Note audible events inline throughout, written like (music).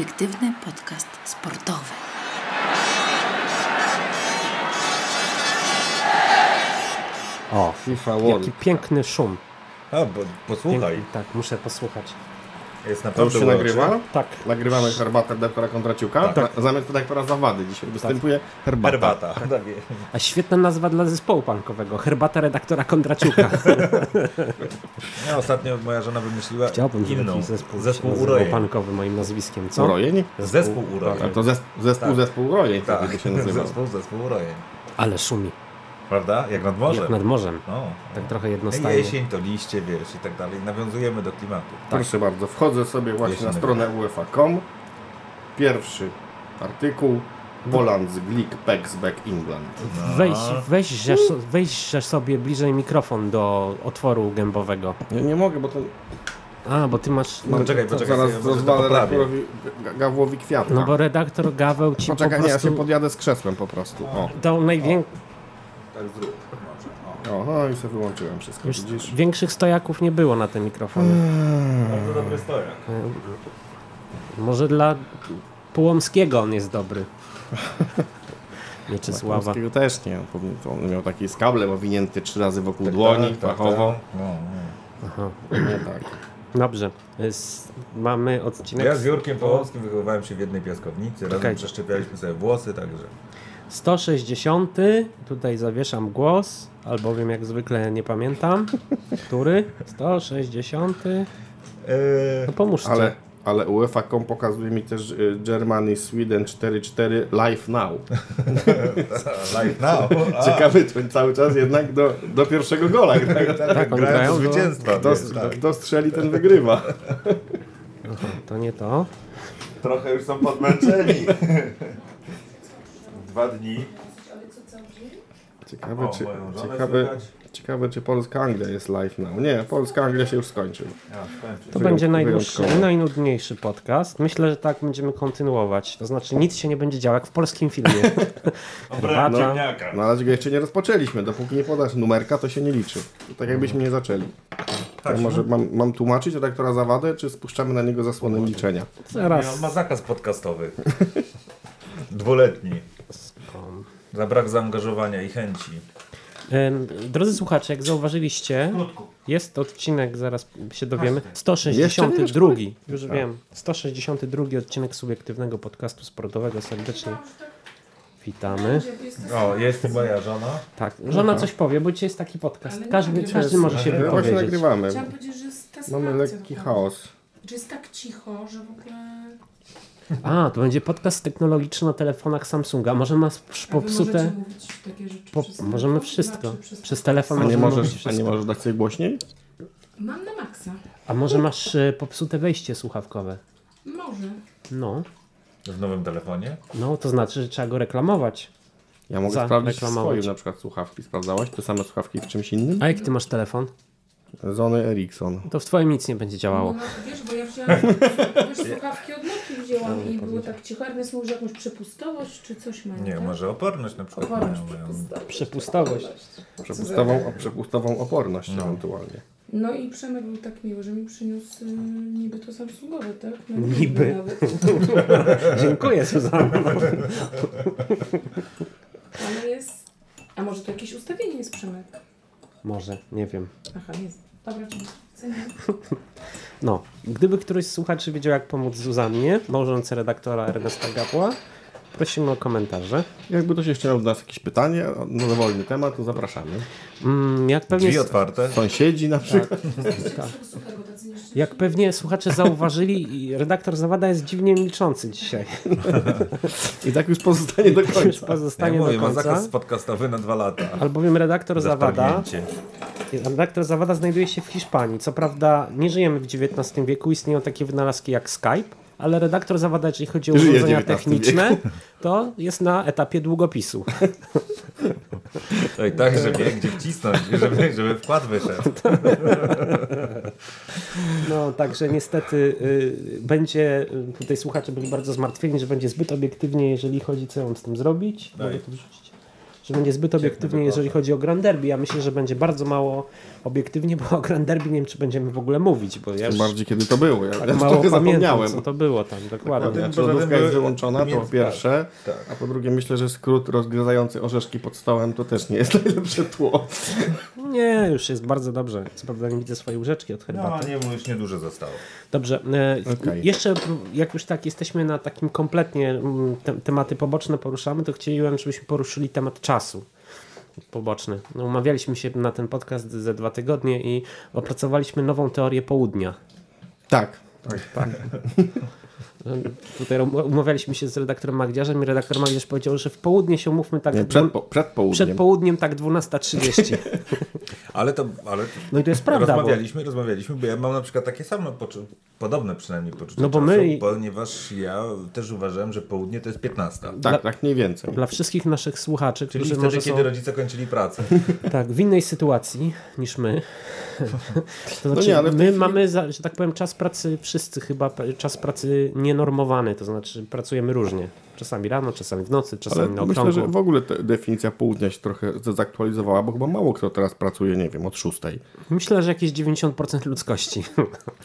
Subiektywny podcast sportowy. O, FIFA World. jaki piękny szum. A, bo posłuchaj, Piękny, tak, muszę posłuchać. Jest To już naprawdę się uroczy. nagrywa? Tak. Nagrywamy herbatę redaktora Kontraciuka. Tak. A Zamiast redaktora Zawady dzisiaj występuje herbata. Herbata. (laughs) Tak. A świetna nazwa dla zespołu punkowego. Herbata redaktora Kondraciuka. (laughs) Ja ostatnio moja żona wymyśliła Chciałbym, inną. zespół, zespół urojeń. punkowy moim nazwiskiem. Co? Urojeń? Zespół urojeń. A to zes zespół, Tak. zespół urojeń Tak, się (laughs) zespół, zespół urojeń. Ale szumi. Prawda? Jak nad morzem. Jak nad morzem. No. Tak trochę No jednostajnie. Jesień to liście, wiesz, i tak dalej. Nawiązujemy do klimatu. Proszę bardzo, wchodzę sobie właśnie Jeśli na stronę uefa.com. Pierwszy artykuł. Poland Glick Packs Back England. Weź, weź, weź że sobie bliżej mikrofon do otworu gębowego. Nie, nie mogę, bo to A, bo ty masz... No, Poczekaj, to poczekaj, zaraz rozwalę redaktorowi Gawłowi kwiatka. No bo redaktor Gaweł ci Poczekaj, po nie, ja się prostu podjadę z krzesłem po prostu. O, dał największych... Tak zrób. Może. O. no i sobie wyłączyłem wszystko, Już widzisz? większych stojaków nie było na te mikrofony. Bardzo dobry stojak. Może dla Połomskiego on jest dobry. (laughs) Mieczysława. Polskiego też nie. On miał taki z kablem owinięty trzy razy wokół dłoni, Tak, tak, fachowo. tak. No, Aha. Nie tak. Dobrze. Mamy no. odcinek Ja z Jurkiem Połowskim wychowałem się w jednej piaskownicy. Razem przeszczepialiśmy sobie włosy, także... 160. Tutaj zawieszam głos, albowiem jak zwykle nie pamiętam. Który? 160. No pomóżcie. Ale, ale UEFA.com pokazuje mi też y, Germany, Sweden 4-4 live now. (laughs) Live now. Ciekawy ten cały czas jednak do, do pierwszego gola. Tak, tak, Tak, oni grają do zwycięstwa. Kto, wiesz, tak. kto strzeli, ten wygrywa. To nie to. Trochę już są podmęczeni. (laughs) Dwa dni. Ciekawe, O, czy, moją żonę ciekawe, słychać. ciekawe, czy Polska-Anglia jest live now. Nie, Polska-Anglia się już skończył. Ja, skończę. To Wyjątkowo- będzie najdłuższy wyjątkowo. najnudniejszy podcast. Myślę, że tak będziemy kontynuować. To znaczy nic się nie będzie działo jak w polskim filmie. (laughs) Herbata. Ziemniaka. No ale jeszcze nie rozpoczęliśmy. Dopóki nie podasz numerka, to się nie liczy. To tak jakbyśmy nie zaczęli. Tak, Ja może mam, mam tłumaczyć redaktora Zawadę, czy spuszczamy na niego zasłonę milczenia? Nie, Zaraz. on ma zakaz podcastowy. (laughs) Dwuletni. Za brak zaangażowania i chęci. Drodzy słuchacze, jak zauważyliście, jest odcinek, zaraz się dowiemy, 162. Już wiem. 162 odcinek subiektywnego podcastu sportowego. Serdecznie witamy. O, jest moja żona. Tak, żona coś powie, bo dzisiaj jest taki podcast. Każdy, każdy może się Właśnie wypowiedzieć. nagrywamy. Chciałam powiedzieć, że jest Mamy lekki chaos. Że jest tak cicho, że w ogóle... A, to będzie podcast technologiczny na telefonach Samsunga. Może A wy popsute... Po, możemy wszystko. Znaczy przez- Przez telefon A nie, możesz, a nie możesz dać sobie głośniej? Mam na maksa. A może masz e, popsute wejście słuchawkowe? Może. No, W nowym telefonie. no to znaczy, że trzeba go reklamować. Ja mogę Za- sprawdzić swoim na przykład słuchawki. Sprawdzałaś te same słuchawki w czymś innym? A jak ty masz telefon? Zony Ericsson. To w twoim nic nie będzie działało. No, wiesz, bo ja wzięłam wiesz, słuchawki od Nokii wzięłam i było tak cicho. Ernest mówił, że jakąś przepustowość czy coś mają, Nie, tak? może oporność na przykład Oporność, mają. przepustowość. Przepustowość. Przepustową, przepustową oporność No. ewentualnie. No i Przemek był tak miły, że mi przyniósł y, niby to Samsungowe, tak? No, Niby. Nawet. Dziękuję Suzanna. Ale jest... A może to jakieś ustawienie jest Przemek? Może, nie wiem. Aha, jest. Dobra. Cenię. (laughs) No, gdyby któryś z słuchaczy wiedział jak pomóc Zuzannie, małżonce redaktora Ernesta Gapła, prosimy o komentarze. Jakby ktoś jeszcze miał do nas jakieś pytanie na dowolny temat, to zapraszamy. Mm, jak pewnie... Drzwi otwarte. Sąsiedzi na przykład. Suchego, tacy nieszczęśliwi. Jak pewnie słuchacze zauważyli, i redaktor Zawada jest dziwnie milczący dzisiaj. (laughs) I tak już pozostanie do Już końca. Ja pozostanie mówię, do ma końca. zakaz podcastowy na dwa lata. Albowiem redaktor Za Zawada, redaktor Zawada znajduje się w Hiszpanii. Co prawda nie żyjemy w XIX wieku, istnieją takie wynalazki jak Skype, ale redaktor Zawada, jeżeli chodzi o urządzenia techniczne, to jest na etapie długopisu. I tak, żeby gdzie wcisnąć, żeby, żeby wkład wyszedł. No, także niestety y, będzie, y, tutaj słuchacze byli bardzo zmartwieni, że będzie zbyt obiektywnie, jeżeli chodzi, co mam z tym zrobić. Daj. Mogę to wrzucić. że będzie zbyt obiektywnie, jeżeli chodzi o Grand Derby. Ja myślę, że będzie bardzo mało obiektywnie, bo (laughs) o Grand Derby nie wiem, czy będziemy w ogóle mówić, bo ja już Tym bardziej kiedy to było. Ja tak ja mało trochę pamiętam, zapomniałem. co to było tam, dokładnie. Tym lodówka jest wyłączona, to pierwsze, tak, tak. a po drugie myślę, że skrót rozgryzający orzeszki pod stołem to też nie jest (laughs) najlepsze tło. Nie, już jest bardzo dobrze. Co prawda nie widzę swojej łyżeczki od No, herbaty. nie, bo już nieduże zostało. Dobrze, e, Okej. jeszcze jak już tak jesteśmy na takim kompletnie mm, te, tematy poboczne poruszamy, to chciałem, żebyśmy poruszyli temat czasu poboczny. No, umawialiśmy się na ten podcast ze dwa tygodnie i opracowaliśmy nową teorię południa. Tak. Tak. (laughs) Tutaj umawialiśmy się z redaktorem Magdziarzem i redaktor Magdziarz powiedział, że w południe się umówmy tak Nie, przed, po, przed południem. przed południem tak 12.30. (laughs) Ale to, ale No i to jest prawda, bo- Rozmawialiśmy, rozmawialiśmy, bo ja mam na przykład takie same, podobne przynajmniej poczucie No bo czasu, my- ponieważ ja też uważałem, że południe to jest 15. Tak, tak mniej więcej. Dla wszystkich naszych słuchaczy, Czyli którzy wtedy, może kiedy są rodzice kończyli pracę. (laughs) tak, w innej sytuacji niż my. (laughs) To znaczy, nie, ale my chwili- mamy, że tak powiem, czas pracy wszyscy chyba, czas pracy nienormowany, to znaczy pracujemy różnie. Czasami rano, czasami w nocy, czasami Ale na myślę, okrągło. że w ogóle te, definicja południa się trochę zaktualizowała, bo chyba mało kto teraz pracuje, nie wiem, od szóstej. Myślę, że jakieś 90% ludzkości.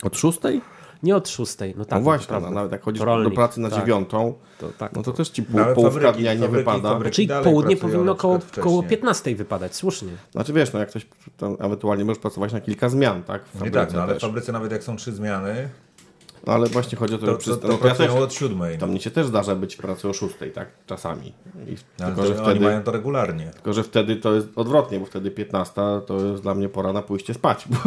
Od szóstej? Nie od szóstej, no tak. No właśnie, no, nawet jak chodzisz Rolnik, do pracy na tak. dziewiątą, To, tak, no to też ci No, pół, połówka dnia nie fabryki- wypada. fabryki- Czyli południe powinno na koło, przykład koło wcześniej. 15 wypadać, słusznie. Znaczy wiesz, no jak ktoś tam ewentualnie możesz pracować na kilka zmian, tak? W Nie fabryce tak, no, ale w fabryce nawet jak są trzy zmiany, No ale właśnie chodzi o to, to, że to, przy... to, no, to ja pracują od siódmej. tam mi się też zdarza być w pracy o szóstej, tak? Czasami. I, No, ale tylko, że to, wtedy, Oni mają to regularnie. tylko, że wtedy to jest odwrotnie, bo wtedy 15 to jest dla mnie pora na pójście spać, bo,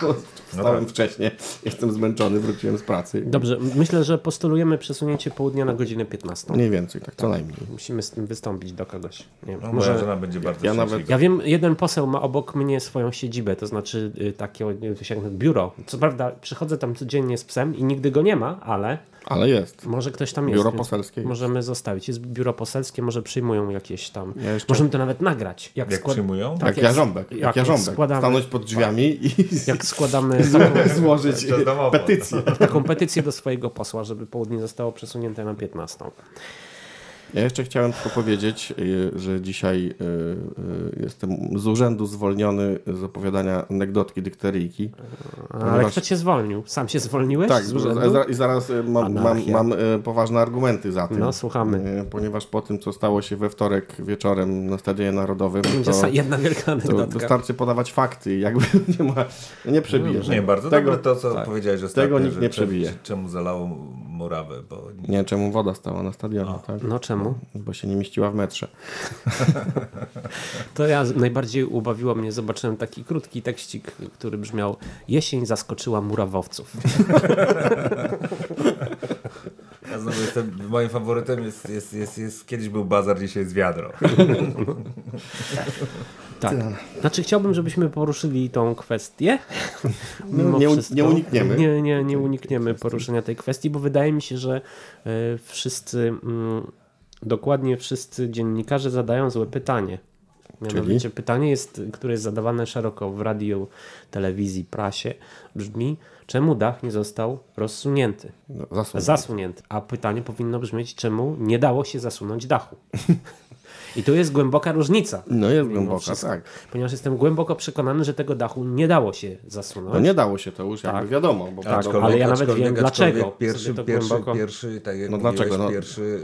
bo wstałem tak. wcześniej, jestem zmęczony, wróciłem z pracy. Dobrze, myślę, że postulujemy przesunięcie południa na godzinę 15. Mniej więcej, tak co najmniej. Musimy z tym wystąpić do kogoś. Nie wiem, No, może... Moja żona będzie bardzo Ja nawet-. Ja wiem, jeden poseł ma obok mnie swoją siedzibę, to znaczy y, takie y, to biuro. Co prawda przychodzę tam codziennie z psem i nigdy go nie ma, ale Ale jest. może ktoś tam jest. Biuro poselskie jest. Możemy zostawić. Jest biuro poselskie, może przyjmują jakieś tam. Ja jeszcze- Możemy to nawet nagrać. Jak, Jak skład- przyjmują? Jak, jak- jarząbek, jak, jak jarząbek. składamy- Stanąć pod drzwiami i (laughs) Jak składamy (laughs) taką, złożyć petycję. taką petycję do swojego posła, żeby południe zostało przesunięte na 15. Ja jeszcze chciałem tylko powiedzieć, y, że dzisiaj y, y, jestem z urzędu zwolniony z opowiadania anegdotki dykteryjki. Ale Ponieważ- kto cię zwolnił? Sam się zwolniłeś Tak, i zaraz mam, mam, mam poważne argumenty za tym. No, słuchamy. Ponieważ po tym, co stało się we wtorek wieczorem na Stadionie Narodowym, to, jedna wielka to anegdotka. wystarczy podawać fakty. i Jakby (laughs) nie ma, nie przebije. Nie, bardzo Tego- dobre to, co tak. powiedziałeś ostatnio, Tego nikt że nie przebije. Czemu zalało murawę, bo Nie, czemu woda stała na stadionie, tak? No czemu? Bo się nie mieściła w metrze. (laughs) To ja najbardziej ubawiło mnie, zobaczyłem taki krótki tekścik, który brzmiał Jesień zaskoczyła murawowców. (laughs) ja znowu jestem, moim faworytem jest, jest, jest, jest, kiedyś był bazar, dzisiaj jest wiadro. (laughs) Tak. Znaczy chciałbym, żebyśmy poruszyli tą kwestię. Mimo nie wszystko. nie unikniemy. Nie, nie, nie unikniemy poruszenia tej kwestii, bo wydaje mi się, że e, wszyscy, mm, dokładnie wszyscy dziennikarze zadają złe pytanie. Mianowicie pytanie jest, które jest zadawane szeroko w radiu, telewizji, prasie, brzmi, czemu dach nie został rozsunięty, No, zasłon. zasunięty? A pytanie powinno brzmieć, czemu nie dało się zasunąć dachu? (laughs) I tu jest głęboka różnica. No jest głęboka, wszystko. tak. Ponieważ jestem głęboko przekonany, że tego dachu nie dało się zasunąć. No nie dało się to już, jakby Tak. wiadomo. Bo Tak, ale ja nawet wiem, dlaczego Pierwszy, pierwszy, głęboko- pierwszy, tak jak No mówiłeś, dlaczego? No. pierwszy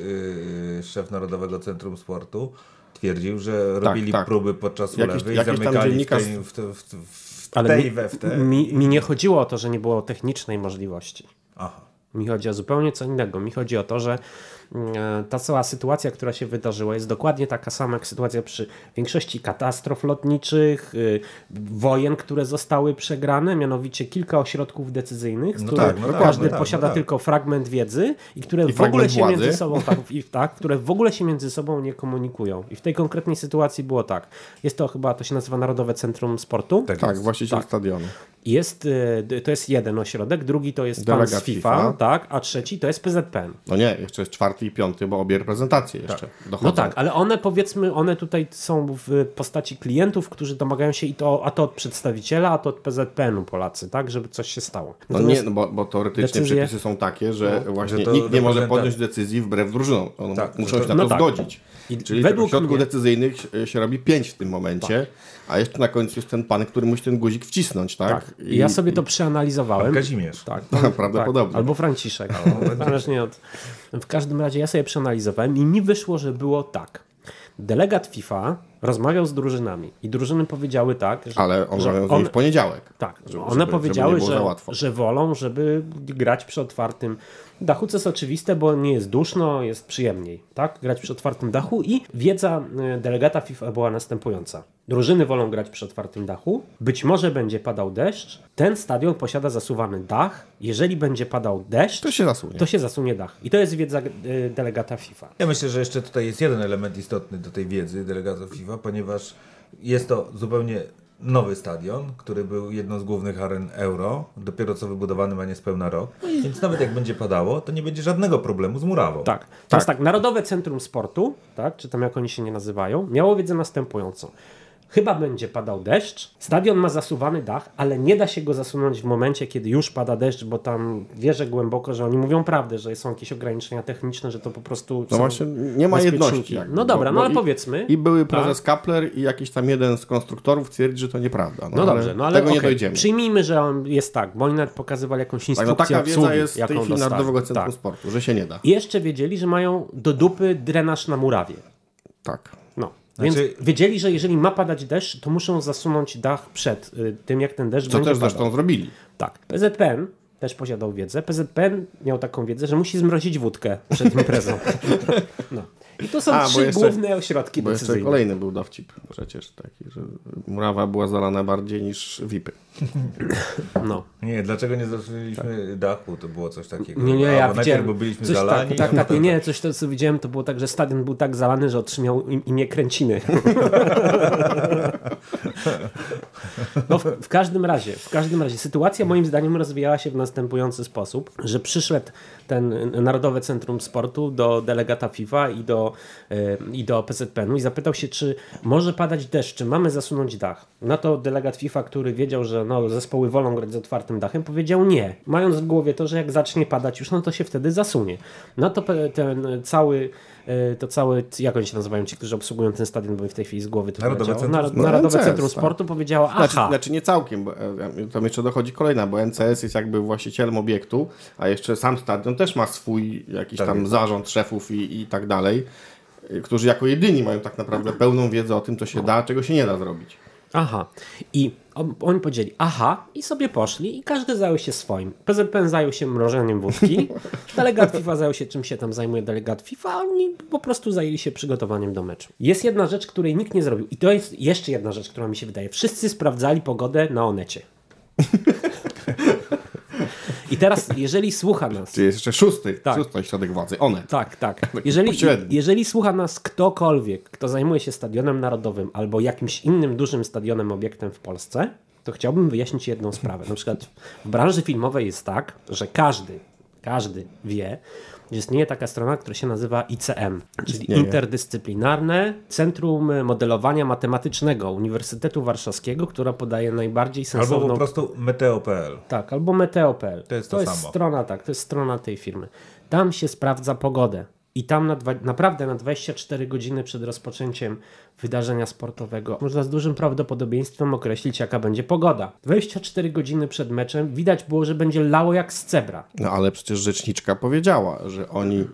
yy, szef Narodowego Centrum Sportu twierdził, że robili tak. próby podczas Jakiś- ulewy i jakiś tam zamykali dziennikarz- w tej, w, te, w, Ale tej mi, we w te. mi, mi nie chodziło o to, że nie było technicznej możliwości. Aha. Mi chodzi o zupełnie co innego. Mi chodzi o to, że ta cała sytuacja, która się wydarzyła, jest dokładnie taka sama jak sytuacja przy większości katastrof lotniczych, y, wojen, które zostały przegrane, mianowicie kilka ośrodków decyzyjnych, z No których tak, no tak, każdy no tak, posiada no tak. tylko fragment wiedzy i które I w ogóle się władzy. między sobą tak, i, tak, które w ogóle się między sobą nie komunikują. I w tej konkretnej sytuacji było tak. Jest to chyba, to się nazywa Narodowe Centrum Sportu. Tak, Tak, właściciel Tak. stadionu. Jest, y, to jest jeden ośrodek, drugi to jest pan z Delegat FIFA, FIFA. tak, a trzeci to jest PZPN. No nie, jeszcze jest czwarty czwarty i piąty, bo obie reprezentacje jeszcze dochodzą. No tak, ale one powiedzmy, one tutaj są w postaci klientów, którzy domagają się i to, a to od przedstawiciela, a to od PZPN-u Polacy, tak, żeby coś się stało. No nie, no bo, bo teoretycznie decyzje- przepisy są takie, że właśnie że to nikt nie może podjąć decyzji wbrew drużynom. One Tak, muszą się to- na no to tak. I Czyli według środków mnie- Tak. decyzyjnych się- robi pięć w tym momencie, a jeszcze na końcu jest ten pan, który musi ten guzik wcisnąć, tak? Tak. I ja sobie to przeanalizowałem. Kazimierz. Tak, (laughs) Prawdopodobnie. Tak, albo Franciszek. Zależnie od... W każdym razie ja sobie przeanalizowałem i mi wyszło, że było tak. Delegat FIFA rozmawiał z drużynami i drużyny powiedziały tak, że, Ale on że nimi w poniedziałek. Tak, Żeby- one żeby- żeby powiedziały, za że, że wolą, żeby grać przy otwartym dachu, co jest oczywiste, bo nie jest duszno, jest przyjemniej, tak? Grać przy otwartym dachu i wiedza y, delegata FIFA była następująca. Drużyny wolą grać przy otwartym dachu, być może będzie padał deszcz, ten stadion posiada zasuwany dach, jeżeli będzie padał deszcz, To się zasunie. to się zasunie dach. I to jest wiedza y, delegata FIFA. Ja myślę, że jeszcze tutaj jest jeden element istotny do tej wiedzy delegatów FIFA, ponieważ jest to zupełnie nowy stadion, który był jedną z głównych aren euro, dopiero co wybudowany ma niespełna rok, więc nawet jak będzie padało, to nie będzie żadnego problemu z murawą. Tak. To jest tak, Narodowe Centrum Sportu, tak, czy tam jak oni się nie nazywają, miało wiedzę następującą. Chyba będzie padał deszcz, stadion ma zasuwany dach, ale nie da się go zasunąć w momencie, kiedy już pada deszcz, bo tam wierzę głęboko, że oni mówią prawdę, że są jakieś ograniczenia techniczne, że to po prostu No właśnie nie ma jedności. jakby, No dobra, no ale i- powiedzmy. I były Tak. prezes Kapler i jakiś tam jeden z konstruktorów twierdzi, że to nieprawda. No dobrze, no ale tego nie okej, dojdziemy. Przyjmijmy, że on jest tak, bo oni nawet pokazywali jakąś Tak, instrukcję no taka obsługi, wiedza jest w tej chwili. Narodowego Centrum tak. Sportu, że się nie da. I jeszcze wiedzieli, że mają do dupy drenaż na murawie. Tak. No. Znaczy- Więc wiedzieli, że jeżeli ma padać deszcz, to muszą zasunąć dach przed y, tym, jak ten deszcz Co będzie też padał. zresztą zrobili. Tak. PZPN też posiadał wiedzę. PZPN miał taką wiedzę, że musi zmrozić wódkę przed imprezą. (laughs) No. I to są A, trzy jeszcze- główne ośrodki Bo jeszcze decyzyjne. kolejny był dowcip przecież taki, że murawa była zalana bardziej niż VIPy. (laughs) No. Nie, dlaczego nie zaczęliśmy dachu? To było coś takiego. Nie, nie, ja najpierw, widziałem. bo byliśmy coś zalani. Tak, tak, tak, (laughs) nie, coś to co widziałem, to było tak, że stadion był tak zalany, że otrzymał im, imię Kręciny. (laughs) No, w, w każdym razie, w każdym razie, sytuacja moim zdaniem rozwijała się w następujący sposób, że przyszedł ten Narodowe Centrum Sportu do delegata FIFA i do, e, i do PZPN-u i zapytał się, czy może padać deszcz, czy mamy zasunąć dach. Na to delegat FIFA, który wiedział, że no, zespoły wolą grać z otwartym dachem, powiedział nie. Mając w głowie to, że jak zacznie padać już, no to się wtedy zasunie. No to ten cały e, to cały, jak oni się nazywają, ci, którzy obsługują ten stadion, bo w tej chwili z głowy to Narodowe. Centrum Narod-. Narodowe Centrum tak. Sportu powiedziało, aha, Znaczy, znaczy nie całkiem, bo e, tam jeszcze dochodzi kolejna, bo NCS jest jakby właścicielem obiektu, a jeszcze sam stadion też ma swój jakiś Tak tam jest. zarząd szefów i, i tak dalej, y, którzy jako jedyni mają tak naprawdę pełną wiedzę o tym, co się da, a czego się nie da zrobić. Aha. I on, oni powiedzieli, aha, i sobie poszli i każdy zajął się swoim. PZPN zajął się mrożeniem wódki, (laughs) delegat FIFA zajął się czym się tam zajmuje delegat FIFA, a oni po prostu zajęli się przygotowaniem do meczu. Jest jedna rzecz, której nikt nie zrobił i to jest jeszcze jedna rzecz, która mi się wydaje. Wszyscy sprawdzali pogodę na Onecie. (laughs) I teraz, jeżeli słucha nas Czyli jest jeszcze szósty, Tak. szósty środek władzy, one. tak, tak. (laughs) Jeżeli, jeżeli słucha nas ktokolwiek, kto zajmuje się stadionem narodowym albo jakimś innym dużym stadionem, obiektem w Polsce, to chciałbym wyjaśnić jedną sprawę. Na przykład w branży filmowej jest tak, że każdy, każdy wie, istnieje taka strona, która się nazywa ICM, czyli Istnieje. Interdyscyplinarne Centrum Modelowania Matematycznego Uniwersytetu Warszawskiego, która podaje najbardziej Albo sensowną po prostu meteo.pl. tak, albo Meteo.pl. To jest to jest samo. strona, tak, to jest strona tej firmy. Tam się sprawdza pogodę. I tam na dwa, naprawdę na 24 godziny przed rozpoczęciem wydarzenia sportowego można z dużym prawdopodobieństwem określić, jaka będzie pogoda. 24 godziny przed meczem widać było, że będzie lało jak z cebra. No ale przecież rzeczniczka powiedziała, że oni,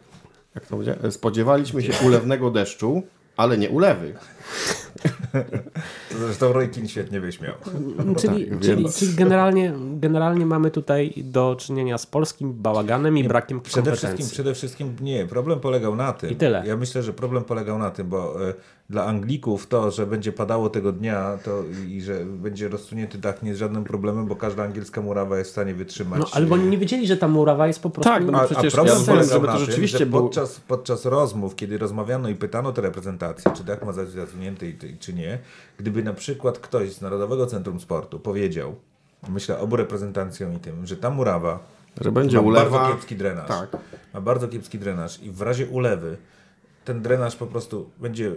jak to powiedziała, spodziewaliśmy się ulewnego deszczu, ale nie ulewy. Zresztą Roy Keane świetnie wyśmiał. czyli, tak, czyli, więc- czyli generalnie, generalnie mamy tutaj do czynienia z polskim bałaganem i brakiem Przede kompetencji. wszystkim, przede wszystkim nie, problem polegał na tym. I tyle. Ja myślę, że problem polegał na tym, bo e, dla Anglików to, że będzie padało tego dnia to, i że będzie rozsunięty dach nie jest żadnym problemem, bo każda angielska murawa jest w stanie wytrzymać. No, albo oni nie wiedzieli, że ta murawa jest po prostu... Tak, no A, przecież a problem ja polegał żeby to na tym, rzeczywiście że był- podczas, podczas rozmów, kiedy rozmawiano i pytano te reprezentacje, czy dach ma zostać zasunięty czy nie, gdyby na przykład ktoś z Narodowego Centrum Sportu powiedział, myślę obu reprezentacjom i tym, że ta murawa Że będzie Ma ulewa. bardzo kiepski drenaż. Tak. Ma bardzo kiepski drenaż i w razie ulewy ten drenaż po prostu będzie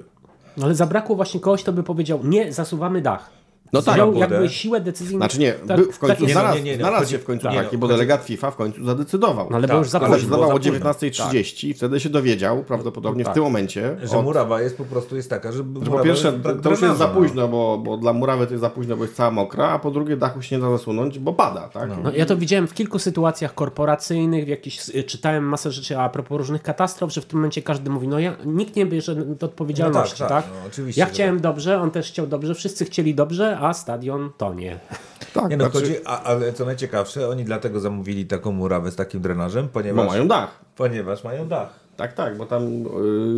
No ale zabrakło właśnie kogoś, kto by powiedział, nie, zasuwamy dach. No tak. Wziął jakby siłę decyzji. Znaczy nie, tak, by, w końcu Nie, no, znalazł, nie, nie, no, znalazł chodzi- się w końcu nie, taki, no, bo delegat FIFA w końcu zadecydował. No ale Tak, było już za ale późno. Zdecydował o za późno. 19.30 i wtedy się dowiedział, prawdopodobnie w tym momencie, że od, murawa jest po prostu jest taka, że, że po pierwsze jest brak to już jest za no. późno, bo, bo dla murawy to jest za późno, bo jest cała mokra, a po drugie dachu się nie da zasunąć, bo pada, tak? No, ja to widziałem w kilku sytuacjach korporacyjnych, w jakichś, y, czytałem masę rzeczy a propos różnych katastrof, że w tym momencie każdy mówi, no ja, nikt nie bierze do odpowiedzialności, No tak? tak, tak, no oczywiście, ja chciałem dobrze, on też chciał dobrze, wszyscy chcieli dobrze, a stadion to nie. tak Nie no, znaczy, chodzi, a, ale co najciekawsze, oni dlatego zamówili taką murawę z takim drenażem, bo ponieważ, mają dach. ponieważ mają dach. Tak, tak, bo tam y,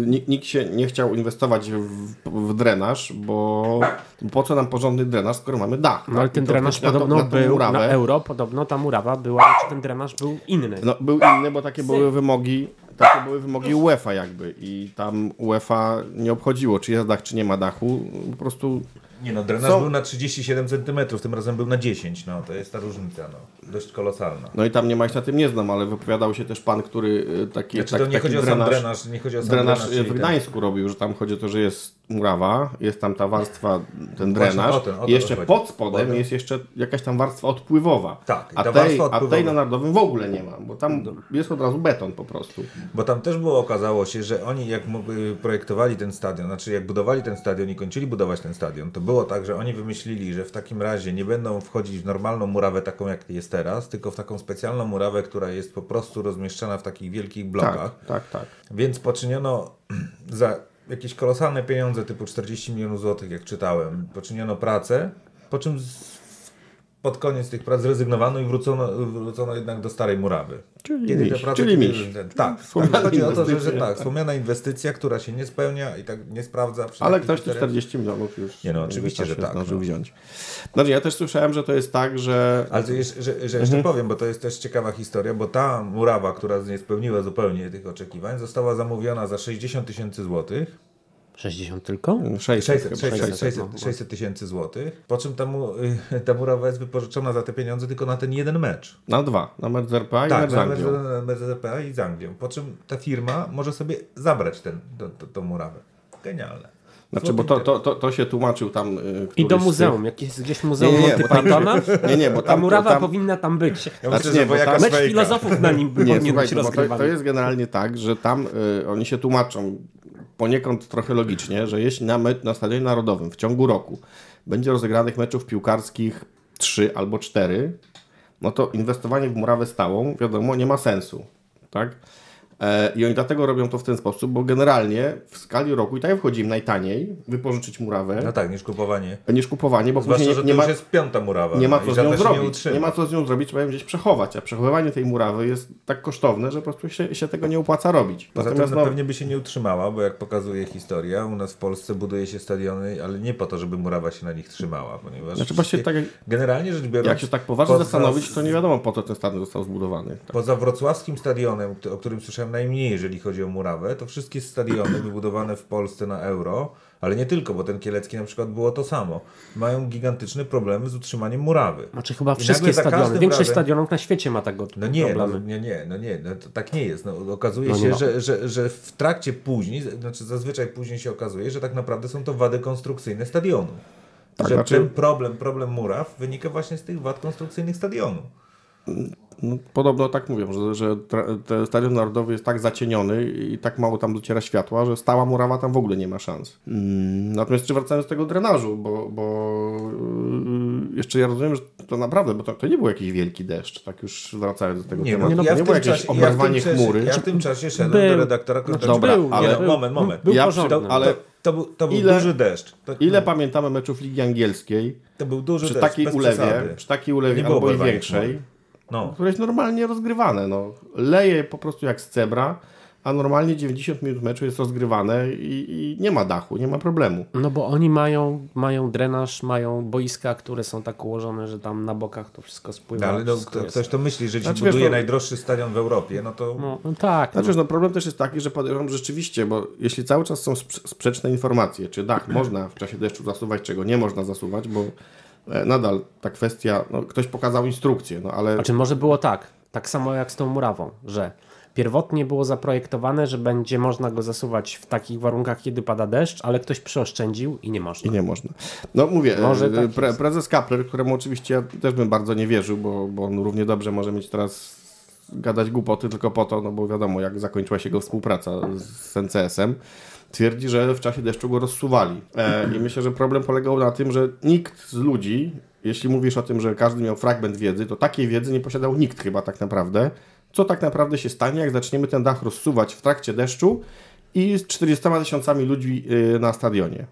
nikt, nikt się nie chciał inwestować w, w drenaż, bo po co nam porządny drenaż, skoro mamy dach. No ale tak? ten drenaż na to- podobno na był, murawę- na euro podobno ta murawa była, czy ten drenaż był inny. No, był inny, bo takie były wymogi, takie były wymogi UEFA jakby i tam UEFA nie obchodziło, czy jest dach, czy nie ma dachu, po prostu Nie no, drenaż Są- był na 37 cm, tym razem był na 10, no to jest ta różnica, no, dość kolosalna. No i tam nie ma się na tym nie znam, ale wypowiadał się też pan, który y, taki, Znaczy tak, to nie taki chodzi o sam drenaż, drenaż, nie chodzi o sam drenaż drenaż, y, w ten- Gdańsku robił, że tam chodzi o to, że jest murawa, jest tam ta warstwa, ten drenaż o ten- o jeszcze chodzi. pod spodem Potem- jest jeszcze jakaś tam warstwa odpływowa. Tak, a tej, warstwa a odpływowa- tej na Narodowym w ogóle nie ma, bo tam jest od razu beton po prostu. Bo tam też było, okazało się, że oni jak mogły- projektowali ten stadion, znaczy jak budowali ten stadion i kończyli budować ten stadion, to było tak, że oni wymyślili, że w takim razie nie będą wchodzić w normalną murawę taką jak jest teraz, tylko w taką specjalną murawę, która jest po prostu rozmieszczana w takich wielkich blokach. Tak, tak, tak. Więc poczyniono (clears throat) za jakieś kolosalne pieniądze, typu 40 milionów złotych, jak czytałem, poczyniono pracę, po czym pod koniec tych prac zrezygnowano i wrócono, wrócono jednak do starej murawy. Czyli miś, czyli kiedy- miś. Tak, (laughs) Wspomniana chodzi o to, że, że tak, wspomniana inwestycja, która się nie spełnia i tak nie sprawdza. Ale ktoś kryteriach. 40 milionów już Nie no, oczywiście, że tak, zdążył no. wziąć. Znaczy ja też słyszałem, że to jest tak, że Ale że, że jeszcze powiem, bo to jest też ciekawa historia, bo ta murawa, która nie spełniła zupełnie tych oczekiwań, została zamówiona za 60 tysięcy złotych. 60 tylko? 600, 600 chyba, 600 600. 600 600 tysięcy złotych. Po czym ta, mu, y, ta murawa jest wypożyczona za te pieniądze tylko na ten jeden mecz. Na dwa, na mecz z RPA i Tak, mecz z na Anglią. mecz z RPA i z Anglią. Po czym ta firma może sobie zabrać ten, to, to, tą murawę. Genialne. Znaczy, bo to, to, to, to się tłumaczył tam. y, I do muzeum, jak jest gdzieś muzeum Nie, nie, Monty Pythona, (laughs) Nie, nie, bo ta tam, murawa tam, powinna tam być. Ja Znaczy nie, bo tam- Mecz filozofów na nim (laughs) Nie, powinien być słuchajcie, bo to, to jest generalnie tak, że tam y, oni się tłumaczą poniekąd trochę logicznie, że jeśli na, na Stadionie Narodowym w ciągu roku będzie rozegranych meczów piłkarskich 3 albo 4, no to inwestowanie w murawę stałą, wiadomo, nie ma sensu. Tak? E, I oni dlatego robią to w ten sposób, bo generalnie w skali roku i tak wchodzi im najtaniej wypożyczyć murawę No tak, niż kupowanie. niż kupowanie, bo Zwłaszcza, później nie, to nie ma, już jest piąta murawa. nie ma co z nią Nie, zrobić. utrzyma. Nie ma co z nią zrobić, trzeba ją gdzieś przechować, a przechowywanie tej murawy jest tak kosztowne, że po prostu się, się tego nie opłaca robić. Poza Natomiast tym no, pewnie by się nie utrzymała, bo jak pokazuje historia, u nas w Polsce buduje się stadiony, ale nie po to, żeby murawa się na nich trzymała, ponieważ Znaczy właśnie tak jak, generalnie rzecz biorąc, jak się tak poważnie zastanowić, to nie wiadomo po co ten stadion został zbudowany. Tak. Poza wrocławskim stadionem, o którym słyszałem najmniej, jeżeli chodzi o murawę, to wszystkie stadiony wybudowane w Polsce na euro, ale nie tylko, bo ten kielecki na przykład było to samo, mają gigantyczne problemy z utrzymaniem murawy. Znaczy chyba I wszystkie stadiony, większość razem- stadionów na świecie ma tego No nie, no, problemy. nie, nie, no nie, no to tak nie jest. No, okazuje No nie się, że, że, że w trakcie później, znaczy zazwyczaj później się okazuje, że tak naprawdę są to wady konstrukcyjne stadionu. Tak, że znaczy- ten problem, problem muraw wynika właśnie z tych wad konstrukcyjnych stadionu. No, podobno tak mówią, że, że stadion narodowy jest tak zacieniony i tak mało tam dociera światła, że stała murawa tam w ogóle nie ma szans. Mm, natomiast czy wracając do tego drenażu, bo, bo yy, jeszcze ja rozumiem, że to naprawdę, bo to, to nie był jakiś wielki deszcz, tak już wracając do tego Nie, tematu. no, to ja nie w było tym jakieś czasie, ja oberwanie czasie, chmury. ja w tym czasie szedłem Był. do redaktora Znaczy, Dobra, był, ale- nie, był, moment, moment. Był Ja porządny. przy- ale- to, to, był, to był Ile- duży deszcz. To, Ile pamiętamy meczów Ligi Angielskiej to był duży przy deszcz, takiej ulewie, przy takiej ulewie Nie albo i większej, chmury. No. które jest normalnie rozgrywane. No. Leje po prostu jak z cebra, a normalnie 90 minut meczu jest rozgrywane i, i nie ma dachu, nie ma problemu. No bo oni mają, mają drenaż, mają boiska, które są tak ułożone, że tam na bokach to wszystko spływa. No, ale no, jest. ktoś to myśli, że ci Znaczy, buduje wiesz, no- najdroższy stadion w Europie, no to No, no tak. No. Znaczy, no problem też jest taki, że podejrzewam rzeczywiście, bo jeśli cały czas są sprze- sprzeczne informacje, czy dach można w czasie deszczu zasuwać, czego nie można zasuwać, bo nadal ta kwestia, no, ktoś pokazał instrukcję, no ale Znaczy może było tak. Tak samo jak z tą murawą, że pierwotnie było zaprojektowane, że będzie można go zasuwać w takich warunkach, kiedy pada deszcz, ale ktoś przeoszczędził i nie można. I nie można. No mówię, Może e, tak pre, prezes Kapler, któremu oczywiście ja też bym bardzo nie wierzył, bo, bo on równie dobrze może mieć teraz gadać głupoty tylko po to, no bo wiadomo, jak zakończyła się jego współpraca z NCS-em, twierdzi, że w czasie deszczu go rozsuwali. E, I myślę, że problem polegał na tym, że nikt z ludzi, jeśli mówisz o tym, że każdy miał fragment wiedzy, to takiej wiedzy nie posiadał nikt chyba tak naprawdę. Co tak naprawdę się stanie, jak zaczniemy ten dach rozsuwać w trakcie deszczu i z 40 tysiącami ludzi y, na stadionie.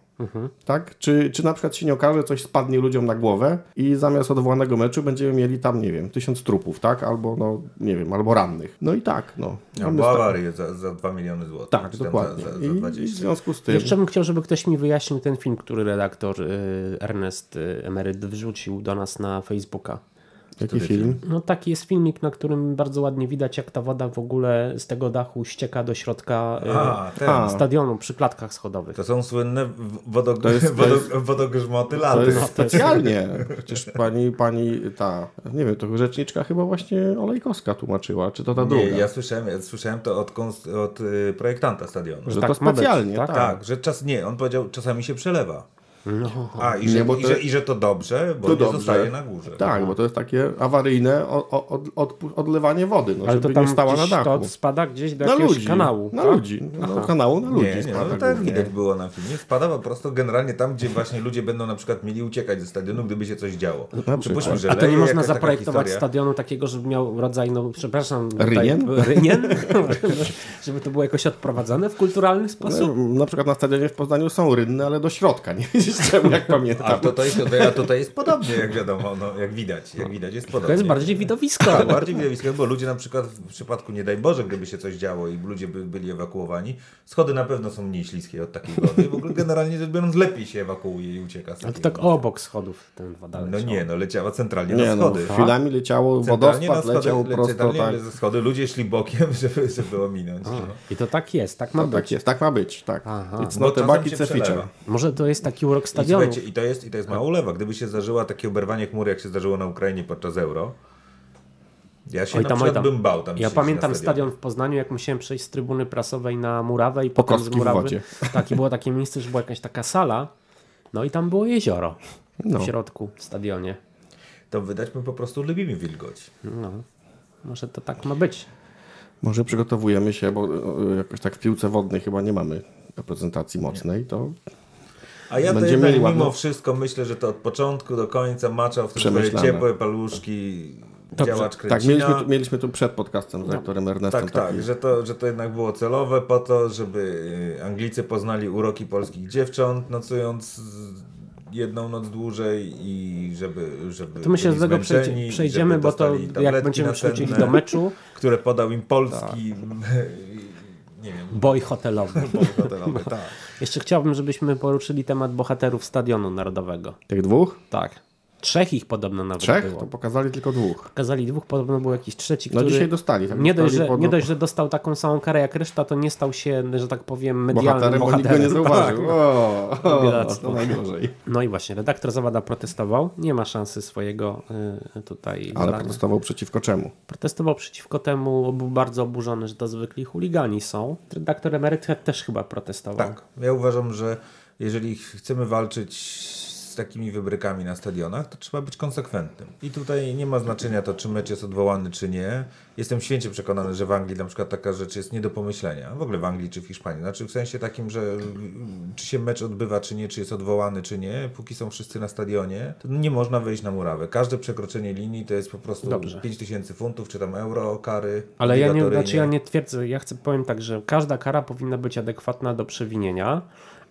Tak? Czy, czy na przykład się nie okaże, coś spadnie ludziom na głowę i zamiast odwołanego meczu będziemy mieli tam, nie wiem, tysiąc trupów, tak? Albo, no, nie wiem, albo rannych. No i tak, no. Albo awarię za, za 2 miliony złotych. Tak, dokładnie. Za, za, za I w 20. związku z tym... Jeszcze bym chciał, żeby ktoś mi wyjaśnił ten film, który redaktor y, Ernest y, Emeryt wrzucił do nas na Facebooka. Jaki film? No taki jest filmik, na którym bardzo ładnie widać, jak ta woda w ogóle z tego dachu ścieka do środka y, A, ten. Stadionu przy klatkach schodowych. To są słynne wodog... To jest- to jest- wodogrzmoty To laty. jest specjalnie. Przecież pani, pani ta, nie wiem, to rzeczniczka chyba właśnie Olejkowska tłumaczyła, czy to ta druga? Nie, ja słyszałem, ja słyszałem to od, od y, projektanta stadionu. Że tak to specjalnie, tak? tak. Tak, że czas nie, on powiedział, czasami się przelewa. A, i Nie, że, bo i, to- że, i że to dobrze, bo To nie dobrze. zostaje na górze. Tak, bo to jest takie awaryjne od, od, od, odlewanie wody, no, Ale to żeby tam nie stała na dachu. to spada gdzieś do Na jakiegoś ludzi, kanału. na tak? ludzi, no, kanału na ludzi Nie, nie, spada no tak głównie. widać było na filmie. Spada po prostu generalnie tam, gdzie właśnie ludzie będą na przykład mieli uciekać ze stadionu, gdyby się coś działo. Przypuśćmy, że A to nie można zaprojektować stadionu takiego, żeby miał rodzaj, no przepraszam, tutaj- Rynien? (laughs) rynien? (laughs) żeby to było jakoś odprowadzone w kulturalny sposób? No, na przykład na stadionie w Poznaniu są rynny, ale do środka, nie czemu, jak A pamiętam. tutaj, tutaj, a tutaj jest podobnie, jak wiadomo, no, jak widać, jak widać jest podobnie. To jest bardziej widowisko. Tak, bardziej widowiskowe, bo ludzie na przykład w przypadku, nie daj Boże, gdyby się coś działo i ludzie by byli ewakuowani, schody na pewno są mniej śliskie od takiej wody. W ogóle generalnie rzecz biorąc lepiej się ewakuuje i ucieka Ale to tak obok schodów ten woda No leciała. nie, no leciała centralnie Nie na no, schody. chwilami leciało, Centralnie na wodospad leciał le- prosto centralnie tak. ze schody, ludzie szli bokiem, (laughs) żeby, żeby ominąć. No. I to tak jest, tak ma No, być. tak jest, tak ma być, tak. Aha. It's not a bucket, a. Może to jest taki urok I, stadionu. słuchajcie, i, to jest, I to jest mała ulewa. Gdyby się zdarzyła takie oberwanie chmury, jak się zdarzyło na Ukrainie podczas euro, ja się Oj na tam, oj przykład tam. bym bał tam Ja pamiętam na stadion w Poznaniu, jak musiałem przejść z trybuny prasowej na murawę i potem z kostki w murawy. (laughs) Tak, i było takie miejsce, że była jakaś taka sala, no i tam było jezioro No. w środku w stadionie. To wydać my po prostu lubimy wilgoć. No, może to tak ma być. Może przygotowujemy się, bo e, jakoś tak w piłce wodnej chyba nie mamy reprezentacji mocnej, to A ja to jednak mimo wszystko myślę, że to od początku do końca maczał w Przemyślane. ciepłe paluszki działacz tak, Kręcina. mieliśmy tu, mieliśmy tu przed podcastem z aktorem Ernestem. Tak, tak, taki- że to, że to jednak było celowe po to, żeby y, Anglicy poznali uroki polskich dziewcząt, nocując z- jedną noc dłużej i żeby, żeby To że byli do tego przejdzie, przejdziemy, bo to jak tabletki będziemy przechodzić do meczu, które podał im polski Tak. (laughs) nie wiem, boj hotelowy. (laughs) hotelowy, tak. Jeszcze chciałbym, żebyśmy poruszyli temat bohaterów Stadionu Narodowego. Tych dwóch? Tak. Trzech ich podobno nawet Trzech? było. To pokazali tylko dwóch. Pokazali dwóch, podobno był jakiś trzeci, No który dzisiaj dostali. Tak nie, dość, że, podobno- nie dość, że dostał taką samą karę jak reszta, to nie stał się, że tak powiem, medialnym bohaterem, bo bohaterem. nikt go nie zauważył. Tak. O, o, to najgorzej. No i właśnie, redaktor Zawada protestował. Nie ma szansy swojego y, tutaj Ale zadania. protestował przeciwko czemu? Protestował przeciwko temu, był bardzo oburzony, że to zwykli chuligani są. Redaktor emeryt też chyba protestował. Tak, ja uważam, że jeżeli chcemy walczyć z takimi wybrykami na stadionach, to trzeba być konsekwentnym. I tutaj nie ma znaczenia to, czy mecz jest odwołany, czy nie. Jestem święcie przekonany, że w Anglii na przykład taka rzecz jest nie do pomyślenia. W ogóle w Anglii czy w Hiszpanii. Znaczy w sensie takim, że czy się mecz odbywa, czy nie, czy jest odwołany, czy nie, póki są wszyscy na stadionie, to nie można wejść na murawę. Każde przekroczenie linii to jest po prostu Dobrze. 5000 funtów, czy tam euro kary. Ale ja nie, znaczy ja nie twierdzę, ja chcę powiem tak, że każda kara powinna być adekwatna do przewinienia,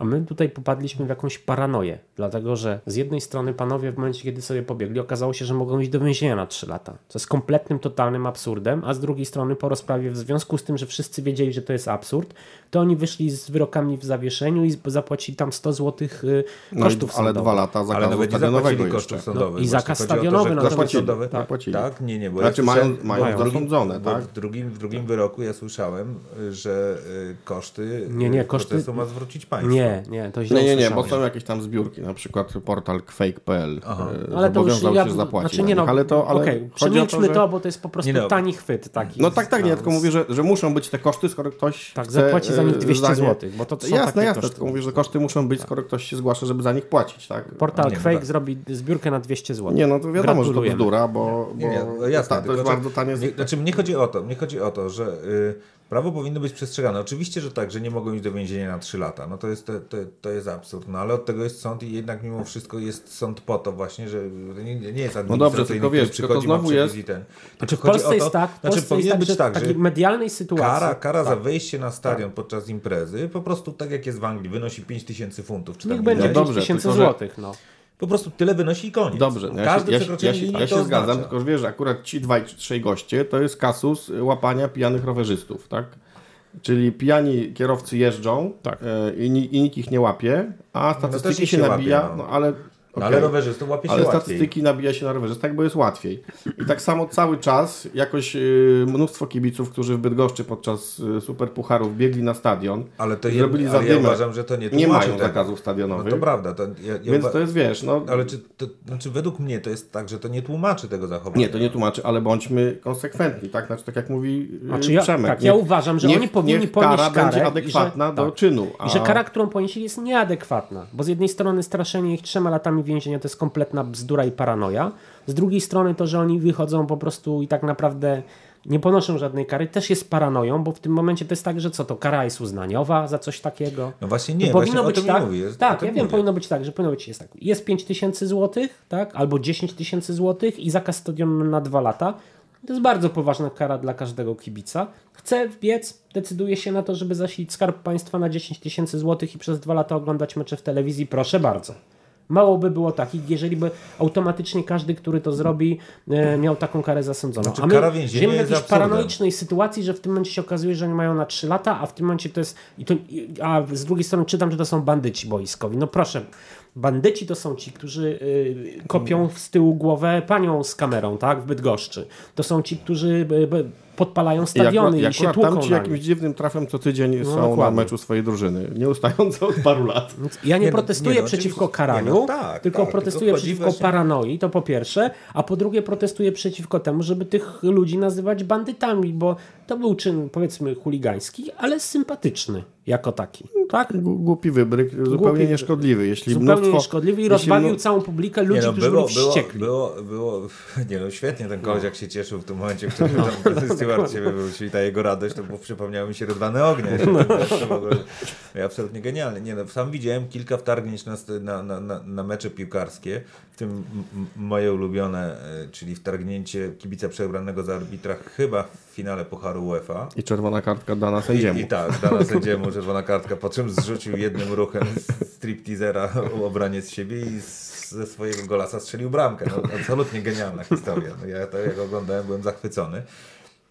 a my tutaj popadliśmy w jakąś paranoję, dlatego że z jednej strony panowie w momencie, kiedy sobie pobiegli, okazało się, że mogą iść do więzienia na 3 lata, co jest kompletnym, totalnym absurdem, a z drugiej strony po rozprawie, w związku z tym, że wszyscy wiedzieli, że to jest absurd, to oni wyszli z wyrokami w zawieszeniu i zapłacili tam 100 zł No kosztów i, ale sądowych. dwa lata Ale zakazu nawet nie stadionowego kosztów sądowych. No i Właśnie zakaz to, stadionowy koszty Zapłacili, sądowe- tak, zapłacili. Tak, nie, nie, bo Znaczy ja mają- mają bo tak? W drugim, w drugim wyroku ja słyszałem, y, że y, koszty Nie, nie, y, koszty- ma zwrócić państwo. Nie, Nie, nie, to źle Nie, nie, nie, bo są jakieś tam zbiórki, na przykład portal fake.pl e, Ale to już ja, się zapłacić. znaczy nie no, ale to, ale okej, chodzi o przemilczmy że- to, bo to jest po prostu Nie no. tani chwyt taki. No tak, tak, nie, No, tylko mówię, że, że muszą być te koszty, skoro ktoś Tak, chce, zapłaci za nich e, 200 nie- zł, bo to, to są jasne, takie jasne, koszty. tylko mówię, że koszty muszą być, skoro ktoś się zgłasza, żeby za nich płacić, tak? Portal Nie, no Quake tak. zrobi zbiórkę na 200 zł. Nie, no to wiadomo, że to bzdura, bo, bo Nie, no jasne, ta, to jest bardzo tanie. Nie, znaczy, mnie chodzi o to, mnie chodzi o to, że y, prawo powinno być przestrzegane. Oczywiście, że tak, że nie mogą iść do więzienia na 3 lata. No to jest, to, to, to jest absurd. No ale od tego jest sąd i jednak mimo wszystko jest sąd po to właśnie, że nie, nie jest administracyjny, No dobrze, tylko który wiesz, tylko to przychodzi, ma znowu jest- ten. Znaczy w Polsce jest tak, w znaczy, Polsce powinien jest tak, być że tak, w takiej że medialnej sytuacji. Kara, kara za tak. wejście na stadion podczas imprezy po prostu tak jak jest w Anglii, wynosi 5000 funtów. Czy tam Niech będzie No 5 tysięcy złotych, no. Po prostu tyle wynosi i koniec. Dobrze, no ja się, ja, się- przekroczenie ja, się, linii ja to się zgadzam, oznacza. tylko że wiesz, że akurat ci dwaj czy trzej goście to jest kasus łapania pijanych rowerzystów, tak? Czyli pijani kierowcy jeżdżą Tak. e, i, i nikt ich nie łapie, a statystyki też ich się się nabija, łapie, no. no ale... No, okej. ale rowerzystów łapie się Ale łatwiej. statystyki nabija się na rowerzystach, bo jest łatwiej. I tak samo cały czas jakoś y, mnóstwo kibiców, którzy w Bydgoszczy podczas y, superpucharów biegli na stadion, Ale to zrobili ale ja uważam, że to nie nie tłumaczy mają tego. zakazów No stadionowych. to prawda. To ja, ja Więc to jest, wiesz, no... Ale czy to, znaczy według mnie to jest tak, że to nie tłumaczy tego zachowania. Nie, to nie tłumaczy, ale bądźmy konsekwentni, tak? Znaczy, tak jak mówi y, Znaczy ja- Przemek. tak, ja uważam, że niech, oni powinni niech ponieść kara karę będzie adekwatna że- do tak. czynu. A... I że kara, którą ponieśli jest nieadekwatna, bo z jednej strony straszenie ich trzema latami więzienia to jest kompletna bzdura i paranoja, z drugiej strony to, że oni wychodzą po prostu i tak naprawdę nie ponoszą żadnej kary, też jest paranoją, bo w tym momencie to jest tak, że co to, kara jest uznaniowa za coś takiego? No właśnie To nie, powinno właśnie być tak, mówię. Jest, tak, ja wiem, mówię. powinno być tak, że powinno być jest tak, jest 5 tysięcy złotych, tak, albo 10 tysięcy złotych i zakaz stadionu na dwa lata. To jest bardzo poważna kara dla każdego kibica. Chce wbiec, decyduje się na to, żeby zasilić skarb państwa na 10 tysięcy złotych i przez dwa lata oglądać mecze w telewizji, proszę bardzo. Mało by było takich, jeżeli by automatycznie każdy, który to zrobi, e, miał taką karę zasądzoną. Znaczy, a my kara żyjemy w jakiejś paranoicznej sytuacji, że w tym momencie się okazuje, że oni mają na 3 lata, a w tym momencie to jest. I to, a z drugiej strony czytam, że to są bandyci boiskowi. No proszę. Bandyci to są ci, którzy y, kopią z tyłu głowę panią z kamerą, tak, w Bydgoszczy. To są ci, którzy podpalają I stadiony i, akurat, się akurat tłuką tam ci na jakimś dziwnym trafem co tydzień są na dokładnie. meczu swojej drużyny. Nieustająco od paru lat. Ja nie, Nie no, protestuję nie no, przeciwko oczywiście. karaniu, Nie no, tak, tylko tak, protestuję tylko przeciwko właśnie- paranoi, to po pierwsze, a po drugie protestuję przeciwko temu, żeby tych ludzi nazywać bandytami, bo to był czyn, powiedzmy, chuligański, ale sympatyczny jako taki. Tak? Gu- Głupi wybryk, zupełnie nieszkodliwy. Jeśli Zupełnie mnóstwo, nieszkodliwy i jeśli rozbawił całą publikę ludzi, Nie no, którzy było, byli było, wściekli. było, było, (laughs) nie no, świetnie ten koleś jak się cieszył w tym momencie, w którym tam (laughs) Stewart ciebie wrócił i ta jego radość, to było, przypomniało mi się Rydwane Ognie. (laughs) To w ogóle- Absolutnie genialne. Nie no, sam widziałem kilka wtargnięć na, na, na, na, mecze piłkarskie, w tym moje ulubione, e, czyli wtargnięcie kibica przebranego za arbitra chyba w finale Pucharu UEFA. I czerwona kartka dana sędziemu. I, I tak, dana sędziemu (laughs) czerwona kartka, po czym zrzucił jednym ruchem stripteasera obranie z siebie i z, ze swojego golasa strzelił bramkę. No, absolutnie genialna historia. No, ja to jak oglądałem, byłem zachwycony.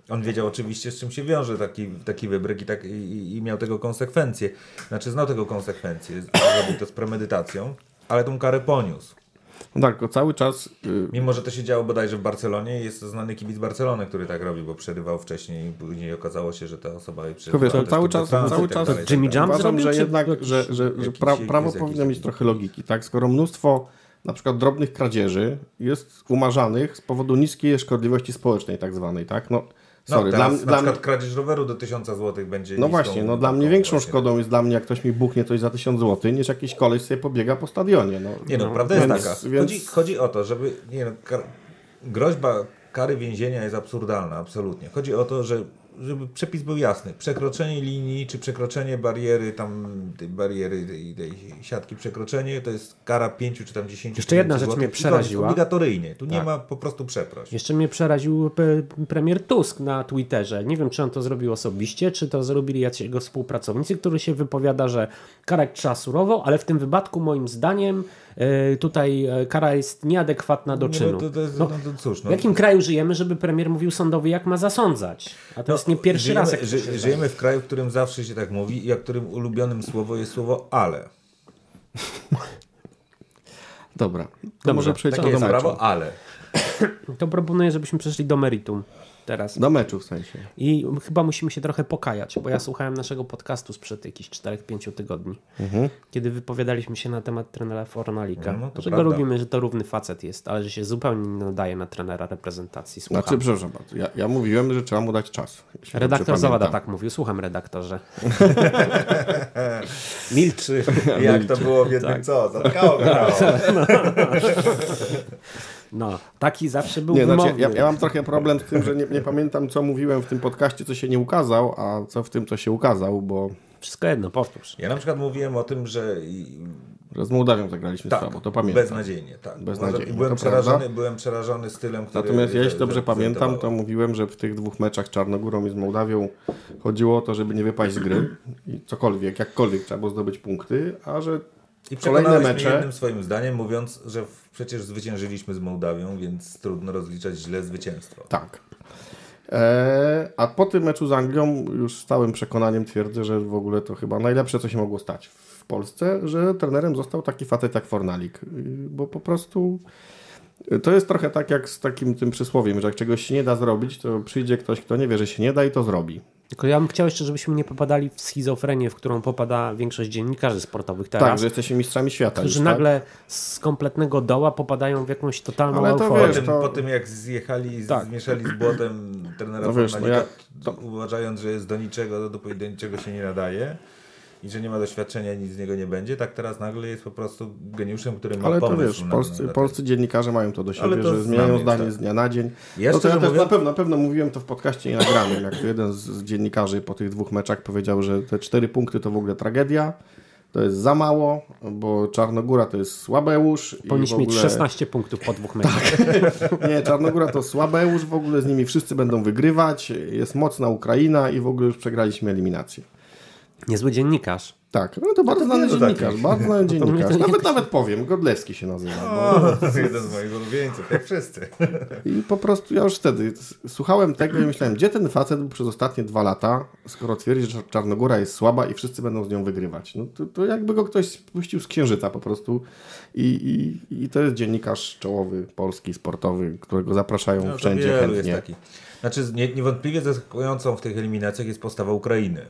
On wiedział oczywiście, z czym się wiąże taki, taki wybryk i, tak, i, i miał tego konsekwencje. Znaczy znał tego konsekwencje, zrobił to z premedytacją, ale tą karę poniósł. No tak, cały czas y, Mimo, że to się działo bodajże w Barcelonie, jest to znany kibic Barcelony, który tak robi, bo przerywał wcześniej i później okazało się, że ta osoba jej wiesz, przerywała to też cały czas, France cały tak czas tak Jimmy. Jump uważam, zrobił, że jednak, jakiś- że, że, że pra, prawo powinno mieć trochę logiki, tak? Skoro mnóstwo na przykład drobnych kradzieży jest umarzanych z powodu niskiej szkodliwości społecznej tak zwanej, tak? No, No, sorry, teraz dla, na przykład mnie... kradzież roweru do 1000 zł będzie No właśnie, no dla mnie większą właśnie. szkodą jest dla mnie, jak ktoś mi buchnie coś za 1000 zł, niż jakiś koleś sobie pobiega po stadionie. No. Nie no, prawda jest Więc- taka. więc- Chodzi, chodzi o to, żeby. Nie no, groźba kary więzienia jest absurdalna, absolutnie. Chodzi o to, że żeby przepis był jasny. Przekroczenie linii, czy przekroczenie bariery, tam tej bariery tej, tej siatki, przekroczenie to jest kara 5 czy tam 10 Jeszcze jedna rzecz złotych mnie przeraziła. Obligatoryjnie. Tu nie Tak. ma po prostu przeproś. Jeszcze mnie przeraził premier Tusk na Twitterze. Nie wiem, czy on to zrobił osobiście, czy to zrobili jacyś jego współpracownicy, który się wypowiada, że karać trzeba surowo, ale w tym wypadku moim zdaniem tutaj e, kara jest nieadekwatna do Nie, czynu. no, to, to jest, No, no, to cóż, no, W jakim kraju żyjemy, żeby premier mówił sądowi, jak ma zasądzać? A to jest nie pierwszy żyjemy, raz, jak to ży. Żyjemy w kraju, w którym zawsze się tak mówi i a którym ulubionym słowo jest słowo ale. Dobra, to może przejdźmy do prawo, ale. To proponuję, żebyśmy przeszli do meritum. Teraz. Do meczu w sensie. I chyba musimy się trochę pokajać, bo ja słuchałem naszego podcastu sprzed jakichś 4-5 tygodni, Mhm. kiedy wypowiadaliśmy się na temat trenera Fornalika. No, że go lubimy, że to równy facet jest, ale że się zupełnie nie nadaje na trenera reprezentacji. Słucham. Znaczy, przepraszam bardzo, ja, ja mówiłem, że trzeba mu dać czas. Redaktor Zawada tak mówił. Słucham redaktorze. (laughs) Milczy. (laughs) Jak to było w jednym co? Zatkało. (laughs) No, taki zawsze był Nie, znaczy, ja, ja mam trochę problem z tym, że nie, nie pamiętam, co mówiłem w tym podcaście, co się nie ukazał, a co w tym, co się ukazał, bo Wszystko jedno, powtórz. Ja na przykład mówiłem o tym, że że z Mołdawią zagraliśmy tak, słabo, to pamiętam. beznadziejnie, tak. Beznadziejnie, byłem przerażony, prawda. byłem przerażony stylem, który Natomiast ja, jeśli dobrze pamiętam, to mówiłem, że w tych dwóch meczach z Czarnogórą i z Mołdawią chodziło o to, żeby nie wypaść z gry i cokolwiek, jakkolwiek trzeba było zdobyć punkty, a że I kolejne mecze... jednym swoim zdaniem, mówiąc, że przecież zwyciężyliśmy z Mołdawią, więc trudno rozliczać źle zwycięstwo. Tak. Eee, a po tym meczu z Anglią już z całym przekonaniem twierdzę, że w ogóle to chyba najlepsze, co się mogło stać w Polsce, że trenerem został taki facet jak Fornalik, Yy, bo po prostu yy, to jest trochę tak jak z takim tym przysłowiem, że jak czegoś się nie da zrobić, to przyjdzie ktoś, kto nie wie, że się nie da i to zrobi. Tylko ja bym chciał jeszcze, żebyśmy nie popadali w schizofrenię, w którą popada większość dziennikarzy sportowych teraz. Tak, że jesteśmy mistrzami świata. którzy już, tak? nagle z kompletnego doła popadają w jakąś totalną Ale to euforię. Po wiesz, tym, to- po tym jak zjechali, Tak. zmieszali z błotem trenera No wiesz, no ja- uważając, że jest do niczego, dopóki do niczego się nie nadaje i że nie ma doświadczenia, nic z niego nie będzie, tak teraz nagle jest po prostu geniuszem, który ma Ale to wiesz, na, polscy, na, polscy dziennikarze mają to do siebie, Ale to że zmieniają zdanie tak. z dnia na dzień. Ja no to ja też mówiąc- na pewno, na pewno mówiłem to w podcaście nienagranym, jak to jeden z, dziennikarzy po tych dwóch meczach powiedział, że te cztery punkty to w ogóle tragedia, to jest za mało, bo Czarnogóra to jest słabeusz. i Powinniśmy ogóle... mieć 16 punktów po dwóch meczach. (laughs) Nie, Czarnogóra to słabeusz, w ogóle z nimi wszyscy będą wygrywać, jest mocna Ukraina i w ogóle już przegraliśmy eliminację. Niezły dziennikarz. Tak, no to bardzo znany wielu dziennikarz, bardzo znany to dziennikarz. Nawet, nawet powiem, Godlewski się nazywa. Bo... O, jeden z moich ulubieńców, jak wszyscy. I po prostu ja już wtedy słuchałem tego i myślałem, gdzie ten facet był przez ostatnie dwa lata, skoro twierdzi, że Czarnogóra jest słaba i wszyscy będą z nią wygrywać. No to, to jakby go ktoś spuścił z księżyca po prostu. I, i, i to jest dziennikarz czołowy, polski, sportowy, którego zapraszają No, to wszędzie chętnie. jest taki. Znaczy, nie, niewątpliwie zaskakującą w tych eliminacjach jest postawa Ukrainy.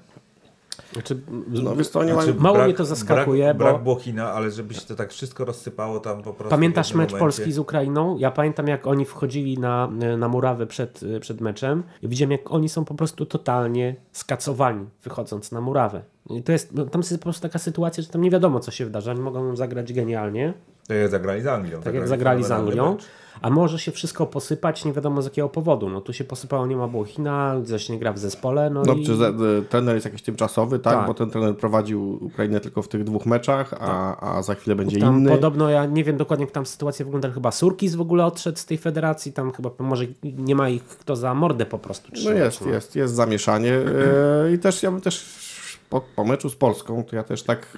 Znaczy, No wiesz co, oni Znaczy. Mało mnie to zaskakuje, brak, bo- Brak Błochina, ale żeby się to tak wszystko rozsypało tam po prostu. Pamiętasz mecz. Polski z Ukrainą? Ja pamiętam, jak oni wchodzili na, na murawę przed, przed meczem i widziałem, jak oni są po prostu totalnie skacowani, wychodząc na murawę. I to jest, no, tam jest po prostu taka sytuacja, że tam nie wiadomo, co się wydarzy. Oni mogą zagrać genialnie, Tak jak zagrali z Anglią. tak jak zagrali z Anglią, a może się wszystko posypać, nie wiadomo z jakiego powodu. No tu się posypało, nie ma Błochina, zaś nie gra w zespole, no No, i... czy e, trener jest jakiś tymczasowy, tak? Tak. Bo ten trener prowadził Ukrainę tylko w tych dwóch meczach, a, a za chwilę będzie Tam inny. podobno, ja nie wiem dokładnie jak tam sytuacja wygląda, ale chyba Surkis w ogóle odszedł z tej federacji, tam chyba może nie ma ich kto za mordę po prostu No trzymać. jest, jest, jest zamieszanie e, i też ja bym też po, po meczu z Polską, to ja też tak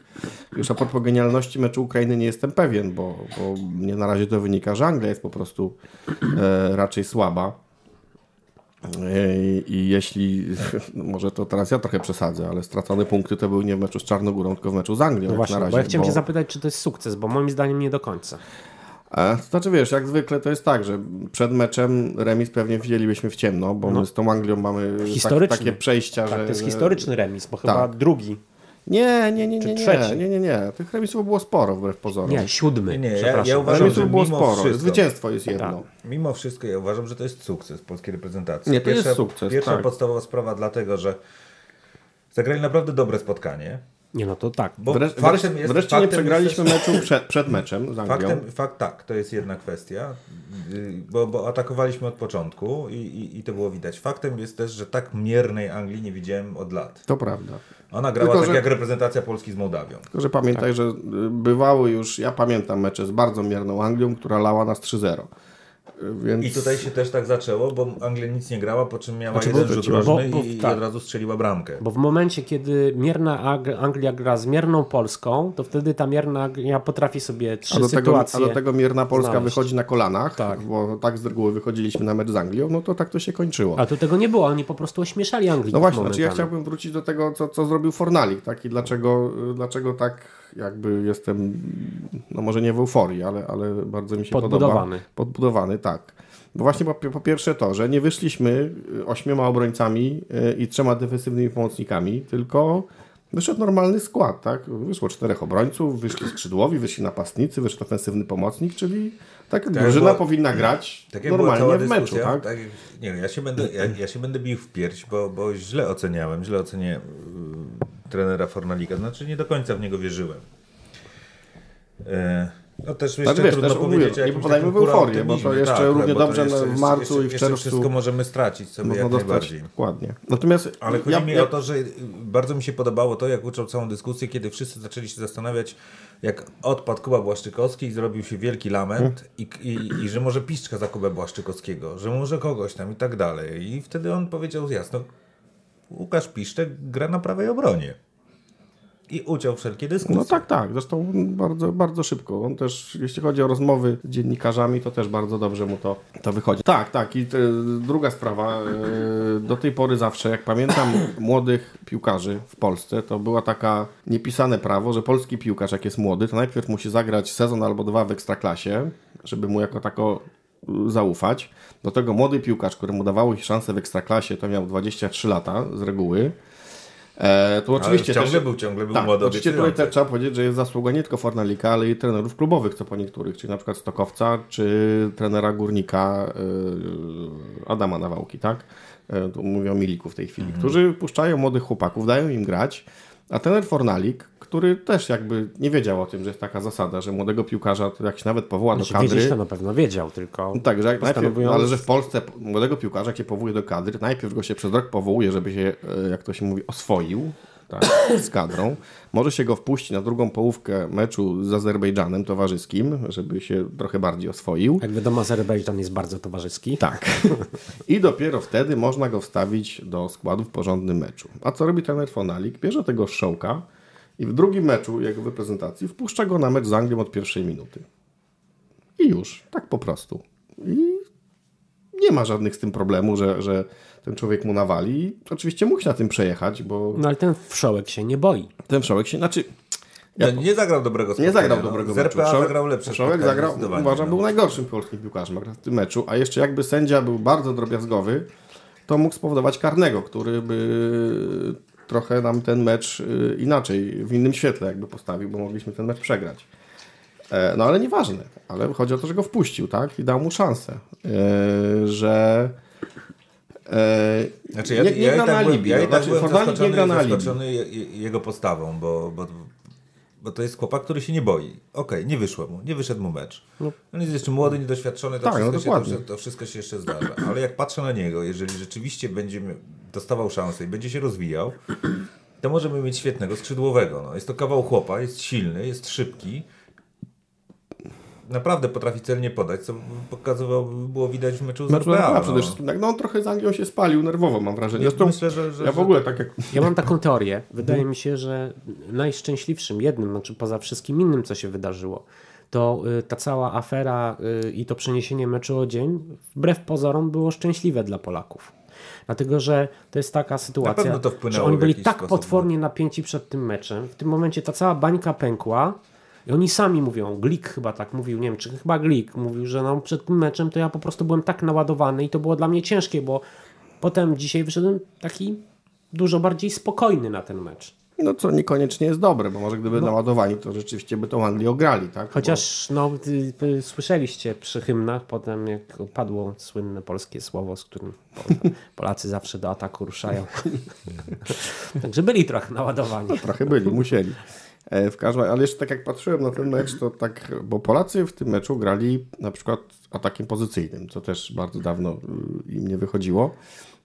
już a propos genialności meczu Ukrainy nie jestem pewien, bo, bo mnie na razie to wynika, że Anglia jest po prostu e, raczej słaba. E, I jeśli, (laughs) no może to teraz ja trochę przesadzę, ale stracone punkty to były nie w meczu z Czarnogórą, tylko w meczu z Anglią. No właśnie, na razie, bo ja chciałem bo- cię zapytać, czy to jest sukces, bo moim zdaniem nie do końca. To znaczy wiesz, jak zwykle to jest tak, że przed meczem remis pewnie widzielibyśmy w ciemno, bo my z tą Anglią mamy tak, takie przejścia, Tak, że... to jest historyczny remis, bo chyba Tak. drugi, Nie, nie, nie, Czy nie, trzeci? nie, nie, nie, nie. Tych remisów było sporo wbrew pozorom. nie, siódmy, Nie, nie, ja- przepraszam. ja uważam, remisów że było sporo. wszystko- Zwycięstwo jest jedno. Tak. Mimo wszystko ja uważam, że to jest sukces polskiej reprezentacji. Nie, to jest sukces, Pierwsza tak. podstawowa sprawa dlatego, że zagrali naprawdę dobre spotkanie. Nie, no to tak. Bo faktem wreszcie, jest, wreszcie nie przegraliśmy jest meczu przed, przed meczem z Anglią. faktem, fakt, tak, to jest jedna kwestia, bo, bo atakowaliśmy od początku i, i, i to było widać. Faktem jest też, że tak miernej Anglii nie widziałem od lat. To prawda. Ona grała Tylko, tak że- jak reprezentacja Polski z Mołdawią. Tylko, że pamiętaj, Tak. że y, bywały już, ja pamiętam mecze z bardzo mierną Anglią, która lała nas 3-0. Y, Więc... I tutaj się też tak zaczęło, bo Anglia nic nie grała, po czym miała Znaczy, jeden bo- rzut bo- rożny bo- i, tak. i od razu strzeliła bramkę. Bo w momencie, kiedy mierna Anglia gra z mierną Polską, to wtedy ta mierna Anglia potrafi sobie trzy A do, tego, sytuacje. a do tego mierna Polska znaleźć. wychodzi na kolanach, Tak. bo tak z reguły wychodziliśmy na mecz z Anglią, no to tak to się kończyło. A tu tego nie było, oni po prostu ośmieszali Anglików No właśnie, znaczy ja chciałbym wrócić do tego, co, co zrobił Fornalik, tak? I dlaczego, dlaczego tak jakby jestem, no może nie w euforii, ale, ale bardzo mi się Podbudowany. podoba. Podbudowany, tak. Bo właśnie po, po pierwsze to, że nie wyszliśmy ośmioma obrońcami y, i trzema defensywnymi pomocnikami, tylko wyszedł normalny skład, tak? Wyszło czterech obrońców, wyszli skrzydłowi, wyszli napastnicy, wyszedł ofensywny pomocnik, czyli tak Tak drużyna była- powinna grać Tak normalnie w meczu, tak? tak? nie wiem, ja się będę, ja, ja się będę bił w pierś, bo, bo źle oceniałem, źle ocenię y, trenera Fornalika, znaczy nie do końca w niego wierzyłem. E, no też jeszcze wiesz, trudno też mówię, powiedzieć o nie popadajmy w euforię, bo to jeszcze tak, równie to dobrze jeszcze- w marcu jeszcze, i w jeszcze czerwcu wszystko możemy stracić sobie Można jak dostać najbardziej. dokładnie. Natomiast Ale chodzi ja, mi ja, o to, że bardzo mi się podobało to, jak uczył całą dyskusję, kiedy wszyscy zaczęli się zastanawiać, jak odpadł Kuba Błaszczykowski i zrobił się wielki lament i, i, i że może Piszczka za Kubę Błaszczykowskiego, że może kogoś tam i tak dalej. I wtedy on powiedział jasno, Łukasz Piszczek gra na prawej obronie. I uciął wszelkie dyskusje. No tak, tak. Zresztą bardzo, bardzo szybko. On też, jeśli chodzi o rozmowy z dziennikarzami, to też bardzo dobrze mu to, to wychodzi. Tak, tak. I te, druga sprawa. e, Do tej pory zawsze, jak pamiętam (coughs) młodych piłkarzy w Polsce, to była taka niepisane prawo, że polski piłkarz, jak jest młody, to najpierw musi zagrać sezon albo dwa w ekstraklasie, żeby mu jako tako zaufać. Do tego młody piłkarz, któremu dawało się szansę w ekstraklasie, to miał 23 lata z reguły. E, tu oczywiście ciągle też, był- ciągle był tak, młody, Oczywiście tutaj też trzeba powiedzieć, że jest zasługa nie tylko Fornalika, ale i trenerów klubowych, co po niektórych, czyli na przykład Stokowca, czy trenera Górnika yy, Adama Nawałki, tak? Yy, tu mówię o Miliku w tej chwili, Mhm. którzy puszczają młodych chłopaków, dają im grać, a trener Fornalik, który też jakby nie wiedział o tym, że jest taka zasada, że młodego piłkarza to jak się nawet powoła do Znaczy, wiedzieć kadry, to na pewno wiedział, tylko no tak, że najpierw, ale że w Polsce młodego piłkarza, jak się powołuje do kadry, najpierw go się przez rok powołuje, żeby się, e, jak to się mówi, oswoił tak, z kadrą. Może się go wpuścić na drugą połówkę meczu z Azerbejdżanem towarzyskim, żeby się trochę bardziej oswoił. jak wiadomo Azerbejdżan jest bardzo towarzyski. Tak. I dopiero wtedy można go wstawić do składu w porządnym meczu. A co robi trener Fonalik? Bierze tego szołka i w drugim meczu jego w reprezentacji wpuszcza go na mecz z Anglią od pierwszej minuty. I już. Tak po prostu. I nie ma żadnych z tym problemu, że, że ten człowiek mu nawali. I oczywiście mógł się na tym przejechać, bo No ale ten wszołek się nie boi. ten szołek się... Znaczy, Ja nie zagrał dobrego nie spotkania. zagrał no. dobrego Z meczu. Zagrał lepsze Szołek zagrał, uważam, no. był najgorszym polskim piłkarzem w tym meczu, a jeszcze jakby sędzia był bardzo drobiazgowy, to mógł spowodować karnego, który by trochę nam ten mecz y, inaczej, w innym świetle jakby postawił, bo mogliśmy ten mecz przegrać. E, No ale nieważne, ale chodzi o to, że go wpuścił, tak? I dał mu szansę, e, że e, Znaczy, ja, nie, nie ja, gra i tak na alibi. ja no, tak znaczy, Fornalik nie gra na jego postawą, bo, bo, bo to jest chłopak, który się nie boi. Okej, nie wyszło mu, nie wyszedł mu mecz. On jest jeszcze młody, niedoświadczony, to, Tak, no wszystko się, dokładnie. to, to wszystko się jeszcze zdarza. Ale jak patrzę na niego, jeżeli rzeczywiście będzie dostawał szansę i będzie się rozwijał, to możemy mieć świetnego skrzydłowego. No. Jest to kawał chłopa, jest silny, jest szybki. Naprawdę potrafi celnie podać, co pokazywał, było widać w meczu z Znaczy, RPA. no, no. przede wszystkim, tak, no on trochę z Anglią się spalił nerwowo, mam wrażenie. Zresztą Myślę, że, że, ja w ogóle tak jak Ja mam taką teorię. (laughs) Wydaje mi się, że najszczęśliwszym, jednym, znaczy poza wszystkim innym, co się wydarzyło, to y, ta cała afera y, i to przeniesienie meczu o dzień, wbrew pozorom, było szczęśliwe dla Polaków. Dlatego, że to jest taka sytuacja, że oni byli tak sposób, no. potwornie napięci przed tym meczem. W tym momencie ta cała bańka pękła i oni sami mówią, Glik chyba tak mówił, nie wiem, czy chyba Glik mówił, że no, przed tym meczem to ja po prostu byłem tak naładowany i to było dla mnie ciężkie, bo potem dzisiaj wyszedłem taki dużo bardziej spokojny na ten mecz. No co niekoniecznie jest dobre, bo może gdyby naładowani, to rzeczywiście by tą Anglię ograli, tak? Chociaż no, y, y, słyszeliście przy hymnach potem, jak padło słynne polskie słowo, z którym Po- (laughs) Polacy zawsze do ataku ruszają. (laughs) Także byli trochę naładowani. Bo trochę byli, musieli. E, W każdym ale jeszcze tak jak patrzyłem na ten mecz, to tak, bo Polacy w tym meczu grali na przykład atakiem pozycyjnym, co też bardzo dawno y, im nie wychodziło.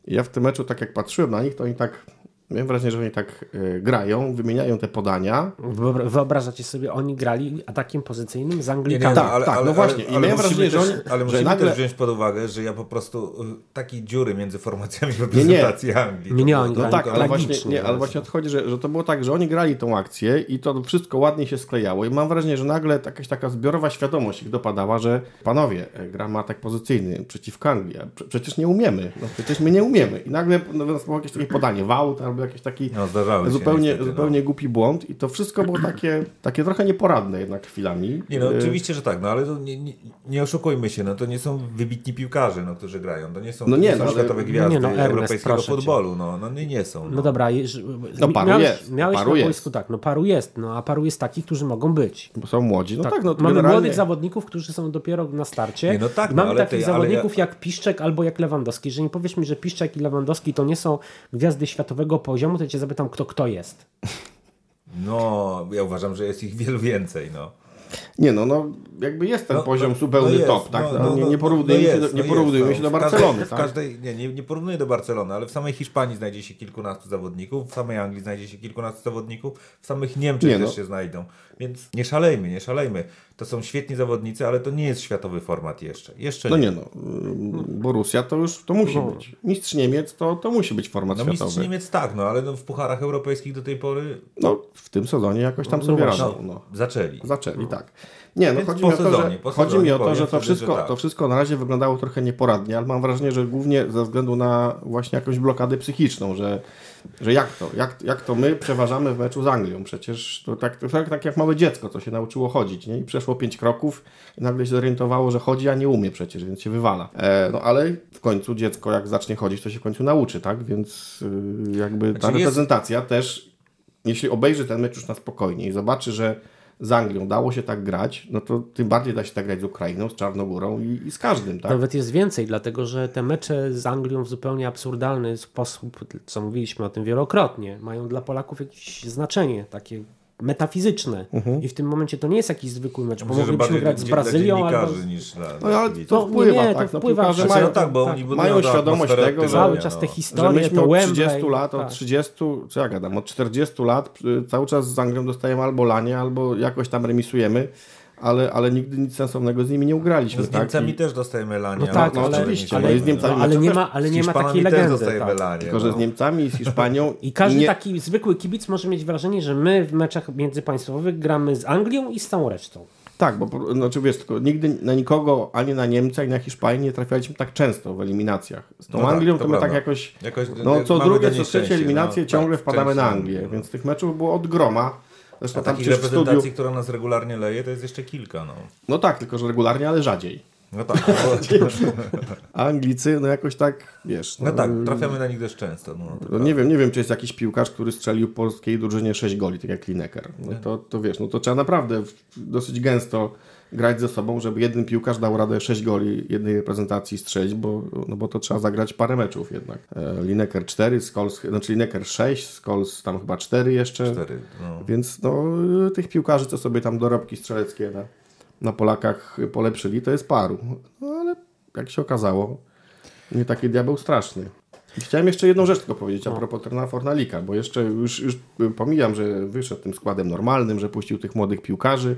I ja w tym meczu, tak jak patrzyłem na nich, to oni tak, miałem wrażenie, że oni tak y, grają, wymieniają te podania. Wyobra- Wyobrażacie sobie, oni grali atakiem pozycyjnym z Nie, nie, Anglikami. Tak, tak, no właśnie. I miałem wrażenie, że też, oni- ale że musimy nagle- też wziąć pod uwagę, że ja po prostu y, takiej dziury między formacjami w nie. reprezentacji Anglii. Nie, nie, oni było- No tak, ale właśnie, nie, ale właśnie odchodzi, że, że to było tak, że oni grali tą akcję i to wszystko ładnie się sklejało i mam wrażenie, że nagle jakaś taka zbiorowa świadomość ich dopadała, że panowie, e, gramy atak pozycyjny przeciwko Anglii, przecież nie umiemy, no przecież my nie umiemy i nagle no, nastąpiło jakieś takie podanie w aut albo jakiś taki No, zupełnie, niestety, no. zupełnie głupi błąd i to wszystko było takie, takie trochę nieporadne jednak chwilami. Nie no, E, oczywiście, że tak, no ale to nie, nie, nie oszukujmy się, no to nie są wybitni piłkarze, no, którzy grają, to nie są, No nie, no, ale- światowe gwiazdy nie, no, Ernest, europejskiego cię. futbolu, no, no nie, nie są. No. No dobra, jeż, No paru miałeś, jest, miałeś paru na jest. boisku tak, no paru jest, no a paru jest takich, którzy mogą być. Bo są młodzi. No tak, no to Mamy generalnie... młodych zawodników, którzy są dopiero na starcie. Nie, no tak, no, mamy ale takich ale zawodników ja- jak Piszczek albo jak Lewandowski. Jeżeli powiesz mi, że Piszczek i Lewandowski to nie są gwiazdy światowego poziomu, to cię zapytam, kto kto jest. no, ja uważam, że jest ich wielu więcej, no. Nie no, no jakby jest ten No, poziom no, zupełny no jest, top, tak? no, No, no, nie, nie porównujmy, no się, do, nie no porównujmy jest, się do W każdej- Barcelony, w tak? każdej, nie, nie, nie porównuję do Barcelony, ale w samej Hiszpanii znajdzie się kilkunastu zawodników, w samej Anglii znajdzie się kilkunastu zawodników, w samych Niemczech Nie, też no. się znajdą. Więc nie szalejmy, nie szalejmy. To są świetni zawodnicy, ale to nie jest światowy format jeszcze. Jeszcze No nie no, ym, Borussia to już to musi być. Mistrz Niemiec to, to musi być format No światowy. mistrz Niemiec tak, no ale no, w pucharach europejskich do tej pory No w tym sezonie jakoś tam No sobie radzą. No. zaczęli. Zaczęli, tak. Nie, no chodzi mi o to, sezonie, że, po chodzi sezonie mi o to, że to wszystko, że tak. to wszystko na razie wyglądało trochę nieporadnie, ale mam wrażenie, że głównie ze względu na właśnie jakąś blokadę psychiczną, że, że jak to, jak, jak to my przeważamy w meczu z Anglią, przecież to tak, to tak, tak jak małe dziecko, co się nauczyło chodzić, nie? I przeszło pięć kroków i nagle się zorientowało, że chodzi, a nie umie przecież, więc się wywala. E, no ale w końcu dziecko jak zacznie chodzić, to się w końcu nauczy, tak? Więc y, jakby ta Znaczy jest- reprezentacja też jeśli obejrzy ten mecz już na spokojnie i zobaczy, że z Anglią dało się tak grać, no to tym bardziej da się tak grać z Ukrainą, z Czarnogórą i, i z każdym, tak? Nawet jest więcej, dlatego że te mecze z Anglią w zupełnie absurdalny sposób, co mówiliśmy o tym wielokrotnie, mają dla Polaków jakieś znaczenie takie metafizyczne. Mhm. I w tym momencie to nie jest jakiś zwykły mecz, bo Myślę, że moglibyśmy grać z Brazylią albo... dziennikarzy niż dla, No ale to To- wpływa, nie, to tak? No, wpływa wszędzie. mają, no tak, bo tak. mają świadomość tego, że- Cały czas te no. że historie, myśmy to od Wembley. 30 lat, od tak. 30, co ja gadam, od 40 lat y, cały czas z Anglią dostajemy albo lanie, albo jakoś tam remisujemy, ale, ale nigdy nic sensownego z nimi nie ugraliśmy, Z tak? Niemcami I- też dostajemy lanie. No ale tak, no ale, oczywiście, ale, no i z Niemcami ale też- nie ma, ale z nie ma takiej też legendy. dostajemy Tak. lanie. Tylko, że z no. Niemcami i z Hiszpanią (laughs) I każdy nie, taki zwykły kibic może mieć wrażenie, że my w meczach międzypaństwowych gramy z Anglią i z całą resztą. Tak, bo znaczy wiesz, tylko nigdy na nikogo, ani na Niemca, ani na Hiszpanię nie trafialiśmy tak często w eliminacjach. Z tą No tak, Anglią to to, my tak jakoś, Jakoś, no co drugie, co trzecie nieszczęście, eliminacje no, ciągle tak, wpadamy na. Anglię, więc tych meczów było od groma. Zresztą A tam takich w studiu, reprezentacji, która nas regularnie leje, to jest jeszcze kilka. No, no tak, tylko że regularnie, ale rzadziej. no tak, (laughs) A Anglicy, no jakoś tak, wiesz. no tak, trafiamy na nich dość często. No, No nie wiem, nie wiem, czy jest jakiś piłkarz, który strzelił polskiej drużynie 6 goli, tak jak Lineker. No to, to wiesz, no to trzeba naprawdę dosyć gęsto grać ze sobą, żeby jeden piłkarz dał radę 6 goli jednej reprezentacji strzelić, bo, no bo to trzeba zagrać parę meczów jednak. E, Lineker 4, Scholes, znaczy Lineker 6, Scholes tam chyba 4 jeszcze. cztery. No. Więc no, y, tych piłkarzy, co sobie tam dorobki strzeleckie na, na Polakach polepszyli, to jest paru. No ale jak się okazało, nie taki diabeł straszny. I chciałem jeszcze jedną rzecz tylko powiedzieć a propos trenera Fornalika, bo jeszcze już, już pomijam, że wyszedł tym składem normalnym, że puścił tych młodych piłkarzy,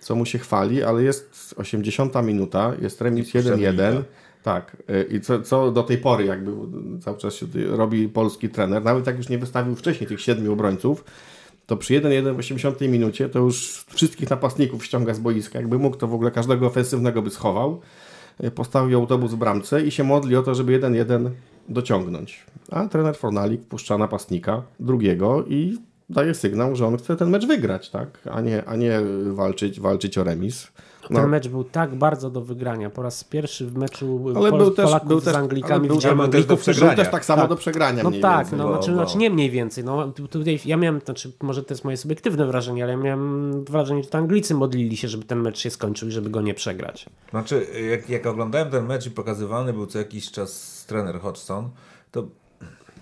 co mu się chwali, ale jest 80 minuta, jest remis I puszcza 1-1. Milika. Tak, y, i co, co do tej pory jakby cały czas się robi polski trener, nawet jak już nie wystawił wcześniej tych siedmiu obrońców, to przy 1-1 w 80 minucie to już wszystkich napastników ściąga z boiska. Jakby mógł, to w ogóle każdego ofensywnego by schował. Y, Postawił autobus w bramce i się modli o to, żeby 1-1 dociągnąć. A trener Fornalik puszcza napastnika drugiego i daje sygnał, że on chce ten mecz wygrać, tak? A nie, a nie walczyć, walczyć o remis. No, Ten mecz był tak bardzo do wygrania. Po raz pierwszy w meczu ale Pol- był też, Polaków był z też, Anglikami ale był, widziałem Anglików, też, był też tak samo Tak. do przegrania No tak, więcej. no, bo- znaczy, bo- znaczy nie mniej więcej. No, tu- tutaj ja miałem, znaczy może to jest moje subiektywne wrażenie, ale ja miałem wrażenie, że to Anglicy modlili się, żeby ten mecz się skończył i żeby go nie przegrać. Znaczy, jak, jak oglądałem ten mecz i pokazywany był co jakiś czas trener Hodgson, to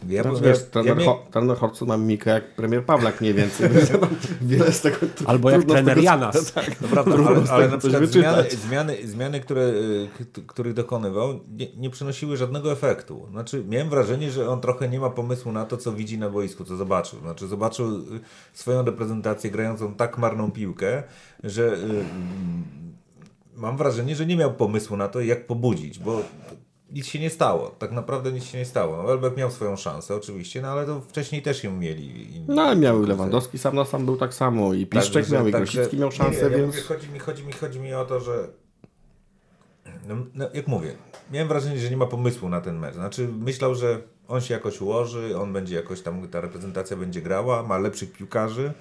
ja, Znaczy, wiesz, trener, ja, Ho- trener Horcu ma mikę jak premier Pawlak mniej więcej. (laughs) Wiele z tego Albo jak trener tego- Janas. (laughs) No prawda, Trudno ale, ale na przykład zmiany, zmiany, zmiany które, k- których dokonywał, nie, nie przynosiły żadnego efektu. Znaczy, miałem wrażenie, że on trochę nie ma pomysłu na to, co widzi na boisku, co zobaczył. Znaczy, zobaczył y, swoją reprezentację grającą tak marną piłkę, że y, mm, mam wrażenie, że nie miał pomysłu na to, jak pobudzić, bo nic się nie stało. Tak naprawdę nic się nie stało. No, Welbeck miał swoją szansę, oczywiście, no ale to wcześniej też ją mieli. inni. No ale miał Lewandowski sam na sam był tak samo i Piszczek Także- miał i Grosicki miał nie, szansę, ja więc... Mówię, chodzi, mi, chodzi, mi, chodzi mi o to, że no, no, jak mówię, miałem wrażenie, że nie ma pomysłu na ten mecz. Znaczy myślał, że on się jakoś ułoży, on będzie jakoś tam, ta reprezentacja będzie grała, ma lepszych piłkarzy.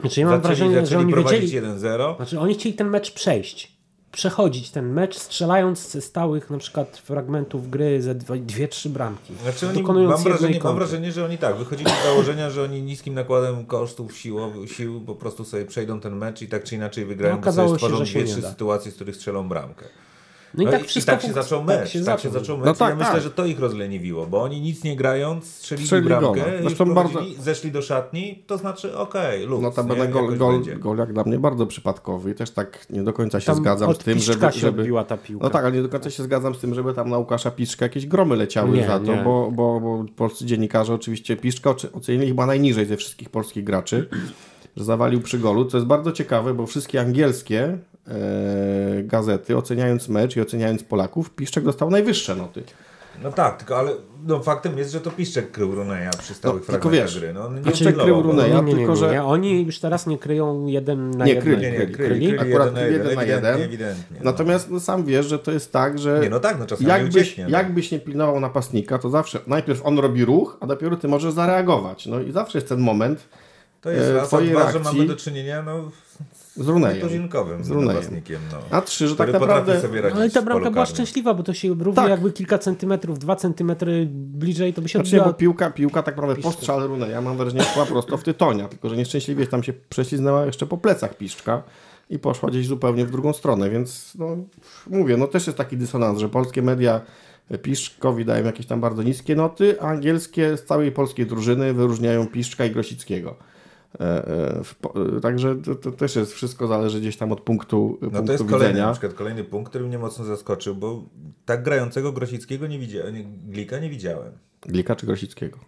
Znaczy ja mam zaczęli, wrażenie, zaczęli że oni prowadzić wiedzieli... 1-0. Znaczy oni chcieli ten mecz przejść. Przechodzić ten mecz, strzelając ze stałych na przykład fragmentów gry ze dwie, dwie trzy bramki. Znaczy oni, mam, wrażenie, mam wrażenie, że oni tak, wychodzili z założenia, że oni niskim nakładem kosztów sił, sił po prostu sobie przejdą ten mecz i tak czy inaczej wygrają, No, bo sobie stworzą się dwie, trzy sytuacje, z których strzelą bramkę. No i No tak i, i wszystko tak się zaczął tak mecz. się Tak się zaczął. zaczął mecz. No i tak, ja myślę, tak. że to ich rozleniwiło, bo oni nic nie grając, strzelili Strzelili bramkę, bardzo- zeszli do szatni, to znaczy okej, luz, Notabene nie? gol, gol, gol jak dla mnie bardzo przypadkowy i też tak nie do końca się Tam zgadzam z tym, żeby... Się żeby ta piłka. no tak, ale nie do końca się zgadzam z tym, żeby tam na Łukasza Piszczka jakieś gromy leciały Nie, za to, nie. Bo, bo, bo polscy dziennikarze oczywiście Piszczka oce- ocenili chyba najniżej ze wszystkich polskich graczy, że zawalił przy golu, co jest bardzo ciekawe, bo wszystkie angielskie gazety oceniając mecz i oceniając Polaków, Piszczek dostał najwyższe noty. No tak, tylko ale no, faktem jest, że to Piszczek krył Runeja przy stałych No, tylko fragmentach wiesz, gry. No, nie Piszczek upilnował krył go. Runeja. nie, nie, nie, tylko, że- nie. Oni już teraz nie kryją jeden na Nie, jeden. kryli, Nie, nie, kryli, kryli, kryli. kryli Akurat jeden na jeden, na jeden. ewidentnie. no. Natomiast no, sam wiesz, że to jest tak, że Nie, no tak, no czasami jakbyś, ucieknie. No. jakbyś nie pilnował napastnika, to zawsze najpierw on robi ruch, a dopiero ty możesz zareagować. No i zawsze jest ten moment To jest e, raz, a dwa, że reakcji mamy do czynienia no, z z Runejem. tuzinkowym Z Runejem. napastnikiem. No, A trzy, że tak naprawdę... sobie radzić Ale ta bramka była szczęśliwa, bo to się równie Tak. jakby kilka centymetrów, dwa centymetry bliżej, to by się Znaczy, odbiła. bo piłka, piłka tak naprawdę po strzale Runeja mam wrażenie szła prosto w tytonia, tylko że nieszczęśliwie tam się prześliznęła jeszcze po plecach Piszczka i poszła gdzieś zupełnie w drugą stronę, więc no, mówię, no też jest taki dysonans, że polskie media Piszczkowi dają jakieś tam bardzo niskie noty, a angielskie z całej polskiej drużyny wyróżniają Piszczka i Grosickiego. E, e, e, Także to, to też jest, wszystko zależy gdzieś tam od punktu, No punktu to jest kolejny, widzenia. na przykład kolejny punkt, który mnie mocno zaskoczył, bo tak grającego Grosickiego nie widziałem, Glika nie widziałem. Glika czy Grosickiego?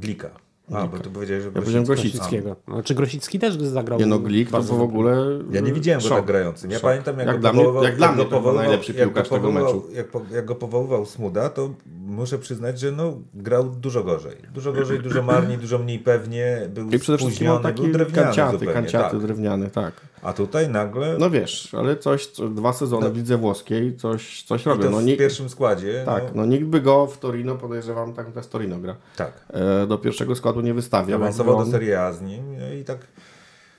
Glika. A, bo tu powiedziałeś, że Ja powiedziałem Grosicki. Grosickiego. No, czy Grosicki też zagrał? Nie no, Glik to w ogóle... Ja nie widziałem go tak grającym. Ja Szok. pamiętam, jak, Jak go dla mnie- powoływał, jak go powoływał- najlepszy jak go piłkarz tego meczu. Jak, po, jak go powoływał Smuda, to muszę przyznać, że no, grał dużo gorzej. Dużo gorzej, dużo marniej, dużo mniej pewnie. Był I przede wszystkim taki był drewniany kanciaty, zupełnie. kanciaty, tak. drewniany, tak. A tutaj nagle No wiesz, ale coś, co, dwa sezony w lidze włoskiej, coś, coś robią. No, w ni- pierwszym składzie. tak, no, no nikt by go w Torino, podejrzewam, tak teraz Torino gra, tak. e, do pierwszego składu nie wystawiał. Awansował do Serie A z nim no i tak.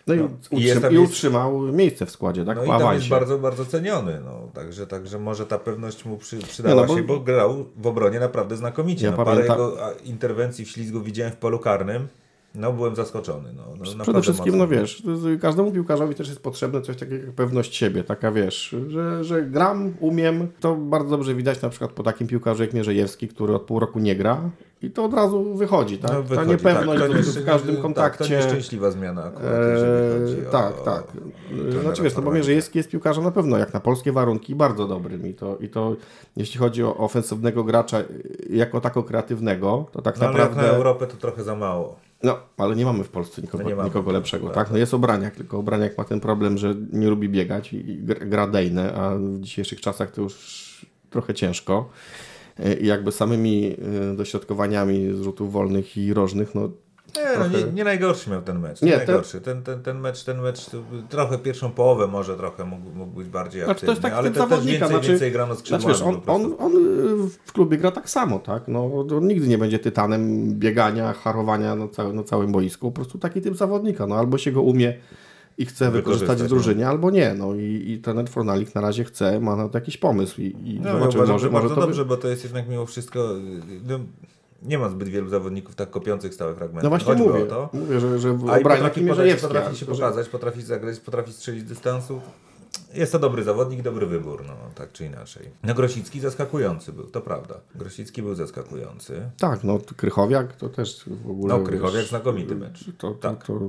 No i, no. I jest i jest- utrzymał miejsce w składzie, tak, No i tam jest bardzo, bardzo ceniony. No. Także, także może ta pewność mu przy, przydała no bo- się, bo grał w obronie naprawdę znakomicie. Ja no, parę pamiętam- jego a, interwencji w ślizgu widziałem w polu karnym. No byłem zaskoczony. No, no, Przede naprawdę wszystkim, mocno. no wiesz, jest- każdemu piłkarzowi też jest potrzebne coś takiego jak pewność siebie, taka wiesz, że, że gram, umiem, to bardzo dobrze widać na przykład po takim piłkarzu jak Mierzejewski, który od pół roku nie gra i to od razu wychodzi, tak? No, Ta wychodzi, niepewność tak, to w- każdym tak, kontakcie. to nieszczęśliwa zmiana akurat, Eee, o, tak, o, tak. trenera Znaczy wiesz, no bo. Mierzejewski jest piłkarzem na pewno, jak na polskie warunki, bardzo dobrym i to, i to jeśli chodzi o ofensywnego gracza jako tako kreatywnego, to tak No ale jak naprawdę... na Europę to trochę za mało. No, ale nie mamy w Polsce nikogo, No nikogo lepszego, Tak. tak? No jest Obraniak, tylko Obraniak ma ten problem, że nie lubi biegać i gra dejne, a w dzisiejszych czasach to już trochę ciężko. E, I jakby samymi e, dośrodkowaniami z rzutów wolnych i rożnych, no Nie, no, nie, nie najgorszy miał ten mecz. Nie, Nie, to- najgorszy. Ten, ten, ten mecz, ten mecz to trochę pierwszą połowę może trochę mógł, mógł być bardziej Znaczy, to aktywny, jest tak ale to też zawodnika, więcej, znaczy- więcej grano Znaczy, skrzydłami. wiesz, on, on, on w klubie gra tak samo, tak? No, on nigdy nie będzie tytanem biegania, harowania na, całe, na całym boisku. Po prostu taki typ zawodnika. No, albo się go umie i chce wykorzystać w drużynie, albo nie. No i, i trener Fornalik na razie chce, ma na to jakiś pomysł i, i No, ja zobaczymy, uważam, może, że może bardzo to... dobrze, bo to jest jednak mimo wszystko... No, nie ma zbyt wielu zawodników tak kopiących stałe fragmenty. No właśnie Choćby mówię, to. mówię, że, że A i potrafi, i podać, Mierzejewski. potrafi się że- pokazać, potrafi zagrać, potrafi strzelić z dystansu. Jest to dobry zawodnik, dobry wybór, no tak czy inaczej. No Grosicki zaskakujący był, to prawda. Grosicki był zaskakujący. Tak, no Krychowiak to też w ogóle... No Krychowiak wiesz, znakomity mecz. To, to, Tak. to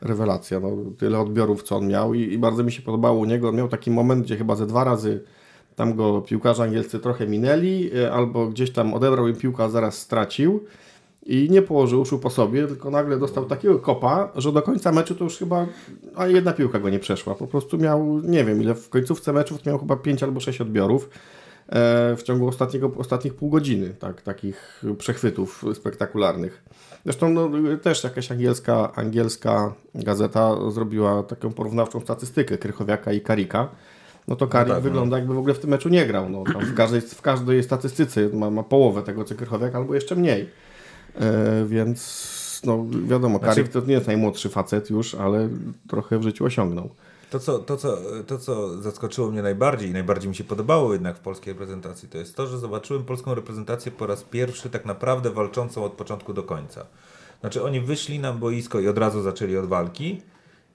rewelacja. No, tyle odbiorów, co on miał i, i bardzo mi się podobało u niego. On miał taki moment, gdzie chyba ze dwa razy tam go piłkarze angielscy trochę minęli, e, albo gdzieś tam odebrał im piłkę, a zaraz stracił i nie położył uszu po sobie, tylko nagle dostał takiego kopa, że do końca meczu to już chyba ani jedna piłka go nie przeszła. Po prostu miał, nie wiem ile, w końcówce meczu to miał chyba pięć albo sześć odbiorów e, w ciągu ostatniego, ostatnich pół godziny, tak, takich przechwytów spektakularnych. Zresztą no, też jakaś angielska, angielska gazeta zrobiła taką porównawczą statystykę Krychowiaka i Karika. No to Karik tak, no. wygląda jakby w ogóle w tym meczu nie grał. No, w, każdej, w każdej statystyce ma, ma połowę tego, co Krychowiak, albo jeszcze mniej. E, więc no wiadomo, Znaczy- to nie jest najmłodszy facet już, ale trochę w życiu osiągnął. To co, to, co, to, co zaskoczyło mnie najbardziej i najbardziej mi się podobało jednak w polskiej reprezentacji, to jest to, że zobaczyłem polską reprezentację po raz pierwszy tak naprawdę walczącą od początku do końca. Znaczy oni wyszli na boisko i od razu zaczęli od walki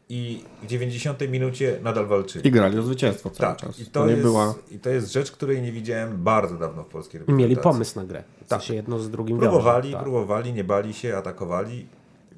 i w 90 minucie nadal walczyli. I grali o zwycięstwo cały tak, czas. i To, to, nie jest, była... i to jest rzecz, której nie widziałem bardzo dawno w polskiej reprezentacji. mieli pomysł na grę. Tak. sensie jedno z drugim Próbowali, wiąże, tak. próbowali, nie bali się, atakowali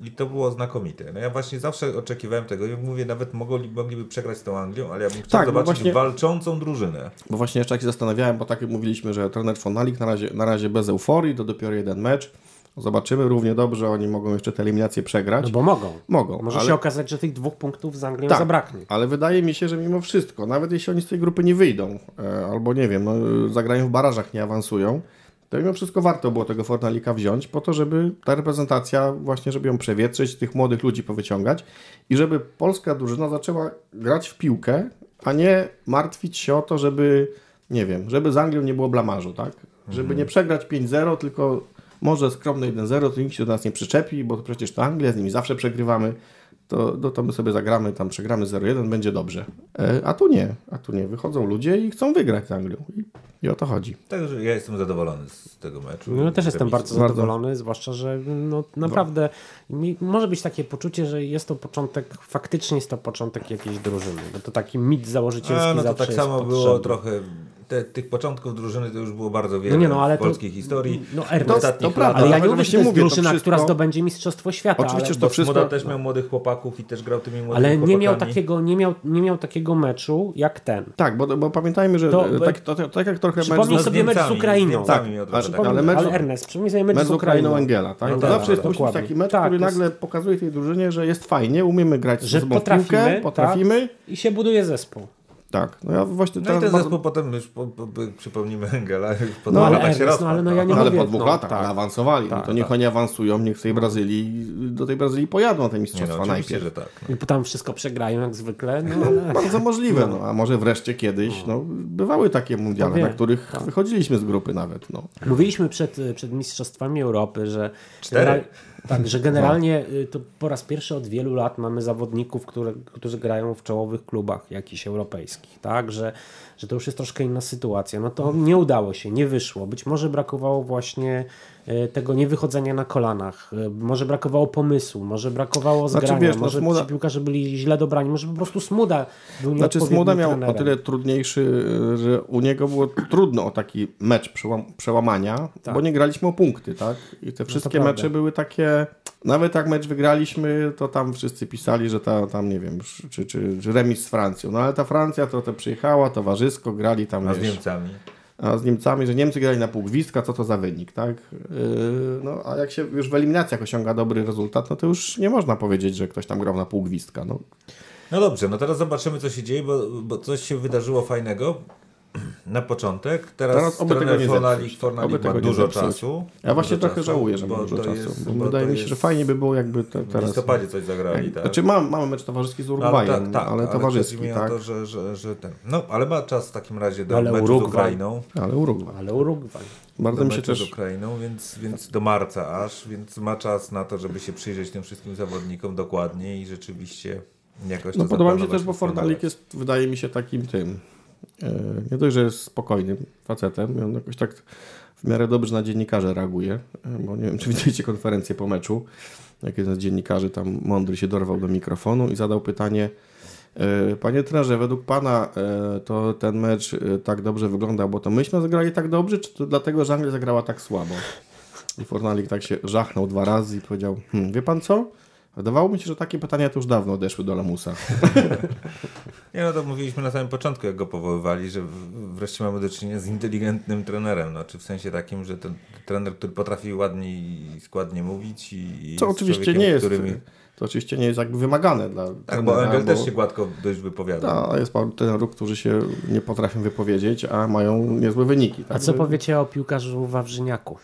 i to było znakomite. No ja właśnie zawsze oczekiwałem tego i mówię, nawet mogli, mogliby przegrać z tą Anglią, ale ja bym chciał Tak, no zobaczyć właśnie- walczącą drużynę. Bo właśnie jeszcze tak się zastanawiałem, bo tak jak mówiliśmy, że trener Fonalik na razie, na razie bez euforii, to dopiero jeden mecz. Zobaczymy, równie dobrze oni mogą jeszcze te eliminacje przegrać. No bo mogą. Mogą, Może ale- się okazać, że tych dwóch punktów z Anglią Tak, zabraknie. ale wydaje mi się, że mimo wszystko, nawet jeśli oni z tej grupy nie wyjdą, e, albo nie wiem, no, zagrają w barażach, nie awansują, to mimo wszystko warto było tego Fornalika wziąć, po to, żeby ta reprezentacja, właśnie żeby ją przewietrzyć, tych młodych ludzi powyciągać i żeby polska drużyna zaczęła grać w piłkę, a nie martwić się o to, żeby, nie wiem, żeby z Anglią nie było blamarzu, tak? Żeby nie przegrać 5-0, tylko może skromne 1-0, to nikt się do nas nie przyczepi, bo to przecież to Anglia, z nimi zawsze przegrywamy to, no to my sobie zagramy, tam przegramy 0-1, będzie dobrze. E, a tu nie, a tu nie. Wychodzą ludzie i chcą wygrać z Anglią. I, i o to chodzi. Także ja jestem zadowolony z tego meczu. No, ja też jestem bardzo Bardzo. zadowolony, zwłaszcza, że no, naprawdę mi, może być takie poczucie, że jest to początek, faktycznie jest to początek jakiejś drużyny, bo to taki mit założycielski A, no to tak samo było potrzebny. trochę. Te, tych początków drużyny to już było bardzo wiele No nie no, ale w to- polskiej historii. no, w Ernest, ostatnich to prawda. Ale ja nie mówię, że to jest mówię, to drużyna, wszystko- która zdobędzie Mistrzostwo Świata, Oczywiście, ale, to wszystko- Smuda też miał młodych chłopaków i też grał tymi młodymi ale nie miał, takiego, nie, miał, nie miał takiego meczu jak ten. Tak, bo, bo pamiętajmy, że To- to, tak, to, to, tak jak trochę mecz Przypomnij z, sobie mecz z Ukrainą. z Tak, miał ale- mecz- ale Ernest, przypomnij sobie mecz, mecz z Ukrainą Angiela. Tak? No to tak, zawsze jest tak, taki mecz, Tak, który to nagle pokazuje tej drużynie, że jest fajnie, umiemy grać potrafimy, piłkę, potrafimy. Tak, I się buduje zespół. Tak, no ja właśnie No i teraz ten bardzo- zespół potem już po, po, po, przypomnimy Engela, po No, dwóch ale latach się Ernest, no, ale no ja nie No, ale po dwóch no, latach, tak. ale awansowali. Tak, no to niech tak. oni awansują, niech w tej Brazylii, do tej Brazylii pojadą na te Nie, mistrzostwa no, oczywiście, najpierw. że tak. No. I potem wszystko przegrają jak zwykle. No, (laughs) ale... Bardzo możliwe, no. a może wreszcie kiedyś, no, bywały takie mundiale, No na których wychodziliśmy z grupy nawet, no. Mówiliśmy przed, przed Mistrzostwami Europy, że, Cztery. Tak, że generalnie y, to po raz pierwszy od wielu lat mamy zawodników, które, którzy grają w czołowych klubach jakichś europejskich, tak, że, że to już jest troszkę inna sytuacja. No to nie udało się, nie wyszło. Być może brakowało właśnie y, tego niewychodzenia na kolanach, y, może brakowało pomysłu, może brakowało Znaczy, zgrania, wiesz, no, może Smuda- ci piłkarze byli źle dobrani, może po prostu Smuda był Znaczy Smuda miał o trenerem. tyle trudniejszy, że u niego było trudno o taki mecz przełam, przełamania, bo nie graliśmy o punkty, tak? I te wszystkie prawda. mecze były takie, nawet jak mecz wygraliśmy, to tam wszyscy pisali, że ta, tam nie wiem, czy, czy, czy remis z Francją. No ale ta Francja to, to przyjechała, towarzysko, grali tam, A z wiesz, Niemcami. a z Niemcami, że Niemcy grali na pół gwizdka, co to za wynik, tak? Yy, no, a jak się już w eliminacjach osiąga dobry rezultat, no to już nie można powiedzieć, że ktoś tam grał na pół gwizdka, no. No dobrze, no teraz zobaczymy, co się dzieje, bo, bo coś się wydarzyło fajnego (clears throat) na początek. Teraz, Teraz oby tego nie Fornalik. Fornalik Oby ma tego nie dużo czasu. Ja właśnie trochę czasu, żałuję, że bo mam dużo czasu, jest- bo bo wydaje mi się, że fajnie by było jakby te, W teraz... listopadzie coś zagrali, tak? Znaczy mam, mamy mecz towarzyski z Urugwajem, tak, tak, ale towarzyski, o tak? to, że, że, że ten... No, ale ma czas w takim razie do Ale meczu z Urugwaj. Ukrainą. Ale Urugwaj. Ale Urugwaj. Bardzo do mi się z też... Ukrainą, więc, więc do marca aż, więc ma czas na to, żeby się przyjrzeć tym wszystkim zawodnikom dokładnie i rzeczywiście jakoś to No podoba mi się też, bo. Fornalik jest, wydaje mi się, takim tym... E, nie dość, że jest spokojnym facetem, on jakoś tak w miarę dobrze na dziennikarze reaguje, e, bo nie wiem, czy widzieliście konferencję po meczu, jak jeden z dziennikarzy tam mądry się dorwał do mikrofonu i zadał pytanie e, Panie trenerze, według Pana to ten mecz tak dobrze wygląda, bo to myśmy zagrali tak dobrze, czy to dlatego, że Anglia zagrała tak słabo? I Fornalik tak się żachnął dwa razy i powiedział, hm, wie Pan co? Wydawało mi się, że takie pytania to już dawno odeszły do lamusa. (laughs) Nie no to mówiliśmy na samym początku, jak go powoływali, że wreszcie mamy do czynienia z inteligentnym trenerem. Znaczy w sensie takim, że ten trener, który potrafi ładnie i składnie mówić i, i Co oczywiście nie jest, którymi- to oczywiście nie jest jakby wymagane dla Tak, bo trenera, Engel też się gładko dość wypowiada. Ta, jest paru trenerów, którzy się nie potrafią wypowiedzieć, a mają niezłe wyniki. A Tak? co powiecie o piłkarzu Wawrzyniaku?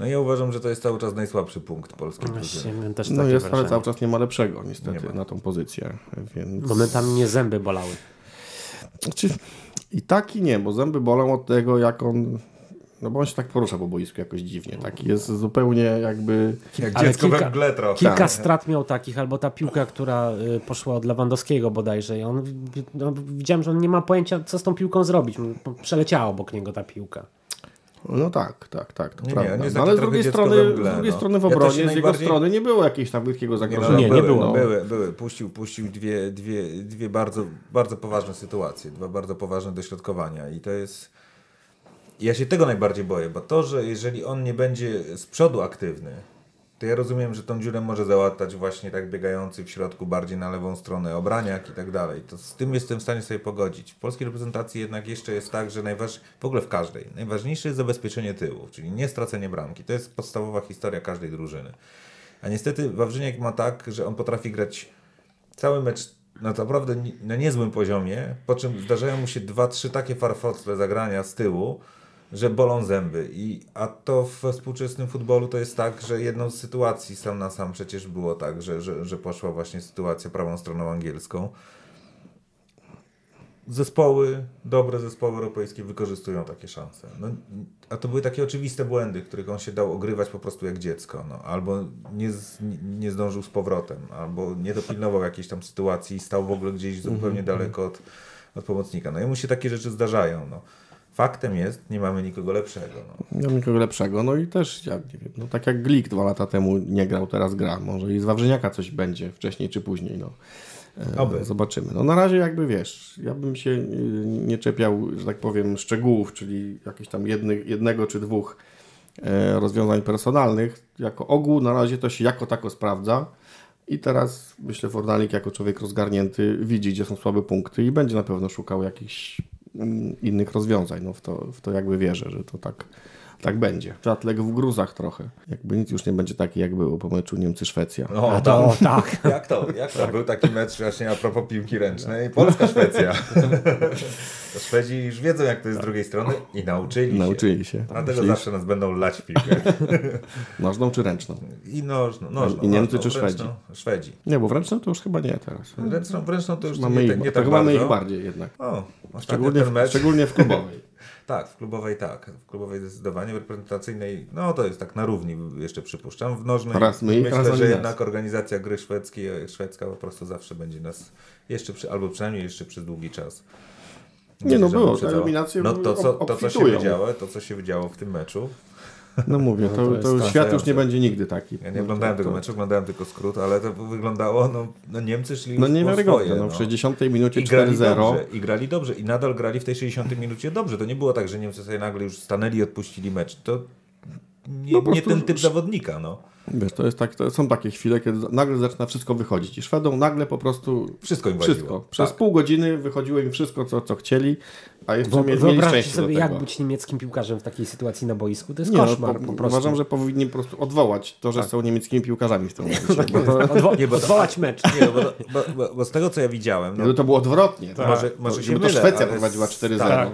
No ja uważam, że to jest cały czas najsłabszy punkt polskiej drużyny. No jest, ale cały czas nie ma lepszego niestety Nie ma. na tą pozycję, więc... Momentami mnie zęby bolały. Znaczy, I tak i nie, bo zęby bolą od tego, jak on... No bo on się tak porusza po boisku jakoś dziwnie. Taki jest zupełnie jakby... Jak Ale dziecko kilka- we mgle trochę. Kilka Tak. strat miał takich, albo ta piłka, która y, poszła od Lewandowskiego bodajże. I on, no, widziałem, że on nie ma pojęcia, co z tą piłką zrobić. Przeleciała obok niego ta piłka. No tak, tak, tak, to Nie, nie, prawda. jest no, ale z drugiej, strony, mgle, z drugiej no. strony w Ja obronie się z jego strony nie było jakiegoś tam wielkiego Nie, zagrożenia. no, Nie, nie były, było. Były, były. Puścił, puścił dwie, dwie, dwie bardzo, bardzo poważne sytuacje, dwa bardzo poważne dośrodkowania i to jest... Ja się tego najbardziej boję, bo to, że jeżeli on nie będzie z przodu aktywny, to ja rozumiem, że tą dziurę może załatać właśnie tak biegający w środku bardziej na lewą stronę obraniak i tak dalej. To z tym jestem w stanie sobie pogodzić. W polskiej reprezentacji jednak jeszcze jest tak, że najważ... w ogóle w każdej, najważniejsze jest zabezpieczenie tyłu, czyli nie stracenie bramki. To jest podstawowa historia każdej drużyny. A niestety Wawrzyniak ma tak, że on potrafi grać cały mecz na naprawdę na niezłym poziomie, po czym zdarzają mu się dwa, trzy takie farfocle zagrania z tyłu, że bolą zęby. I, a to we współczesnym futbolu to jest tak, że jedną z sytuacji sam na sam przecież było tak, że, że, że poszła właśnie sytuacja prawą stroną angielską. Zespoły, dobre zespoły europejskie wykorzystują takie szanse. No, a to były takie oczywiste błędy, których on się dał ogrywać po prostu jak dziecko. No, albo nie, z, nie zdążył z powrotem, albo nie dopilnował jakiejś tam sytuacji i stał w ogóle gdzieś zupełnie daleko od, od pomocnika. No i mu się takie rzeczy zdarzają. No. Faktem jest, nie mamy nikogo lepszego. No. Nie mam nikogo lepszego. No i też, ja nie wiem, no tak jak Glik dwa lata temu nie grał, teraz gra. Może i z Wawrzyniaka coś będzie wcześniej czy później. No. E, Oby. Zobaczymy. No na razie jakby wiesz, ja bym się y, nie czepiał, że tak powiem, szczegółów, czyli jakichś tam jedny, jednego czy dwóch e, rozwiązań personalnych. Jako ogół na razie to się jako tako sprawdza. I teraz myślę, Fornalik jako człowiek rozgarnięty widzi, gdzie są słabe punkty i będzie na pewno szukał jakichś innych rozwiązań. No w to, w to jakby wierzę, że to tak, tak będzie. Czat legł w gruzach trochę. Jakby nic już nie będzie takie, jak było po meczu Niemcy-Szwecja. No, A to (laughs) tak. Jak to? Jak to? Był taki mecz właśnie a propos piłki ręcznej. Polska-Szwecja. To (laughs) Szwedzi już wiedzą, jak to jest z drugiej strony i nauczyli się. Nauczyli się. Dlatego Nauczyli zawsze nas będą lać w piłkę. (laughs) Nożną czy ręczną? I nożną. nożną I Niemcy nożną, czy ręczną. Szwedzi? Szwedzi. Nie, bo w ręczną to już chyba nie teraz. Ręczną, ręczną to już Mamy nie, ich, nie to tak chyba mamy bardzo. ich bardziej jednak. O, Szczególnie, ten w, mecz. szczególnie w klubowej. Tak, w klubowej tak. W klubowej zdecydowanie, w reprezentacyjnej, no to jest tak na równi jeszcze przypuszczam. W nożnej Raz my myślę, raz że nas. jednak organizacja gry szwedzkiej, szwedzka po prostu zawsze będzie nas jeszcze, przy, albo przynajmniej jeszcze przez długi czas. Nie, no było, te eliminacje No to co, to, co się wydziało, to co się wydziało w tym meczu. No mówię, to, to to, już świat już nie będzie nigdy taki. Ja nie No, oglądałem to, tego to- meczu, oglądałem tylko skrót, ale to wyglądało, no, no Niemcy szli No swoje, no w 60 minucie I grali 4-0. dobrze, i grali dobrze, i nadal grali w tej 60 minucie dobrze. To nie było tak, że Niemcy sobie nagle już stanęli i odpuścili mecz. To nie, No nie ten typ zawodnika, no. Wiesz, to, jest tak, to są takie chwile, kiedy nagle zaczyna wszystko wychodzić. I Szwedom nagle po prostu Wszystko im wszystko. Przez Tak. pół godziny wychodziło im wszystko, co, co chcieli, a jeszcze Wo- mieli, szczęście do sobie, tego. jak być niemieckim piłkarzem w takiej sytuacji na boisku. To jest Nie, no, koszmar po, po prostu. Uważam, że powinni po prostu odwołać to, że Tak. są niemieckimi piłkarzami w tym (laughs) momencie. Bo to, Odwo- Nie, bo to- odwołać mecz. Nie, no, bo, bo, bo, bo z tego, co ja widziałem, no, no, to było odwrotnie. Tak. Może- może to, się to mylę, Szwecja prowadziła 4-0. Tak.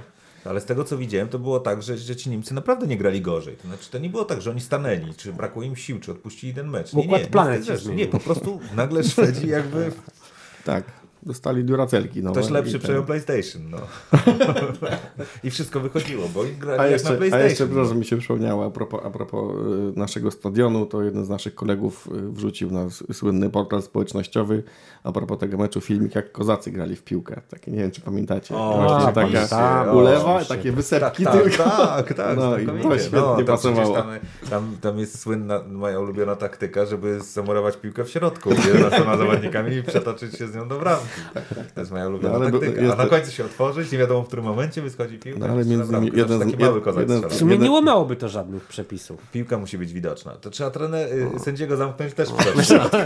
Ale z tego, co widziałem, to było tak, że, że ci Niemcy naprawdę nie grali gorzej. To znaczy, to nie było tak, że oni stanęli, czy brakło im sił, czy odpuścili ten mecz. Nie, Układ nie, nie, planet nie, nie, po prostu nagle Szwedzi jakby (laughs) Tak. Dostali duracelki. No, ktoś lepszy ten- przejął PlayStation, no. (laughs) I wszystko wychodziło, bo grali A jak jeszcze, na a PlayStation. jeszcze, no. przepraszam, mi się przypomniało, a propos, a propos y, naszego stadionu, to jeden z naszych kolegów y, wrzucił na słynny portal społecznościowy a propos tego meczu filmik, jak kozacy grali w piłkę. Taki, nie wiem, czy pamiętacie. O, Właśnie a, taka ulewa, Oczywiście. takie wysepki tak, tylko. Tak, tak, No i to świetnie tam pasowało. Tam, tam, tam jest słynna, moja ulubiona taktyka, żeby zamurować piłkę w środku, wieloma zawodnikami i przetoczyć się z nią do bramki. (laughs) To jest moja ulubiona No, ale taktyka. jest A na końcu się otworzyć, nie wiadomo w którym momencie wychodzi piłka. No, ale między innymi jeden taki mały kozak jeden. W sumie Jeden- nie łamałoby to żadnych przepisów. Piłka musi być widoczna. To trzeba trenę, y, sędziego zamknąć też w środku. (laughs)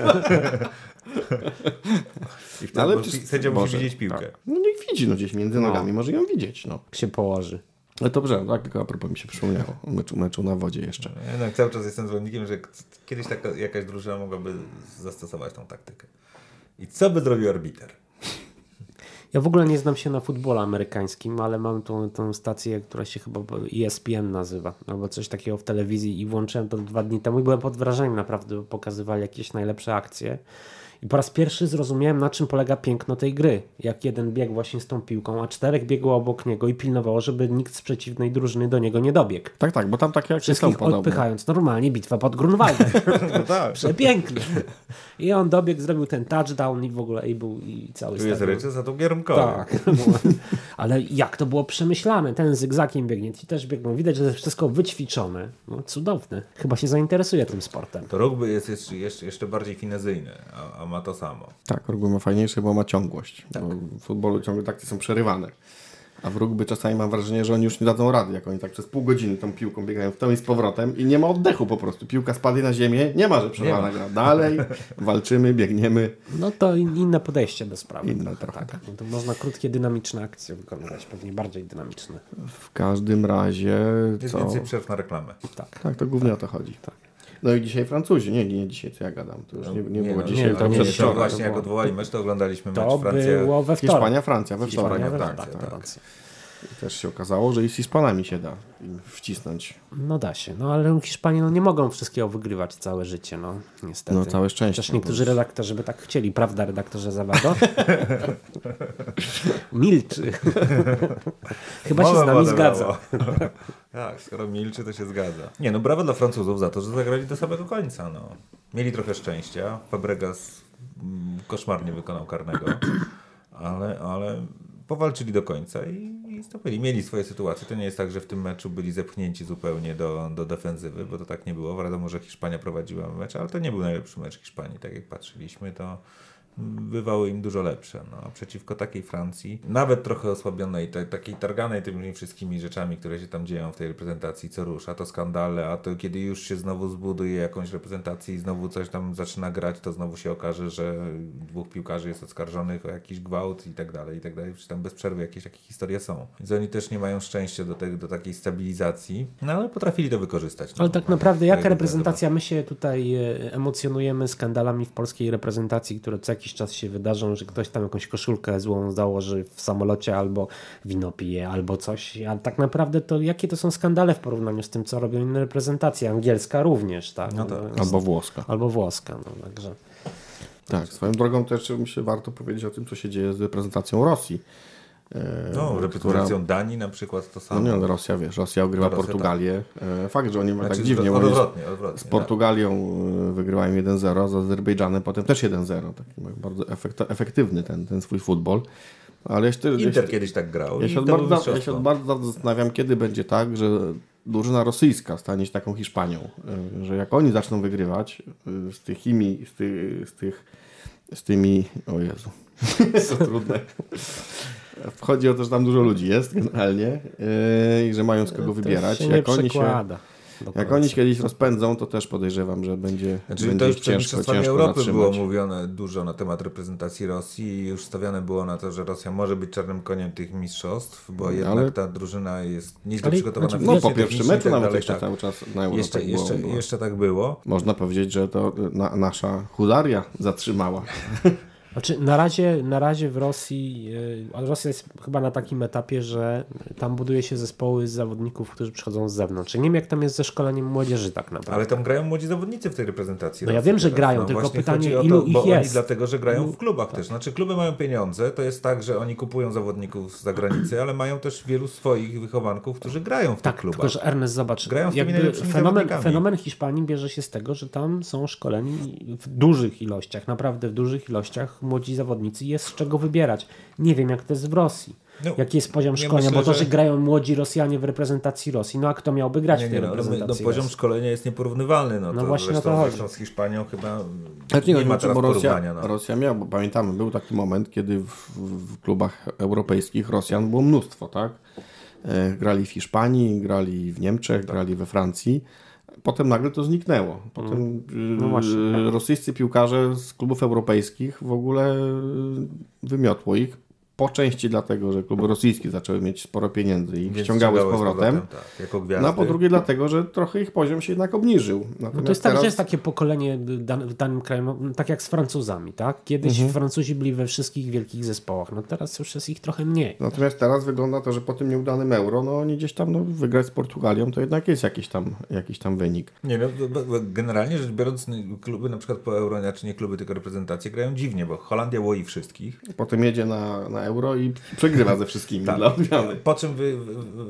(laughs) I wtedy Ale przecież- sędzia musi Boże, widzieć piłkę. Tak. No niech widzi, no gdzieś między No. nogami, może ją widzieć, no. Jak się położy. Ale dobrze, tak tylko a propos mi się przypomniało, meczu, meczu na wodzie jeszcze. Ja jednak cały czas jestem zwolennikiem, że kiedyś taka, jakaś drużyna mogłaby zastosować tą taktykę. I co by zrobił arbiter? Ja w ogóle nie znam się na futbolu amerykańskim, ale mam tą, tą stację, która się chyba ESPN nazywa, albo coś takiego w telewizji i włączyłem to dwa dni temu i byłem pod wrażeniem naprawdę, bo pokazywali jakieś najlepsze akcje. I po raz pierwszy zrozumiałem, na czym polega piękno tej gry. Jak jeden biegł właśnie z tą piłką, a czterech biegło obok niego i pilnowało, żeby nikt z przeciwnej drużyny do niego nie dobiegł. Tak, tak, bo tam takie akcje są Wszystkich podobne. odpychając. Normalnie bitwa pod Grunwaldem. (laughs) No tak. (laughs) Przepiękny. I on dobiegł, zrobił ten touchdown i w ogóle i był i cały Tu jest ryczy za tą giermkowy. Tak. (laughs) Ale jak to było przemyślane? Ten zygzakiem biegnie, ci też biegną. Widać, że to jest wszystko wyćwiczone. No, cudowne. Chyba się zainteresuje tym sportem. To rugby jest jeszcze, jeszcze, jeszcze bardziej finezyjny, a, a ma to samo. Tak, rugby ma fajniejsze, bo ma ciągłość. Bo w futbolu ciągle takty są przerywane. A w rugby czasami mam wrażenie, że oni już nie dadzą rady, jak oni tak przez pół godziny tą piłką biegają w tą i z powrotem i nie ma oddechu po prostu. Piłka spadnie na ziemię, nie ma, że przerwana gra. Dalej walczymy, biegniemy. No to in- inne podejście do sprawy. Inne trochę. tak. No to można krótkie, dynamiczne akcje wykonywać, pewnie bardziej dynamiczne. W każdym razie, Jest co... więcej przerw na reklamę. Tak. Tak, to głównie o to chodzi. No i dzisiaj Francuzi. Nie, nie dzisiaj, co ja gadam. To już nie, nie, było no, dzisiaj, nie, to nie nie, przedwczoraj. to Właśnie jak było- odwołali mecz, to oglądaliśmy mecz Francja. było we wtorek. Hiszpania, Francja we wtorek. Hiszpania, tak, tak, tak, tak. I też się okazało, że i z Hiszpanami się da wcisnąć. No da się, no ale Hiszpanie no, nie mogą wszystkiego wygrywać całe życie, no niestety. No całe szczęście. Chociaż niektórzy redaktorzy by tak chcieli, prawda redaktorze Zawado? (laughs) Milczy. (laughs) Chyba się z nami zgadza. (laughs) tak, skoro milczy, to się zgadza. Nie, no brawo dla Francuzów za to, że zagrali do samego końca. No. Mieli trochę szczęścia. Fabregas mm, koszmarnie wykonał karnego, ale, ale powalczyli do końca i, i stopili. Mieli swoje sytuacje. To nie jest tak, że w tym meczu byli zepchnięci zupełnie do, do defensywy, bo to tak nie było. Wiadomo, że Hiszpania prowadziła mecz, ale to nie był najlepszy mecz Hiszpanii. Tak jak patrzyliśmy, to bywały im dużo lepsze. No, a przeciwko takiej Francji, nawet trochę osłabionej, ta, takiej targanej tymi wszystkimi rzeczami, które się tam dzieją w tej reprezentacji co rusza, to skandale, a to kiedy już się znowu zbuduje jakąś reprezentację i znowu coś tam zaczyna grać, to znowu się okaże, że dwóch piłkarzy jest oskarżonych o jakiś gwałt i tak dalej, i tak dalej. Czy tam bez przerwy jakieś takie historie są. Więc oni też nie mają szczęścia do, tej, do takiej stabilizacji, no ale potrafili to wykorzystać. No. Ale tak naprawdę jaka reprezentacja? My się tutaj e, emocjonujemy skandalami w polskiej reprezentacji, które co jakiś czas się wydarzą, że ktoś tam jakąś koszulkę złą założy w samolocie albo wino pije, albo coś. A tak naprawdę to jakie to są skandale w porównaniu z tym, co robią inne reprezentacje? Angielska również, tak? No tak. Albo włoska. Albo włoska, no także. Tak, swoją drogą też myślę, warto powiedzieć o tym, co się dzieje z reprezentacją Rosji. E, No, reprezentacją Danii na przykład to samo. No nie, ale Rosja, wiesz, Rosja ogrywa Rosja, Portugalię. E, Fakt, że oni mają Znaczy, tak dziwnie, odwrotnie, odwrotnie. z Portugalią e, wygrywają 1-0, z Azerbejdżanem potem też 1-0. Taki bardzo efekt- efektywny ten, ten swój futbol. Ale jeszcze, tak. Inter jeszcze, kiedyś tak grał. ja się, to od bardzo, ja się od bardzo zastanawiam, kiedy będzie tak, że drużyna rosyjska stanie się taką Hiszpanią. Że jak oni zaczną wygrywać z tych imi, z tych, z tych z tymi, o Jezu, (laughs) co trudne. Chodzi o to, że tam dużo ludzi jest generalnie yy, i że mają z kogo wybierać. To się nie Jak oni, się, przekłada. do jak oni się kiedyś rozpędzą, to też podejrzewam, że będzie, Znaczy, to będzie już ich przed ciężko, Mistrzostwami Europy było zatrzymać. mówione dużo na temat reprezentacji Rosji i już stawiane było na to, że Rosja może być czarnym koniem tych mistrzostw, bo jednak ale- ta drużyna jest nieźle Ale- przygotowana znaczy, No po pierwszym i meczu tak nawet dalej, jeszcze tak. cały czas na Europę Jeszcze, było, jeszcze, było. jeszcze tak było. Można powiedzieć, że to na, nasza hudaria zatrzymała. (laughs) Znaczy, na, razie, na razie w Rosji, a Rosja jest chyba na takim etapie, że tam buduje się zespoły z zawodników, którzy przychodzą z zewnątrz. Nie wiem, jak tam jest ze szkoleniem młodzieży tak naprawdę. Ale tam grają młodzi zawodnicy w tej reprezentacji. No ja wiem, że grają, no, tylko pytanie, chodzi o ilu to, ich bo Oni jest? dlatego, że grają w tak. klubach też. Znaczy kluby mają pieniądze, to jest tak, że oni kupują zawodników z zagranicy, ale mają też wielu swoich wychowanków, którzy grają w tych Tak, klubach. tylko że Ernest, zobacz, Grają tymi jakby fenomen, fenomen Hiszpanii bierze się z tego, że tam są szkoleni w dużych ilościach, naprawdę w dużych ilościach młodzi zawodnicy i jest z czego wybierać. Nie wiem, jak to jest w Rosji. No, Jaki jest poziom ja szkolenia, myślę, bo to, że- że grają młodzi Rosjanie w reprezentacji Rosji, no a kto miałby grać Nie, w tej nie, no, no, reprezentacji poziom Rosji? szkolenia jest nieporównywalny. No, No to właśnie o zresztą, to chodzi. zresztą z Hiszpanią chyba Znaczy, nie nie, ma teraz bo porównania. Rosja, No. Rosja miała, bo pamiętamy, był taki moment, kiedy w, w klubach europejskich Rosjan było mnóstwo, tak? E, Grali w Hiszpanii, grali w Niemczech, Tak. grali we Francji. Potem nagle to zniknęło. Potem No y, właśnie. rosyjscy piłkarze z klubów europejskich w ogóle y, wymiotło ich. Po części dlatego, że kluby rosyjskie zaczęły mieć sporo pieniędzy i Więc ściągały z powrotem. tak, jako gwiazdy. No a po drugie dlatego, że trochę ich poziom się jednak obniżył. Natomiast No to jest tak, teraz... że jest takie pokolenie w danym kraju, no, tak jak z Francuzami, tak? Kiedyś Mhm. Francuzi byli we wszystkich wielkich zespołach, no teraz już jest ich trochę mniej. Natomiast teraz wygląda to, że po tym nieudanym euro, no oni gdzieś tam no, wygrać z Portugalią, to jednak jest jakiś tam, jakiś tam wynik. Nie, no, generalnie rzecz biorąc, n- kluby na przykład po euro, znaczy nie kluby, tylko reprezentacje grają dziwnie, bo Holandia łoi wszystkich. Potem jedzie na, na euro i przegrywa ze wszystkimi Tak. dla odmiany. Po czym wy,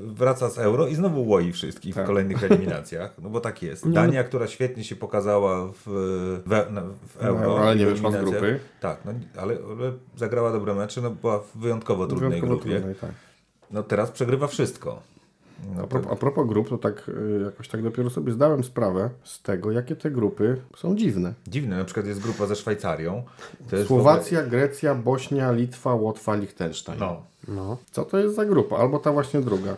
wraca z euro i znowu łoi wszystkich Tak. w kolejnych eliminacjach. No bo tak jest. Dania, która świetnie się pokazała w, w, na- w euro. euro, ale nie wyszła z grupy. Tak, no, ale, ale zagrała dobre mecze, no była w wyjątkowo trudnej Wyjątkowo grupie. trudnej, tak. No teraz przegrywa wszystko. No A propos, a propos grup, to tak y, jakoś tak dopiero sobie zdałem sprawę z tego, jakie te grupy są dziwne. Dziwne, na przykład jest grupa ze Szwajcarią. Słowacja, Grecja, Bośnia, Litwa, Łotwa, Liechtenstein. ogóle- No, No. Co to jest za grupa? Albo ta właśnie druga.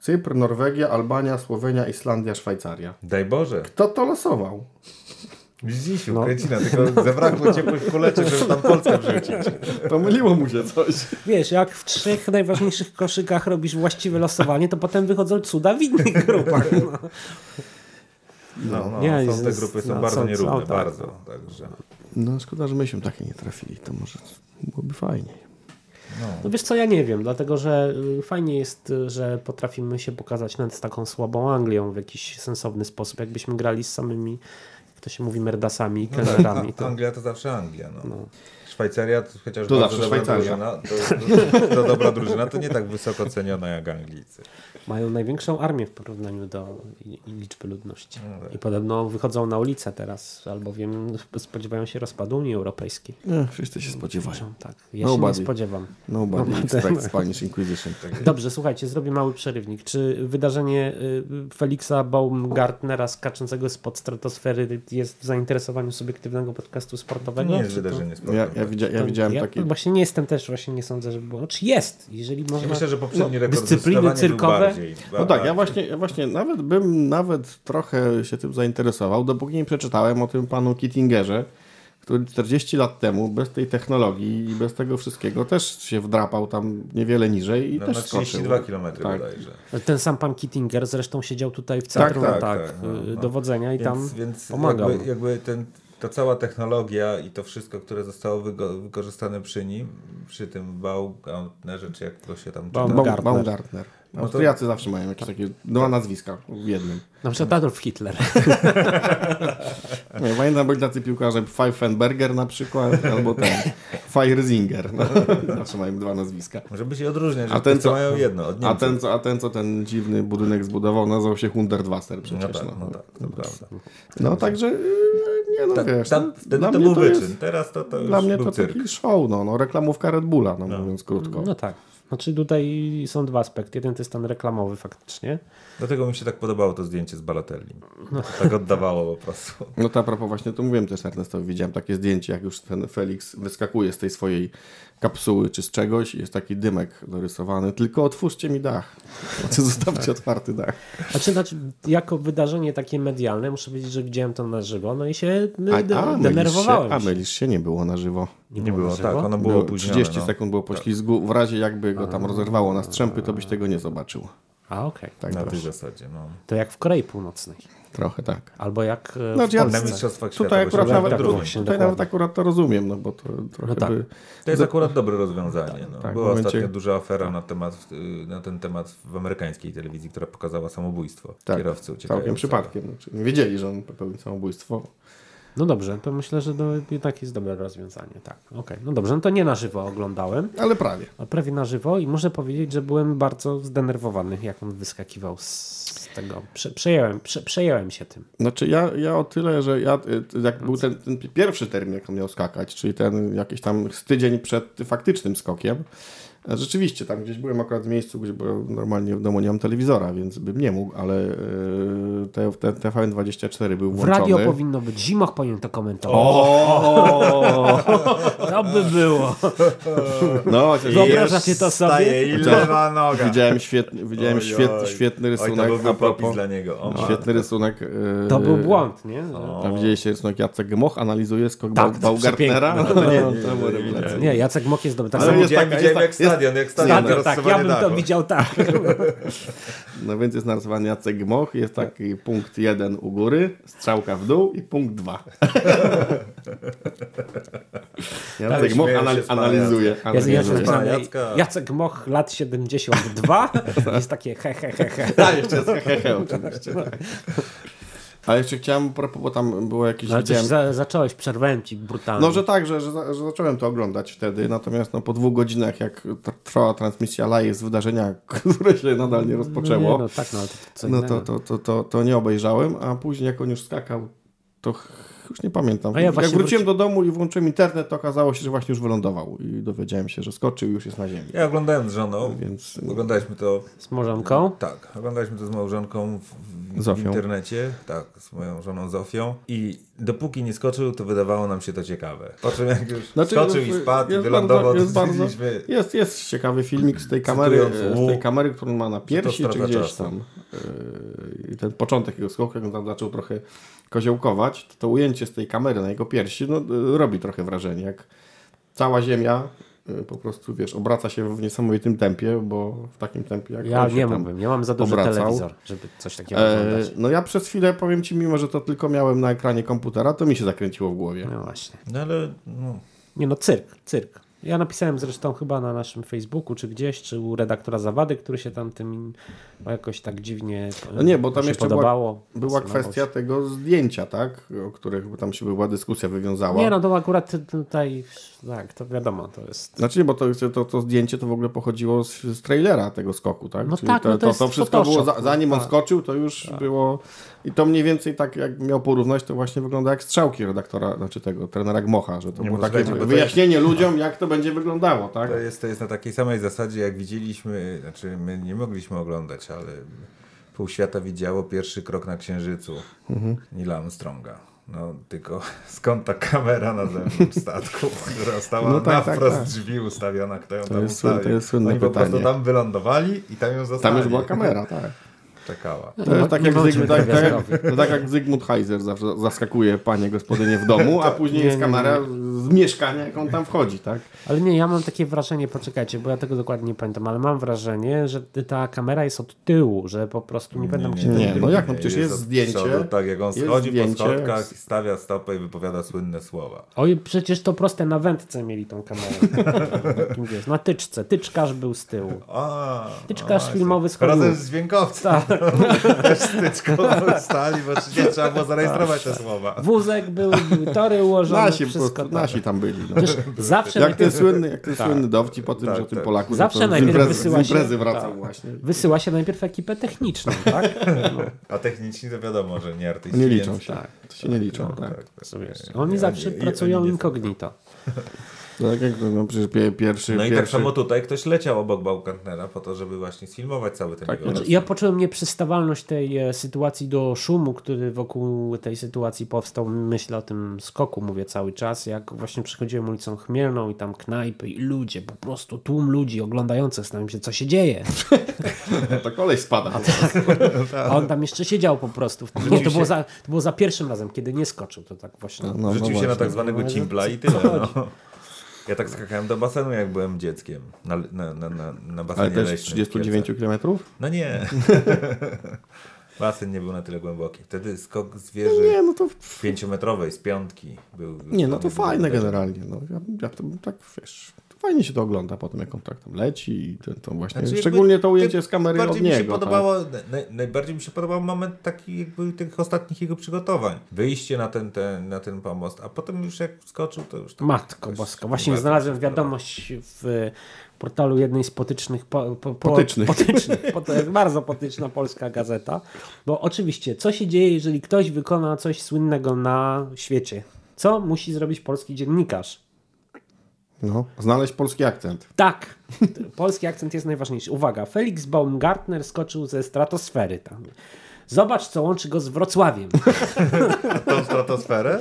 Cypr, Norwegia, Albania, Słowenia, Islandia, Szwajcaria. daj Boże. Kto to losował? Widzisz, No. Kręcina, tylko zabrakło ciepłych kuleczek, żeby tam Polskę wrzucić. Pomyliło mu się coś. Wiesz, jak w trzech najważniejszych koszykach robisz właściwe losowanie, to potem wychodzą cuda w innych grupach. No. No, no, Nie, są te jest- grupy są no, bardzo są- nierówne, są, tak. bardzo. Także. No szkoda, że myśmy takie nie trafili. To może byłoby fajniej. No wiesz co, ja nie wiem, dlatego że y, fajnie jest, y, że potrafimy się pokazać nawet z taką słabą Anglią w jakiś sensowny sposób. Jakbyśmy grali z samymi, jak to się mówi, merdasami i kelnerami. A, To... Anglia to zawsze Anglia. No. Szwajcaria, to chociaż To bardzo zawsze dobra Szwajcaria. drużyna, to, to, to dobra drużyna, to nie tak wysoko ceniona jak Anglicy. Mają największą armię w porównaniu do liczby ludności. No tak. I podobno wychodzą na ulicę teraz, albowiem spodziewają się rozpadu Unii Europejskiej. Nie, wszyscy się spodziewają. Tak, ja się Nobody. nie spodziewam. Nobody No, expects Spanish Inquisition. (laughs) Dobrze, słuchajcie, zrobię mały przerywnik. Czy wydarzenie y, Felixa Baumgartnera skaczącego spod stratosfery jest w zainteresowaniu subiektywnego podcastu To sportowego? nie jest wydarzenie Ja, sportowe. ja, widzia, ja widziałem ja takie... Właśnie nie jestem też, właśnie nie sądzę, żeby było. Czy jest, jeżeli Ja można... myślę, że poprzedni rekord dyscypliny cyrkowe? Bardziej. No tak, ja właśnie, ja właśnie nawet bym nawet trochę się tym zainteresował, dopóki nie przeczytałem o tym panu Kittingerze, który 40 lat temu bez tej technologii i bez tego wszystkiego też się wdrapał tam niewiele niżej i No, też na skoczył. 32 km Tak. bodajże. Ten sam pan Kittinger zresztą siedział tutaj w centrum tak, tak, tak, no, y, no. dowodzenia i Więc, tam więc pomagał. jakby, jakby ten, ta cała technologia i to wszystko, które zostało wygo- wykorzystane przy nim, przy tym Baumgartnerze, czy jak to się tam czyta. Baum- Baum- Baumgartner. Austriacy zawsze mają jakieś takie dwa nazwiska w jednym. Na przykład Adolf Hitler. Nie, pamiętam, byli tacy piłkarze Pfeifenberger na przykład, albo ten (laughs) Feierzinger. No, zawsze mają dwa nazwiska. Żeby się odróżniać, że A ten, co, mają jedno od a, ten, co, a ten, co ten dziwny budynek zbudował, nazywał się Hundertwasser przecież. No tak, no. no tak, to prawda. No także, yy, nie no Ta, wiesz, ta, no, wtedy dla to mnie był to wyczyn, jest, teraz to, to już dla mnie to cyrk. taki show, no, no reklamówka Red Bulla, no, mówiąc krótko. No tak. Znaczy tutaj są dwa aspekty. Jeden to jest ten reklamowy faktycznie. Dlatego mi się tak podobało to zdjęcie z Balatelli. To tak oddawało po prostu. No to a propos właśnie, to mówiłem też Ernestowi, widziałem takie zdjęcie, jak już ten Felix wyskakuje z tej swojej kapsuły czy z czegoś jest taki dymek dorysowany, tylko otwórzcie mi dach. Znaczy (laughs) zostawcie otwarty dach. Znaczy, znaczy, jako wydarzenie takie medialne, muszę powiedzieć, że widziałem to na żywo, no i się A, de- a, mylisz się, denerwowałem a mylisz się, nie było na żywo. Nie było, na tak, ono było Było opóźnione. 30 no. sekund było poślizgu, w razie jakby go tam rozerwało na strzępy, to byś tego nie zobaczył. A okej. Tak Na tej zasadzie, no. To jak w Korei Północnej. Trochę tak. Albo jak e, No, w ja- Na. Mistrzostwach Świata. Tutaj akurat nawet, tak tak, tutaj dokładnie. nawet akurat to rozumiem, no bo to trochę No tak. by... To jest akurat dobre rozwiązanie. No. tak, w Była momencie- ostatnio duża afera na, temat, y, na ten temat w amerykańskiej telewizji, która pokazała samobójstwo Tak, kierowcy całkiem uciekającego. przypadkiem. Znaczy, nie wiedzieli, że on popełnił samobójstwo. No dobrze, to myślę, że to jednak jest dobre rozwiązanie. Tak, okej. No dobrze, no to nie na żywo oglądałem, Ale prawie. a prawie na żywo i muszę powiedzieć, że byłem bardzo zdenerwowany, jak on wyskakiwał z tego. Prze przejąłem, prze przejąłem się tym. Znaczy ja, ja o tyle, że ja, y, jak był ten, ten pierwszy termin, jak on miał skakać, czyli ten jakiś tam tydzień przed faktycznym skokiem, Rzeczywiście, tam gdzieś byłem akurat w miejscu, gdzie normalnie w domu nie mam telewizora, więc bym nie mógł, ale e, te, te, TVN24 był W włączony. radio powinno być. Zimoch powinien to komentować. O! (laughs) To by było. No, Wyobrażacie to sobie? Staje i lewa noga. widziałem świetny, widziałem Oj, świet, oj. świetny Oj, to rysunek. a propos, dla niego. O, świetny rysunek. e, To był błąd, nie? A widzieliście rysunek Jacek Gmoch analizuje skok Tak, Bau- Baugartnera? przepiękny. No, (laughs) nie, to nie, było nie, rewelacyjne. Nie, Jacek Mok jest dobry. Tak Ale samo jest widziałem jest jak ta- stadion, jak stadion. Stadion, tak, ja bym to dachu. widział tak. (laughs) No więc jest narysowany Jacek Gmoch, jest taki punkt jeden u góry, strzałka w dół i punkt dwa. (laughs) Jacek Gmoch śmieję się anal- z pana analizuje. Analizuje. napisane Jacka. Jacek Moch lat 72. (laughs) Jest takie he, he, he, he. A, jeszcze jest hehehe oczywiście. tak. Ale jeszcze chciałem, bo tam było jakieś... No, ale widziałem- za, zacząłeś, przerwałem ci brutalnie. No, że tak, że, że, że zacząłem to oglądać wtedy, natomiast no, po dwóch godzinach, jak tr- trwała transmisja live z wydarzenia, (laughs) które się nadal nie no, rozpoczęło, nie, no tak, no to, no to, to, to, to, nie obejrzałem, a później jak on już skakał, to już nie pamiętam. A ja jak wróciłem do domu i włączyłem internet, to okazało się, że właśnie już wylądował i dowiedziałem się, że skoczył i już jest na ziemi. Ja oglądałem z żoną, Więc oglądaliśmy to Z Morzonką? Tak, oglądaliśmy to z małżonką w, w, w internecie, tak, z moją żoną Zofią i dopóki nie skoczył, to wydawało nam się to ciekawe. Po czym jak już Znaczy, skoczył i spadł i wylądował, bardzo- to jest bardzo- Jest, jest ciekawy filmik z tej kamery, Cytując, z tej kamery, którą ma na piersi, czy gdzieś czasu. tam. Yy, I ten początek jego skoku, jak on tam zaczął trochę koziołkować, to, to ujęcie z tej kamery na jego piersi, no, yy, robi trochę wrażenie, jak cała ziemia po prostu, wiesz, obraca się w niesamowitym tempie, bo w takim tempie jak Ja nie mógłbym, ja mam za duży obracał. telewizor, żeby coś takiego E, oglądać. no ja przez chwilę, powiem Ci, mimo że to tylko miałem na ekranie komputera, to mi się zakręciło w głowie. No właśnie. no ale no, Nie no, cyrk, cyrk. Ja napisałem zresztą chyba na naszym Facebooku, czy gdzieś, czy u redaktora Zawady, który się tam tym jakoś tak dziwnie No nie, bo tam jeszcze podobało. Była Pasowało kwestia tego zdjęcia, tak? O których tam się była dyskusja wywiązała. Nie no, to akurat tutaj, tak, to wiadomo, to jest... Znaczy nie, bo to, to, to zdjęcie to w ogóle pochodziło z, z trailera tego skoku, tak? No Czyli tak, to, no to to, to wszystko było, Photoshop, za, zanim on tak. skoczył, to już było... I to mniej więcej tak, jak miał porównać, to właśnie wygląda jak strzałki redaktora, znaczy tego, trenera Gmocha, że to Nie, było takie wyjaśnienie ludziom, jak to będzie wyglądało, tak? to jest, to jest na takiej samej zasadzie, jak widzieliśmy, znaczy my nie mogliśmy oglądać, ale pół świata widziało pierwszy krok na Księżycu Mhm. Nila Armstronga. No tylko (laughs) skąd ta kamera na zewnątrz statku, (laughs) która stała No tak, na tak, wprost tak. drzwi ustawiona, kto ją tam jest ustawił. to jest słynne Oni po pytanie. prostu tam wylądowali i tam ją zostali. Tam już była kamera, (laughs) tak. Czekała. To jest tak nie jak, Zygmunt, tak, tak, jak, to tak jak Zygmunt Heiser zawsze zaskakuje panie gospodynie w domu, a (laughs) później Nie, jest nie, nie. kamera z mieszkania, jak on tam wchodzi, tak? Ale nie, ja mam takie wrażenie, poczekajcie, bo ja tego dokładnie nie pamiętam, ale mam wrażenie, że ta kamera jest od tyłu, że po prostu nie pamiętam gdzie nie, no jak, no przecież jest od zdjęcie, Przodu, tak, jak on jest schodzi zdjęcie, po schodkach, jest- stawia stopę i wypowiada słynne słowa. Oj, przecież to proste na wędce mieli tą kamerę. (laughs) Takim, wiesz, na tyczce. Tyczkarz był z tyłu. A, Tyczkarz a, filmowy z Razem z dźwiękowcem. Też styczką stali, bo nie trzeba było zarejestrować te słowa. Wózek był, tory ułożone, Nasi, po wszystko tak. nasi tam byli. No. Przecież zawsze Jak ten najpierw słynny, jak ten Tak. słynny dowcip o tym, Tak, że tym tak. Polaku Zawsze najpierw imprezy, wysyła z imprezy się- wracał tak. właśnie. wysyła się najpierw ekipę techniczną, (laughs) tak? No, A techniczni to wiadomo, że nie artyści. Nie liczą się. tak. To się nie liczą, No, tak. tak, tak. Oni zawsze pracują incognito. (laughs) Tak jak no, przecież pie- pierwszy, No i tak pierwszy samo tutaj ktoś leciał obok Baukantnera po to, żeby właśnie sfilmować cały ten Tak, jego znaczy. Ja poczułem nieprzystawalność tej e, sytuacji do szumu, który wokół tej sytuacji powstał. Myślę o tym skoku, mówię cały czas. Jak właśnie przychodziłem ulicą Chmielną i tam knajpy i ludzie, po prostu tłum ludzi oglądających, zastanawiam się, co się dzieje. (laughs) to kolej spada. A on tam jeszcze siedział po prostu. Nie, to było, za, to było za pierwszym razem, kiedy nie skoczył. To tak właśnie. No, no Rzucił się właśnie. na tak zwanego No, cimpla i tyle. No. Ja tak skakałem do basenu, jak byłem dzieckiem. Na, na, na, na, na basenie Ale też leśnym w 39 Kielcach. km? No nie. (laughs) Basen nie był na tyle głęboki. Wtedy skok zwierzy Nie, no to pięciometrowej z piątki był. Nie, no to fajne generalnie. No, ja, ja to bym tak, wiesz, fajnie się to ogląda potem, jak on tak tam leci i to, to właśnie, Znaczy, szczególnie jakby to ujęcie z kamery bardziej od mi się niego. tak. podobało, naj, najbardziej mi się podobał moment taki jakby tych ostatnich jego przygotowań. Wyjście na ten, ten, na ten pomost, a potem już jak skoczył, to już... To Matko Boska. nie Właśnie znalazłem podobało. wiadomość w portalu jednej z potycznych. Po, po, po, Potycznych. potycznych. Po, to jest bardzo potyczna polska gazeta. Bo oczywiście, co się dzieje, jeżeli ktoś wykona coś słynnego na świecie? Co musi zrobić polski dziennikarz? No, znaleźć polski akcent. Tak, polski akcent jest najważniejszy. Uwaga, Felix Baumgartner skoczył ze stratosfery tam. Zobacz, co łączy go z Wrocławiem. (laughs) Tą stratosferę?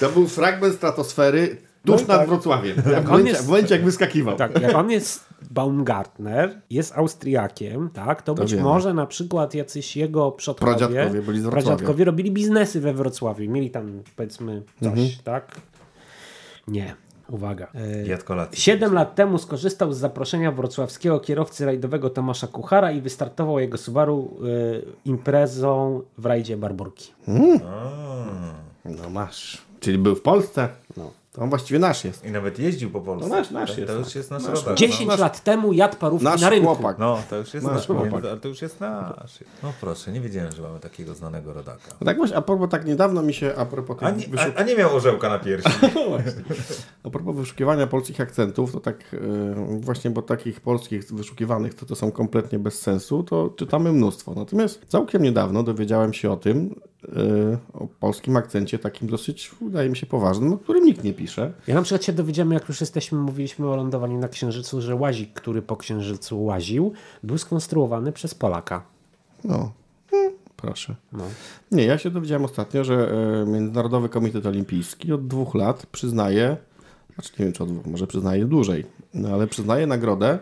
To był fragment stratosfery tuż nad Wrocławiem. Jak w, on momencie, jest- w momencie, jak wyskakiwał. Tak, jak on jest Baumgartner, jest Austriakiem, tak, to, być wiemy. może na przykład jacyś jego przodkowie, Pradziadkowie byli z Wrocławia. pradziadkowie robili biznesy we Wrocławiu. Mieli tam, powiedzmy, coś, Mhm. tak? Nie. Uwaga. E, Jadł kolację. Siedem lat temu skorzystał z zaproszenia wrocławskiego kierowcy rajdowego Tomasza Kuchara i wystartował jego Subaru y, imprezą w rajdzie Barburki. No masz. Czyli był w Polsce. No. To on właściwie nasz jest. I nawet jeździł po Polsce. To nasz- nasz to, jest, to już jest nasz, Nasz rodak. 10 no. lat temu jadł parówki Nasz na rynku. chłopak. No, to już jest Nasz nasz, chłopak. ale to już jest nasz. No proszę, nie wiedziałem, że mamy takiego znanego rodaka. No tak właśnie, a propos, tak niedawno mi się, a propos, A nie, wyszuk- a, a nie miał orzełka na piersi. (laughs) a propos wyszukiwania polskich akcentów, to tak e, właśnie, bo takich polskich wyszukiwanych, to to są kompletnie bez sensu, to czytamy mnóstwo. Natomiast całkiem niedawno dowiedziałem się o tym, o polskim akcencie takim dosyć, wydaje mi się, poważnym, o którym nikt nie pisze. Ja na przykład się dowiedziałem, jak już jesteśmy, mówiliśmy o lądowaniu na Księżycu, że łazik, który po Księżycu łaził, był skonstruowany przez Polaka. No, Hmm, proszę. No. Nie, ja się dowiedziałem ostatnio, że e, Międzynarodowy Komitet Olimpijski od dwóch lat przyznaje, znaczy nie wiem czy od dwóch, może przyznaje dłużej, no ale przyznaje nagrodę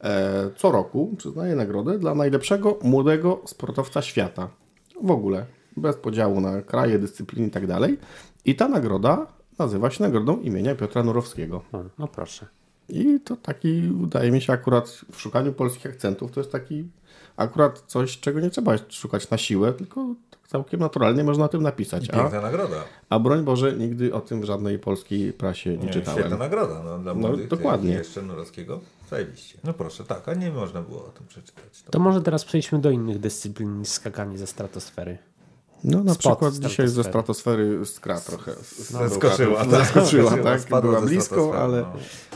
e, co roku, przyznaje nagrodę dla najlepszego młodego sportowca świata. W ogóle, bez podziału na kraje, dyscypliny i tak dalej. I ta nagroda nazywa się nagrodą imienia Piotra Nurowskiego. No, no proszę. I to taki, wydaje mi się, akurat w szukaniu polskich akcentów to jest taki akurat coś, czego nie trzeba szukać na siłę, tylko tak całkiem naturalnie można o tym napisać. A, Piękna nagroda. a broń Boże, nigdy o tym w żadnej polskiej prasie nie, Nie, czytałem. Świetna nagroda no, dla No, młodych. dokładnie. Jeszcze Nurowskiego. Zajebiście. No proszę, tak, a nie można było o tym przeczytać. To... To może teraz przejdźmy do innych dyscyplin niż skakanie ze stratosfery. No na Spot przykład dzisiaj ze stratosfery. skra trochę. z- z- Zaskoczyła, (laughs) tak. Zaskoczyła, Zaskoczyła, tak. spadła Była blisko, ale, no.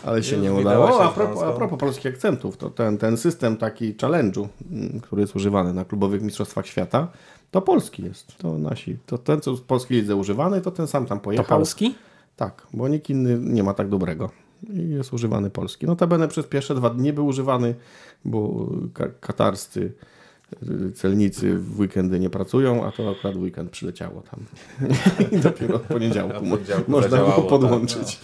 ale się nie udało. się A propos, a propos polskich akcentów, to ten, ten system taki challenge'u, mm, który jest używany na klubowych mistrzostwach świata, to polski jest. To nasi. To ten, co w polskiej lidze używany, to ten sam tam To pojechał. polski? Tak, bo nikt inny nie ma tak dobrego. I jest używany polski. Notabene przez pierwsze dwa dni był używany, bo ka- katarscy celnicy w weekendy nie pracują, a to akurat weekend przyleciało tam. (laughs) I dopiero od poniedziałku, poniedziałku można było podłączyć.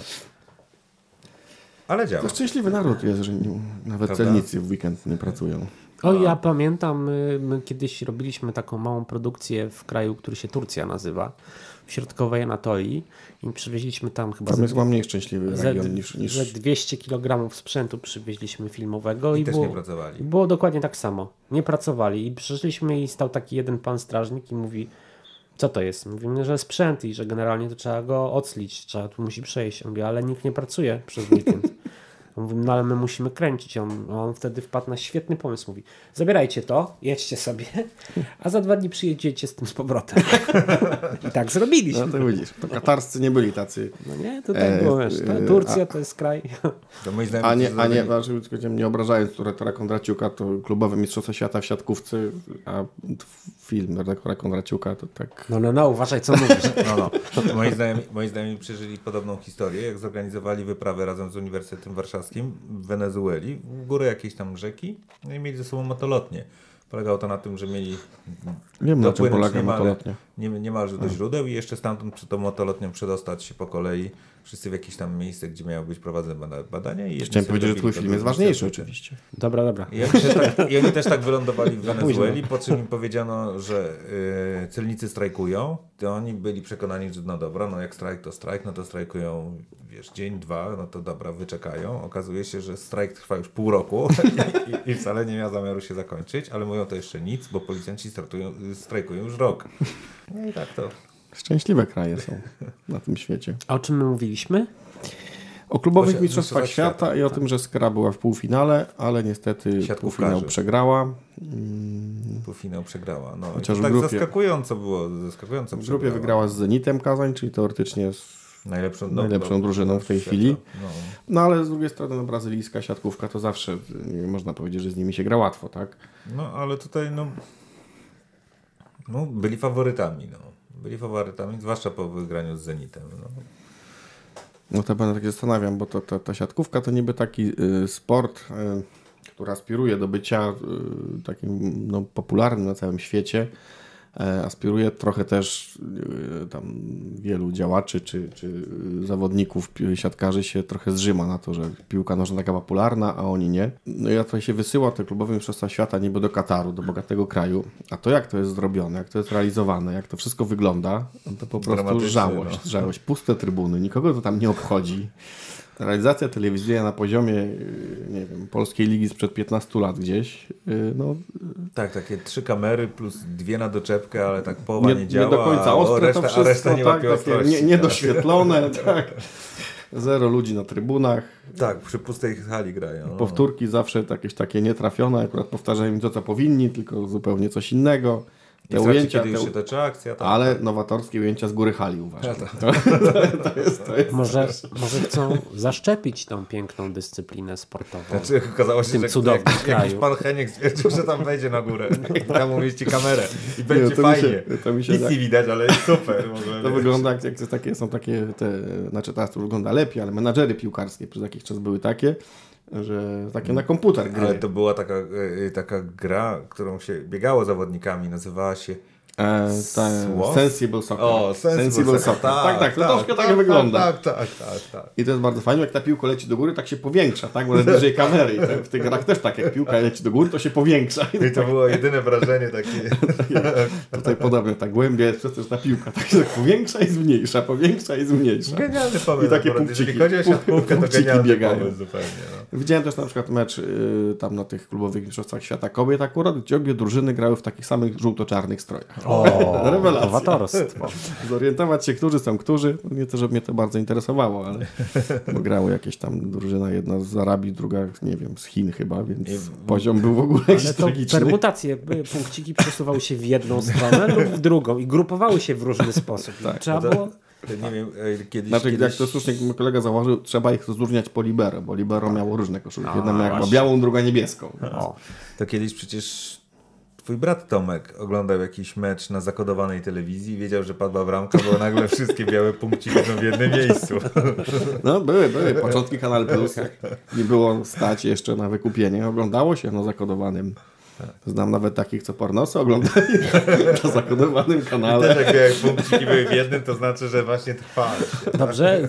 Ale działa. To szczęśliwy naród jest, że nie, nawet Prawda? celnicy w weekend nie pracują. O, ja pamiętam, y, my kiedyś robiliśmy taką małą produkcję w kraju, który się Turcja nazywa, w środkowej Anatolii i przywieźliśmy tam chyba Tam jest chyba mniej szczęśliwy ze, region niż, niż... ze 200 kg sprzętu przywieźliśmy filmowego I i, też było, nie pracowali. było dokładnie tak samo. Nie pracowali i przyszliśmy i stał taki jeden pan strażnik i mówi co to jest? Mówimy, że sprzęt i że generalnie to trzeba go oclić, trzeba tu musi przejść. Ja Mówię, ale nikt nie pracuje przez weekend. Mówimy, no ale my musimy kręcić. A On, a on wtedy wpadł na świetny pomysł. Mówi, zabierajcie to, jedźcie sobie, a za dwa dni przyjedziecie z tym z powrotem. I tak zrobiliśmy. No to widzisz, to katarscy nie byli tacy. No nie, to tak E, było, wiesz. e, To Turcja to jest kraj. To moi znajomi, A nie, a nie, znaczy, nie obrażając redaktora Kondraciuka, to klubowe Mistrzostwo Świata w siatkówce, a film redaktora Kondraciuka to tak... No, no, no, uważaj co mówisz. (laughs) No, no. Moi, znajomi, moi znajomi przeżyli podobną historię, jak zorganizowali wyprawę razem z Uniwersytetem Warszawskim w Wenezueli, w górę jakiejś tam rzeki, no i mieli ze sobą motolotnie. Polegało to na tym, że mieli Wiem na czym polega niemal, motolotnia. Nie, niemalże do źródeł i jeszcze stamtąd przy tą motolotnią przedostać się po kolei wszyscy w jakieś tam miejsce, gdzie miały być prowadzone bada- badania. I Chciałem powiedzieć, że twój film jest ważniejszy oczywiście. Dobra, dobra. I oni, też tak, (laughs) I oni też tak wylądowali w Wenezueli, po czym im powiedziano, że y, celnicy strajkują. To oni byli przekonani, że no dobra, no jak strajk to strajk, no to strajkują wiesz, dzień, dwa, no to dobra, wyczekają. Okazuje się, że strajk trwa już pół roku (laughs) i, i wcale nie miał zamiaru się zakończyć, ale mówią to jeszcze nic, bo policjanci startują, strajkują już rok. No i tak to. Szczęśliwe kraje są na tym świecie. A o czym my mówiliśmy? O klubowych mistrzostwach świata Świata, i o tym, że Skra była w półfinale, ale niestety półfinał przegrała. Półfinał przegrała. No, Chociaż tak grupie- zaskakująco było. Zaskakująco W grupie przegrała. wygrała z Zenitem Kazań, czyli teoretycznie z najlepszą, no, najlepszą drużyną w tej świata. chwili. No. No ale z drugiej strony no, brazylijska siatkówka to zawsze nie można powiedzieć, że z nimi się gra łatwo, tak? No, ale tutaj no, no byli faworytami, no. Byli faworytami, zwłaszcza po wygraniu z Zenitem. No. No to będę tak się zastanawiam, bo to, to, ta siatkówka to niby taki y, sport, y, który aspiruje do bycia y, takim no, popularnym na całym świecie. E, aspiruje trochę też y, tam wielu działaczy czy, czy zawodników, siatkarzy się trochę zrzyma na to, że piłka nożna taka popularna, a oni nie. No i to się wysyła te klubowe mistrzostwa świata niby do Kataru, do bogatego kraju, a to jak to jest zrobione, jak to jest realizowane, jak to wszystko wygląda, no to po prostu żałość, no. żałość. Puste trybuny, nikogo to tam nie obchodzi. Realizacja telewizyjna na poziomie, y, nie wiem, polskiej ligi sprzed 15 lat gdzieś, y, no Tak, takie trzy kamery plus dwie na doczepkę, ale tak połowa nie, nie, działa. nie do końca ostre reszta, to wszystko, reszta nie tak, takie nie, niedoświetlone, (laughs) tak. Zero ludzi na trybunach, Tak, przy pustej hali grają. no. powtórki zawsze jakieś takie nietrafione, akurat powtarzają im to, co powinni, tylko zupełnie coś innego. Te trakcie, ujęcia, kiedy już te, się toczy akcja, tak. ale nowatorskie ujęcia z góry hali uważam. (laughs) To, to, jest, to jest Może, może chcą zaszczepić tą piękną dyscyplinę sportową. Znaczy, okazało się, tym że cudownym jakiś, jakiś kraju. pan Heniek stwierdził, że tam wejdzie na górę (laughs) tam umieści kamerę i będzie to mi się- fajnie. to mi się Nic tak- nie widać, ale jest super. ogóle, To wiesz. wygląda jak, jak to takie, są takie, te, znaczy teraz to wygląda lepiej, ale menadżery piłkarskie przez jakiś czas były takie, że takie na komputer gry. Ale to była taka, e, taka gra, którą się biegało zawodnikami, nazywała się E, sensible Soccer. O, Sensible Soccer. Tak, tak, to troszkę tak, wygląda. Tak, tak, tak, tak. I to jest bardzo fajne, jak ta piłka leci do góry, tak się powiększa, tak? Bo jest (laughs) bliżej kamery. I w tych grach też tak, jak piłka leci do góry, to się powiększa. I to było jedyne wrażenie takie. (laughs) tutaj podobnie, ta głębia jest przez to, że ta piłka tak się tak powiększa i zmniejsza, powiększa i zmniejsza. Genialny pomysł. I takie punkciki. Jeżeli chodzi o siatkówkę, to genialny biegają. pomysł zupełnie. No. Widziałem też na przykład mecz y, tam na tych klubowych mistrzostwach świata kobiet akurat, gdzie obie drużyny grały w takich samych żółto-czarnych strojach. O, (laughs) Rewelacja. Zorientować się, którzy są którzy. Nie to, żeby mnie to bardzo interesowało, ale (laughs) bo grały jakieś tam drużyna, jedna z Arabii, druga, nie wiem, z Chin chyba, więc poziom był w ogóle jakiś Ale to permutacje, punkciki przesuwały się w jedną stronę lub w drugą i grupowały się w różny sposób. Tak. Trzeba było... Nie wiem, e, kiedyś... Znaczy, kiedyś... jak to słusznie mój kolega zauważył, trzeba ich rozróżniać po libero, bo libero miało różne koszulki. Jedna miała chyba białą, druga niebieską. O, To kiedyś przecież twój brat Tomek oglądał jakiś mecz na zakodowanej telewizji i wiedział, że padła bramka, bo nagle wszystkie białe punkciki są w jednym miejscu. No, były, były. Początki Kanal Plus, nie było stać jeszcze na wykupienie. Oglądało się na zakodowanym. Znam nawet takich, co pornosy oglądali (laughs) na zakodowanym kanale. Też jak białe punkciki były w jednym, to znaczy, że właśnie trwa. dobrze. (laughs)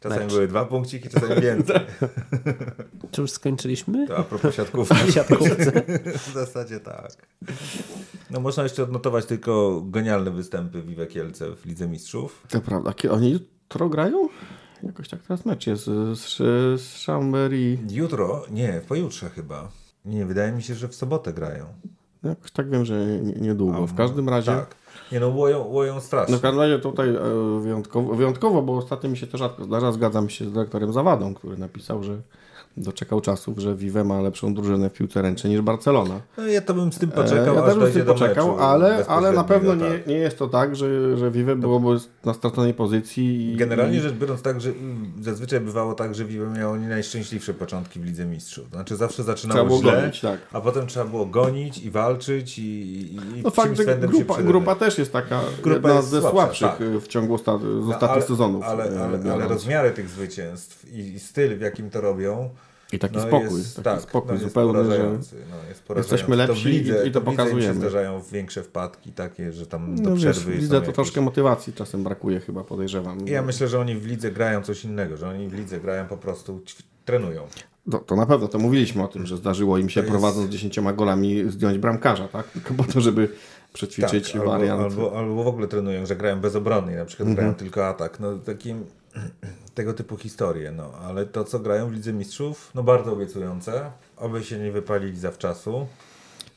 Czasami Mecz. były dwa punkciki, czasami więcej. (laughs) Czy już skończyliśmy? To a propos siatkówki. W siatkówce. W zasadzie tak. No można jeszcze odnotować tylko genialne występy Vive Kielce w Lidze Mistrzów. To prawda. Oni jutro grają? Jakoś tak teraz mecz jest z, z, z Chambéry. Jutro, nie, pojutrze chyba. Nie, wydaje mi się, że w sobotę grają. Jakoś tak wiem, że nie- niedługo. W każdym razie... Tak. Nie no, łoją, łoją strasznie. No w każdym razie tutaj e, wyjątkowo, wyjątkowo, bo ostatnio mi się to rzadko zdarza, zgadzam się z dyrektorem Zawadą, który napisał, że doczekał czasów, że Vive ma lepszą drużynę w piłce ręcznej niż Barcelona. No ja to bym z tym E, poczekał, ja aż też bym z tym poczekał, meczu ale, ale na pewno nie, tak. nie jest to tak, że, że Vive byłoby na straconej pozycji. I, Generalnie i, rzecz biorąc tak, że zazwyczaj bywało tak, że Vive miało nie najszczęśliwsze początki w Lidze Mistrzów. Znaczy zawsze zaczynało Trzeba źle, gonić, tak. a potem trzeba było gonić i walczyć i, i, i No fakt, grupa, grupa też jest taka Grupa jedna ze słabszych tak. w ciągu z No, ostatnich ale, sezonów. Ale, e, ale, ale rozmiary tych zwycięstw i, i styl, w jakim to robią, I taki no spokój, jest, taki tak, spokój no zupełny, że no jesteśmy lepsi to w lidze, i- to pokazujemy. się zdarzają większe wpadki takie, że tam do no, wiesz, przerwy widzę są to jakieś... troszkę motywacji czasem brakuje chyba, podejrzewam. Ja myślę, że oni w lidze grają coś innego, że oni w lidze grają po prostu, trenują. To, to na pewno, to mówiliśmy o tym, że zdarzyło im się To jest- prowadząc 10 golami zdjąć bramkarza, tak? Tylko (laughs) po to, żeby przećwiczyć Tak, albo, wariant. albo, albo w ogóle trenują, że grają bez obrony, i na przykład Mhm. grają tylko atak. No takim (clears throat) tego typu historie, no ale to co grają w Lidze Mistrzów, no bardzo obiecujące. Oby się nie wypalili zawczasu.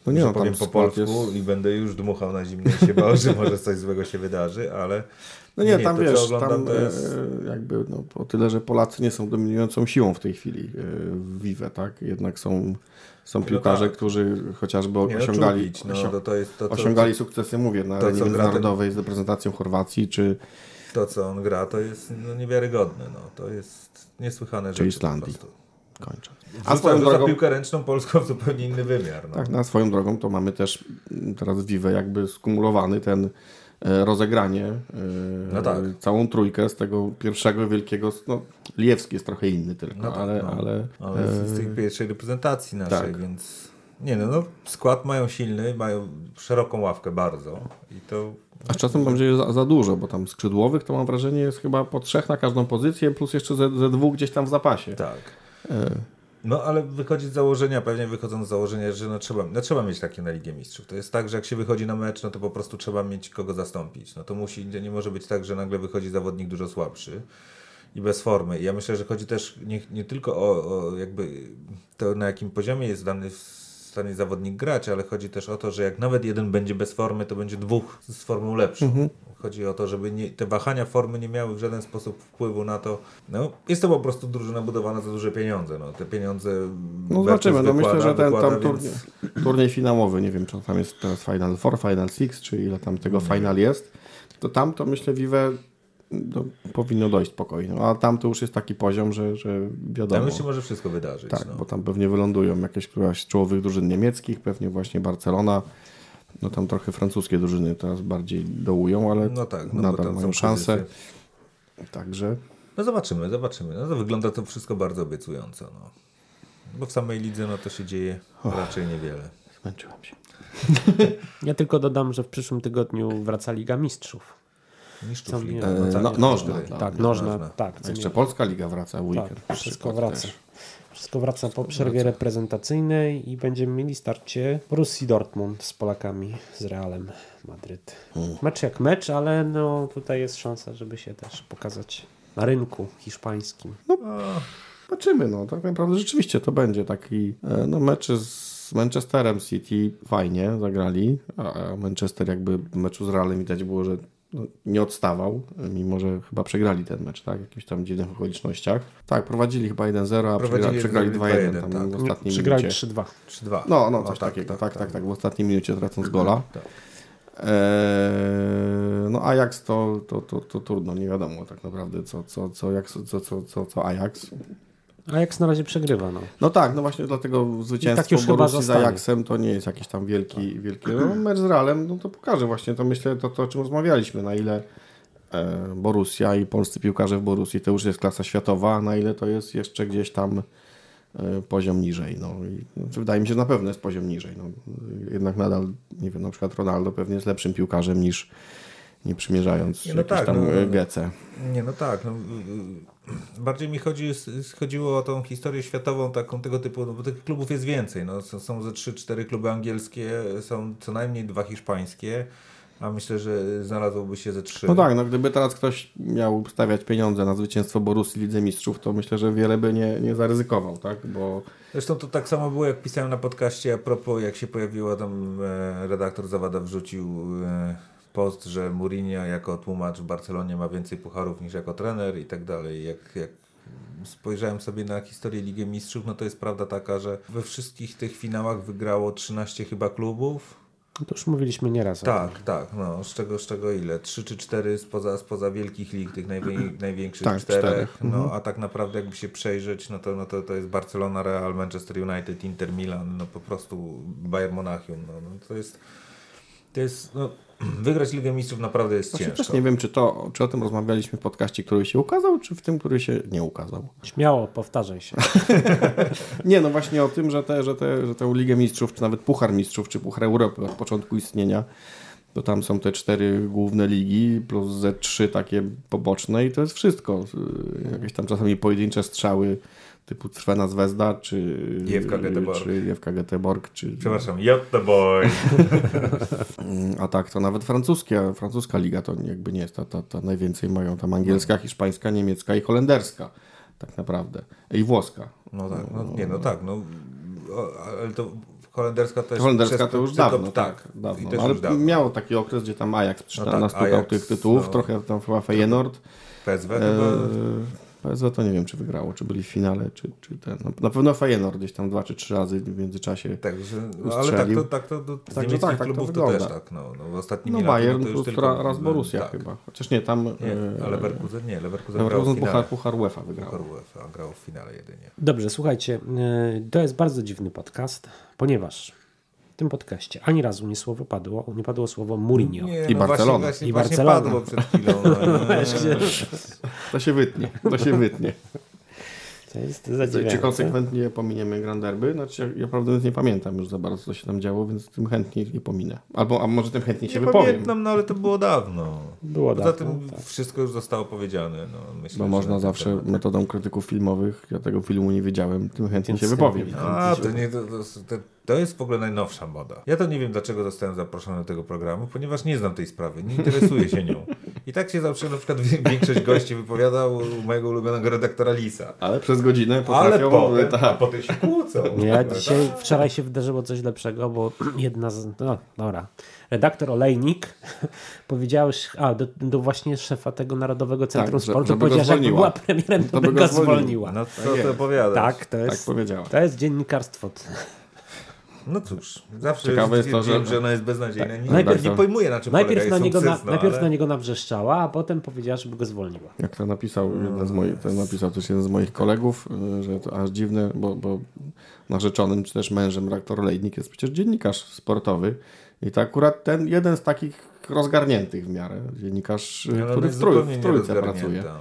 No nie, no, powiem po polsku jest- i będę już dmuchał na zimnie się bał, że może coś złego się wydarzy, ale (laughs) No nie, tam to, wiesz, oglądam, tam to jest... e, jakby no, o tyle, że Polacy nie są dominującą siłą w tej chwili e, w Vive, tak? Jednak są, są piłkarze, tak. którzy chociażby Nie, no, osiągali, Czubić, no, osią- to, to to, osiągali sukcesy, mówię, na arenie międzynarodowej z reprezentacją Chorwacji, czy, to, co on gra, to jest no, niewiarygodne. No. To jest niesłychane czy rzeczy Islandii. Kończę. A swoją drogą... piłkę ręczną polską w zupełnie inny wymiar. No. Tak, na swoją drogą to mamy też teraz Vive jakby skumulowany ten rozegranie, e, No tak. całą trójkę z tego pierwszego wielkiego, no Liewski jest trochę inny tylko, No tak, ale, no. ale, Ale z, z tej e, pierwszej reprezentacji naszej, tak. więc nie no, no, skład mają silny, mają szeroką ławkę bardzo i to a z czasem będzie za, za dużo, bo tam skrzydłowych to mam wrażenie jest chyba po trzech na każdą pozycję, plus jeszcze ze, ze dwóch gdzieś tam w zapasie. tak. E, No ale wychodzi z założenia, pewnie wychodząc z założenia, że no, trzeba, no, trzeba mieć takie na Ligę Mistrzów. To jest tak, że jak się wychodzi na mecz, no to po prostu trzeba mieć kogo zastąpić. No to musi, nie, może być tak, że nagle wychodzi zawodnik dużo słabszy i bez formy. I ja myślę, że chodzi też nie, nie tylko o, o jakby to, na jakim poziomie jest dany stanie zawodnik grać, ale chodzi też o to, że jak nawet jeden będzie bez formy, to będzie dwóch z formą lepszą. Chodzi o to, żeby nie, te wahania formy nie miały w żaden sposób wpływu na to. No, jest to po prostu drużyna budowana za duże pieniądze. No, te pieniądze No zobaczymy, no myślę, że ten wykłada, tam turniej, więc- turniej finałowy, nie wiem, czy tam jest teraz Final Four, Final Six, czy ile tam tego Final jest, to tam to myślę Vive no, powinno dojść spokojnie, a tam to już jest taki poziom, że, że wiadomo. Tam się może wszystko wydarzyć. Tak, no. bo tam pewnie wylądują jakieś któraś z czołowych drużyn niemieckich, pewnie właśnie Barcelona, no tam trochę francuskie drużyny teraz bardziej dołują, ale No tak, no nadal mają szansę. Także No zobaczymy, zobaczymy. No to wygląda to wszystko bardzo obiecująco. No. Bo w samej lidze no to się dzieje raczej niewiele. zmęczyłem się. (laughs) Ja tylko dodam, że w przyszłym tygodniu wraca Liga Mistrzów. Niszczów Co liga. E, tak, no, tak, nożna, tak. tak. tak, nożna, tak. Jeszcze Polska Liga wraca, weekend. Tak, wszystko wraca. też. Wszystko wraca po przerwie reprezentacyjnej i będziemy mieli starcie Borussii Dortmund z Polakami, z Realem Madryt. Mecz jak mecz, ale no tutaj jest szansa, żeby się też pokazać na rynku hiszpańskim. Zobaczymy, no tak naprawdę rzeczywiście to będzie taki e, no, mecz z Manchesterem City fajnie zagrali, a a Manchester jakby w meczu z Realem widać było, że no, nie odstawał, mimo że chyba przegrali ten mecz, tak, w jakichś tam dziwnych okolicznościach. Tak, prowadzili chyba 1-0, a Prowadzili przegrali, przegrali 2-1 2-1, tam tak. w ostatniej Przegrali minucie. 3-2. 3-2. No, no coś takiego, tak, tak, tak, w ostatniej minucie tracąc gola. Tak. Eee, no Ajax to, to, to, to trudno, nie wiadomo tak naprawdę co, co, co, jak, co, co, co, co Ajax. A jak na razie przegrywa, no. No tak, no właśnie dlatego zwycięstwo tak już Borussii z. Ajaxem to nie jest jakiś tam wielki, wielki no, mecz z Realem, no to pokaże właśnie, to myślę, to, to o czym rozmawialiśmy, na ile e, Borussia i polscy piłkarze w Borussii to już jest klasa światowa, a na ile to jest jeszcze gdzieś tam e, poziom niżej. No. I, znaczy, wydaje mi się, że na pewno jest poziom niżej. No. Jednak nadal, nie wiem, na przykład Ronaldo pewnie jest lepszym piłkarzem niż nie przymierzając Nie, no jakiś tak, tam no, e, no. Gece. Nie, no tak. No, bardziej mi chodzi, chodziło o tą historię światową, taką tego typu, no bo tych klubów jest więcej. No, są, ze 3-4 kluby angielskie, są co najmniej dwa hiszpańskie, a myślę, że znalazłoby się ze trzy. No tak, no gdyby teraz ktoś miał stawiać pieniądze na zwycięstwo Borussii Lidze Mistrzów, to myślę, że wiele by nie, nie zaryzykował, tak? Bo Zresztą to tak samo było, jak pisałem na podcaście a propos, jak się pojawiło tam e, redaktor Zawada wrzucił e, post, że Mourinho jako tłumacz w Barcelonie ma więcej pucharów niż jako trener i tak dalej. Jak, jak spojrzałem sobie na historię Ligi Mistrzów, no to jest prawda taka, że we wszystkich tych finałach wygrało 13 chyba klubów. No to już mówiliśmy nieraz. o tym. Tak, tak, no, z czego, z czego ile? Trzy czy cztery spoza, spoza wielkich lig, tych najwię- (clears throat) największych Tak, czterech. czterech. No, a tak naprawdę jakby się przejrzeć, no to, no to, to jest Barcelona, Real, Manchester United, Inter Milan, no po prostu Bayern Monachium. No, no to jest, to jest, no, (clears throat) wygrać Ligę Mistrzów naprawdę jest właśnie ciężko. też nie wiem, czy, to, czy o tym rozmawialiśmy w podcaście, który się ukazał, czy w tym, który się nie ukazał. Śmiało, powtarzaj się. (laughs) Nie, no właśnie o tym, że, te, że, te, że tę Ligę Mistrzów, czy nawet Puchar Mistrzów, czy Puchar Europy od początku istnienia, to tam są te cztery główne ligi, plus ze trzy takie poboczne i to jest wszystko. Y, Jakieś tam czasami pojedyncze strzały typu Crvena Zvezda, czy Jewka Göteborg. czy Jewka Göteborg, czy Przepraszam. Mm, (laughs) A tak, to nawet francuskie, francuska liga to jakby nie jest ta, ta, ta najwięcej mają tam angielska, hiszpańska, niemiecka i holenderska tak naprawdę. I włoska. No tak, no, nie, no tak, no, ale to holenderska to jest Holenderska przez- to już tylko- dawno, tak. Dawno. Ale dawno. miało taki okres, gdzie tam Ajax No tak, nastukał Ajax, tych tytułów, no. trochę tam chyba Feyenoord. PSW E. PSW to nie wiem, czy wygrało, czy byli w finale, czy, czy ten. No, na pewno Feyenoord gdzieś tam dwa czy trzy razy w międzyczasie. Także, no, ale tak to, tak to do, z Także tak, tak to klubów to, wygląda. też tak. No, no, w ostatnim No latach Bayern to już plus ra- raz Borussia tak. chyba. Chociaż nie, tam Nie, e, ale Leverkusen nie, Leverkusen grał w Leverkusen finale. Puchar, Puchar UEFA wygrał. Puchar UEFA, grał w finale jedynie. Dobrze, słuchajcie, y, to jest bardzo dziwny podcast, ponieważ tym podcaście ani razu nie słowo padło, nie padło słowo Mourinho. Nie, I no Barcelona. Właśnie, I właśnie, Barcelona. właśnie padło przed chwilą. No. (laughs) To się wytnie, to się wytnie. To jest Czy konsekwentnie pominiemy Grand Derby? Znaczy, ja, ja prawdę nie pamiętam już za bardzo, co się tam działo, więc tym chętnie nie pominę. Albo, a może tym chętniej się Nie wypowiem. pamiętam, no ale to było dawno. Było Poza dawno, tym tak. wszystko już zostało powiedziane. No, myślę, Bo można zawsze temat. metodą krytyków filmowych, ja tego filmu nie wiedziałem, tym chętnie Więc się wypowiem. A, to, nie, to, to, to jest w ogóle najnowsza moda. Ja to nie wiem, dlaczego zostałem zaproszony do tego programu, ponieważ nie znam tej sprawy, nie interesuję się nią. I tak się zawsze na przykład większość gości wypowiada u mojego ulubionego redaktora Lisa. Ale przez godzinę Ale potrafią... potem, a tak, potem się kłócą. Ja dzisiaj, wczoraj się wydarzyło coś lepszego, bo jedna z, no dobra, redaktor Olejnik (laughs) powiedział, już- a do, do właśnie szefa tego Narodowego Centrum Tak, Sportu żeby go powiedział, że zwolniła. była premierem, to, To by go zwolniła. zwolniła. No Tak co opowiadasz? Tak, to tak jest, powiedziała. to jest dziennikarstwo. No cóż, zawsze Ciekawe jest to, że- że ona jest beznadziejna. Nie, Najpierw- nie pojmuję na czym Najpierw, polega na niego, na, no, najpierw ale... na niego nawrzeszczała, a potem powiedziała, żeby go zwolniła. Jak to napisał jeden z moich, to napisał też jeden z moich kolegów, y, że to aż dziwne, bo, bo narzeczonym czy też mężem redaktor Lejnik jest przecież dziennikarz sportowy i to akurat ten jeden z takich rozgarniętych w miarę dziennikarz, ona który w, trój, w trójce pracuje. No.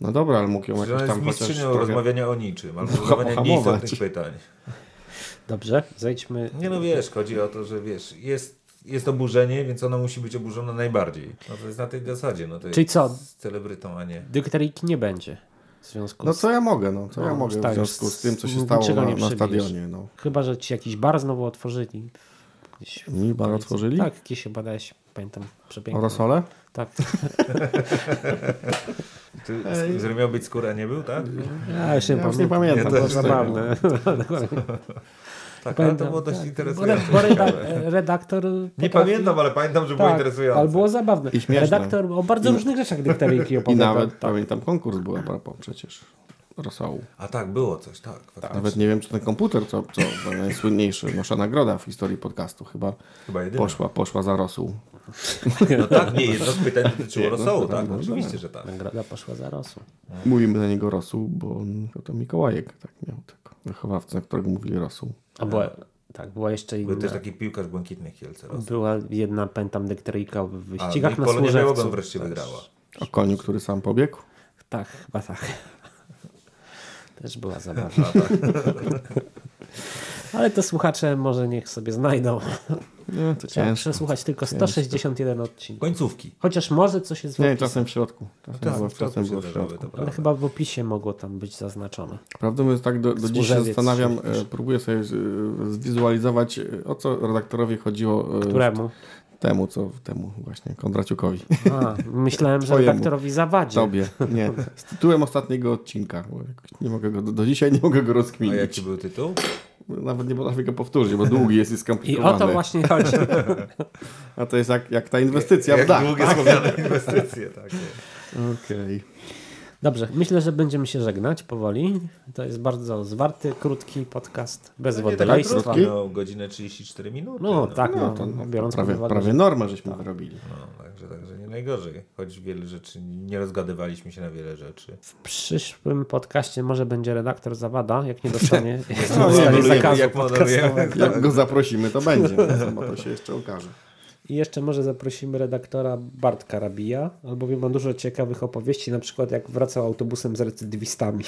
No dobra, ale mógł ją jakoś ona jest tam chociaż mistrzynią trochę... rozmawiania o niczym, albo (laughs) zadawania nieistotnych pytań. Dobrze, zejdźmy. Nie no wiesz, chodzi o to, że wiesz, jest, jest oburzenie, więc ona musi być oburzona najbardziej. No to jest na tej zasadzie. No to Czyli jest co? Z celebrytą, a nie. Dykteryjki nie będzie w związku No z... co ja mogę, no co ja No, mogę w tak, związku z tym, co się stało nie na, na stadionie. No. Chyba, że ci jakiś bar znowu otworzyli. Gdzieś w Mi bar otworzyli? Tak, jakieś się badałeś, pamiętam, przepięknie. Rosole? Tak. (laughs) Ty, Który miał być skóra, nie był, tak? Ja już nie, Ja już nie pamiętam. pamiętam. To też zabawne. (laughs) (laughs) Tak, ale to było dość tak. Interesujące. bo reda- redaktor... Nie potrafi- pamiętam, ale pamiętam, że było Tak, interesujące. ale było zabawne. I śmieszne. Redaktor o bardzo I- różnych rzeczach dykteryjki I opowiadał. (laughs) nawet tak. pamiętam konkurs był a propos przecież rosołu. A tak, było coś, tak. faktycznie. Nawet nie wiem, czy ten komputer, co, co najsłynniejszy, nasza nagroda w historii podcastu, chyba Chyba jedyna. poszła, poszła za rosół. No tak, nie, jedno z pytań dotyczyło (laughs) rosołu, tak? było, Oczywiście, tak. że tak. Nagroda poszła za rosół. Mówimy na niego rosół, bo on to Mikołajek tak miał, tylko wychowawca, na którego mówili rosół. A była, tak, była jeszcze Był inna. też taki piłkarz błękitnych Kielce. Rosół. Była jedna, pamiętam, dykteryjka w A, wyścigach no na Polonia Służewcu. Białogą wreszcie wygrała. O koniu, który sam pobiegł? Tak, chyba tak. (laughs) Też była zabawna. (laughs) Ale to słuchacze może niech sobie znajdą. Nie, to Trzeba ciężko. przesłuchać tylko Ciężko. 161 odcinków. Końcówki. Chociaż może coś jest w Nie, opisie. czasem w środku. Czasem, Tak, było, w środku czasem się było w zdarzały, środku. to Ale chyba w opisie mogło tam być zaznaczone. Prawdę mówiąc, tak do, do dziś się zastanawiam, się e, próbuję sobie z- zwizualizować, e, o co redaktorowi chodziło e, Któremu? temu, co temu właśnie, Kondraciukowi. A, myślałem, że (laughs) redaktorowi zawadzi. Tobie. Nie, z tytułem ostatniego odcinka. bo jakoś Nie mogę go, do, do dzisiaj nie mogę go A rozkminić. jaki był tytuł? Nawet nie potrafię go powtórzyć, bo długi jest i I skomplikowany. o to właśnie chodzi. (laughs) A to jest jak, jak ta inwestycja Jak w dach. długie słowiane inwestycje, tak. Okej. Dobrze, myślę, że będziemy się żegnać powoli. To jest bardzo zwarty, krótki podcast, bez No tak krótki. No, godzinę 34 minuty. No tak, no, No to no, biorąc prawie, pod uwagę, prawie normę żeśmy wyrobili. No, także, także nie najgorzej. Choć wiele rzeczy, nie rozgadywaliśmy się na wiele rzeczy. W przyszłym podcaście może będzie redaktor Zawada, jak nie dostanie, jak nie No, dostanie zakazu jak. Jak go zaprosimy, to będzie. No, bo to się jeszcze okaże. I jeszcze może zaprosimy redaktora Bartka Rabija, albowiem ma dużo ciekawych opowieści, na przykład jak wracał autobusem z recydywistami.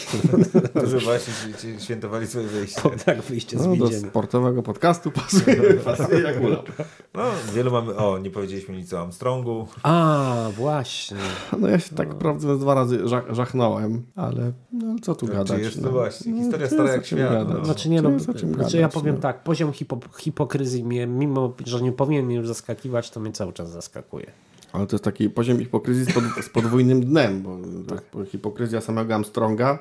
Którzy (laughs) właśnie świętowali swoje wyjście. tak, wyjście z No, do więzienia. sportowego podcastu pasuje, (laughs) pasuje jak ulał. No, wielu mamy... O, nie powiedzieliśmy nic o Armstrongu. A, właśnie. No ja się tak prawdę mówiąc dwa razy ża- żachnąłem, ale no, co tu gadać. Czy jest no. to właśnie? Historia czy stara jak o świat. No. Znaczy nie, Czy no, o znaczy gadać, ja powiem no. tak, poziom hipo, hipokryzji mnie, mimo że nie powinien mnie już zaskakiwać, to mnie cały czas zaskakuje. Ale to jest taki poziom hipokryzji z, pod, z podwójnym dnem, bo to jest hipokryzja samego Armstronga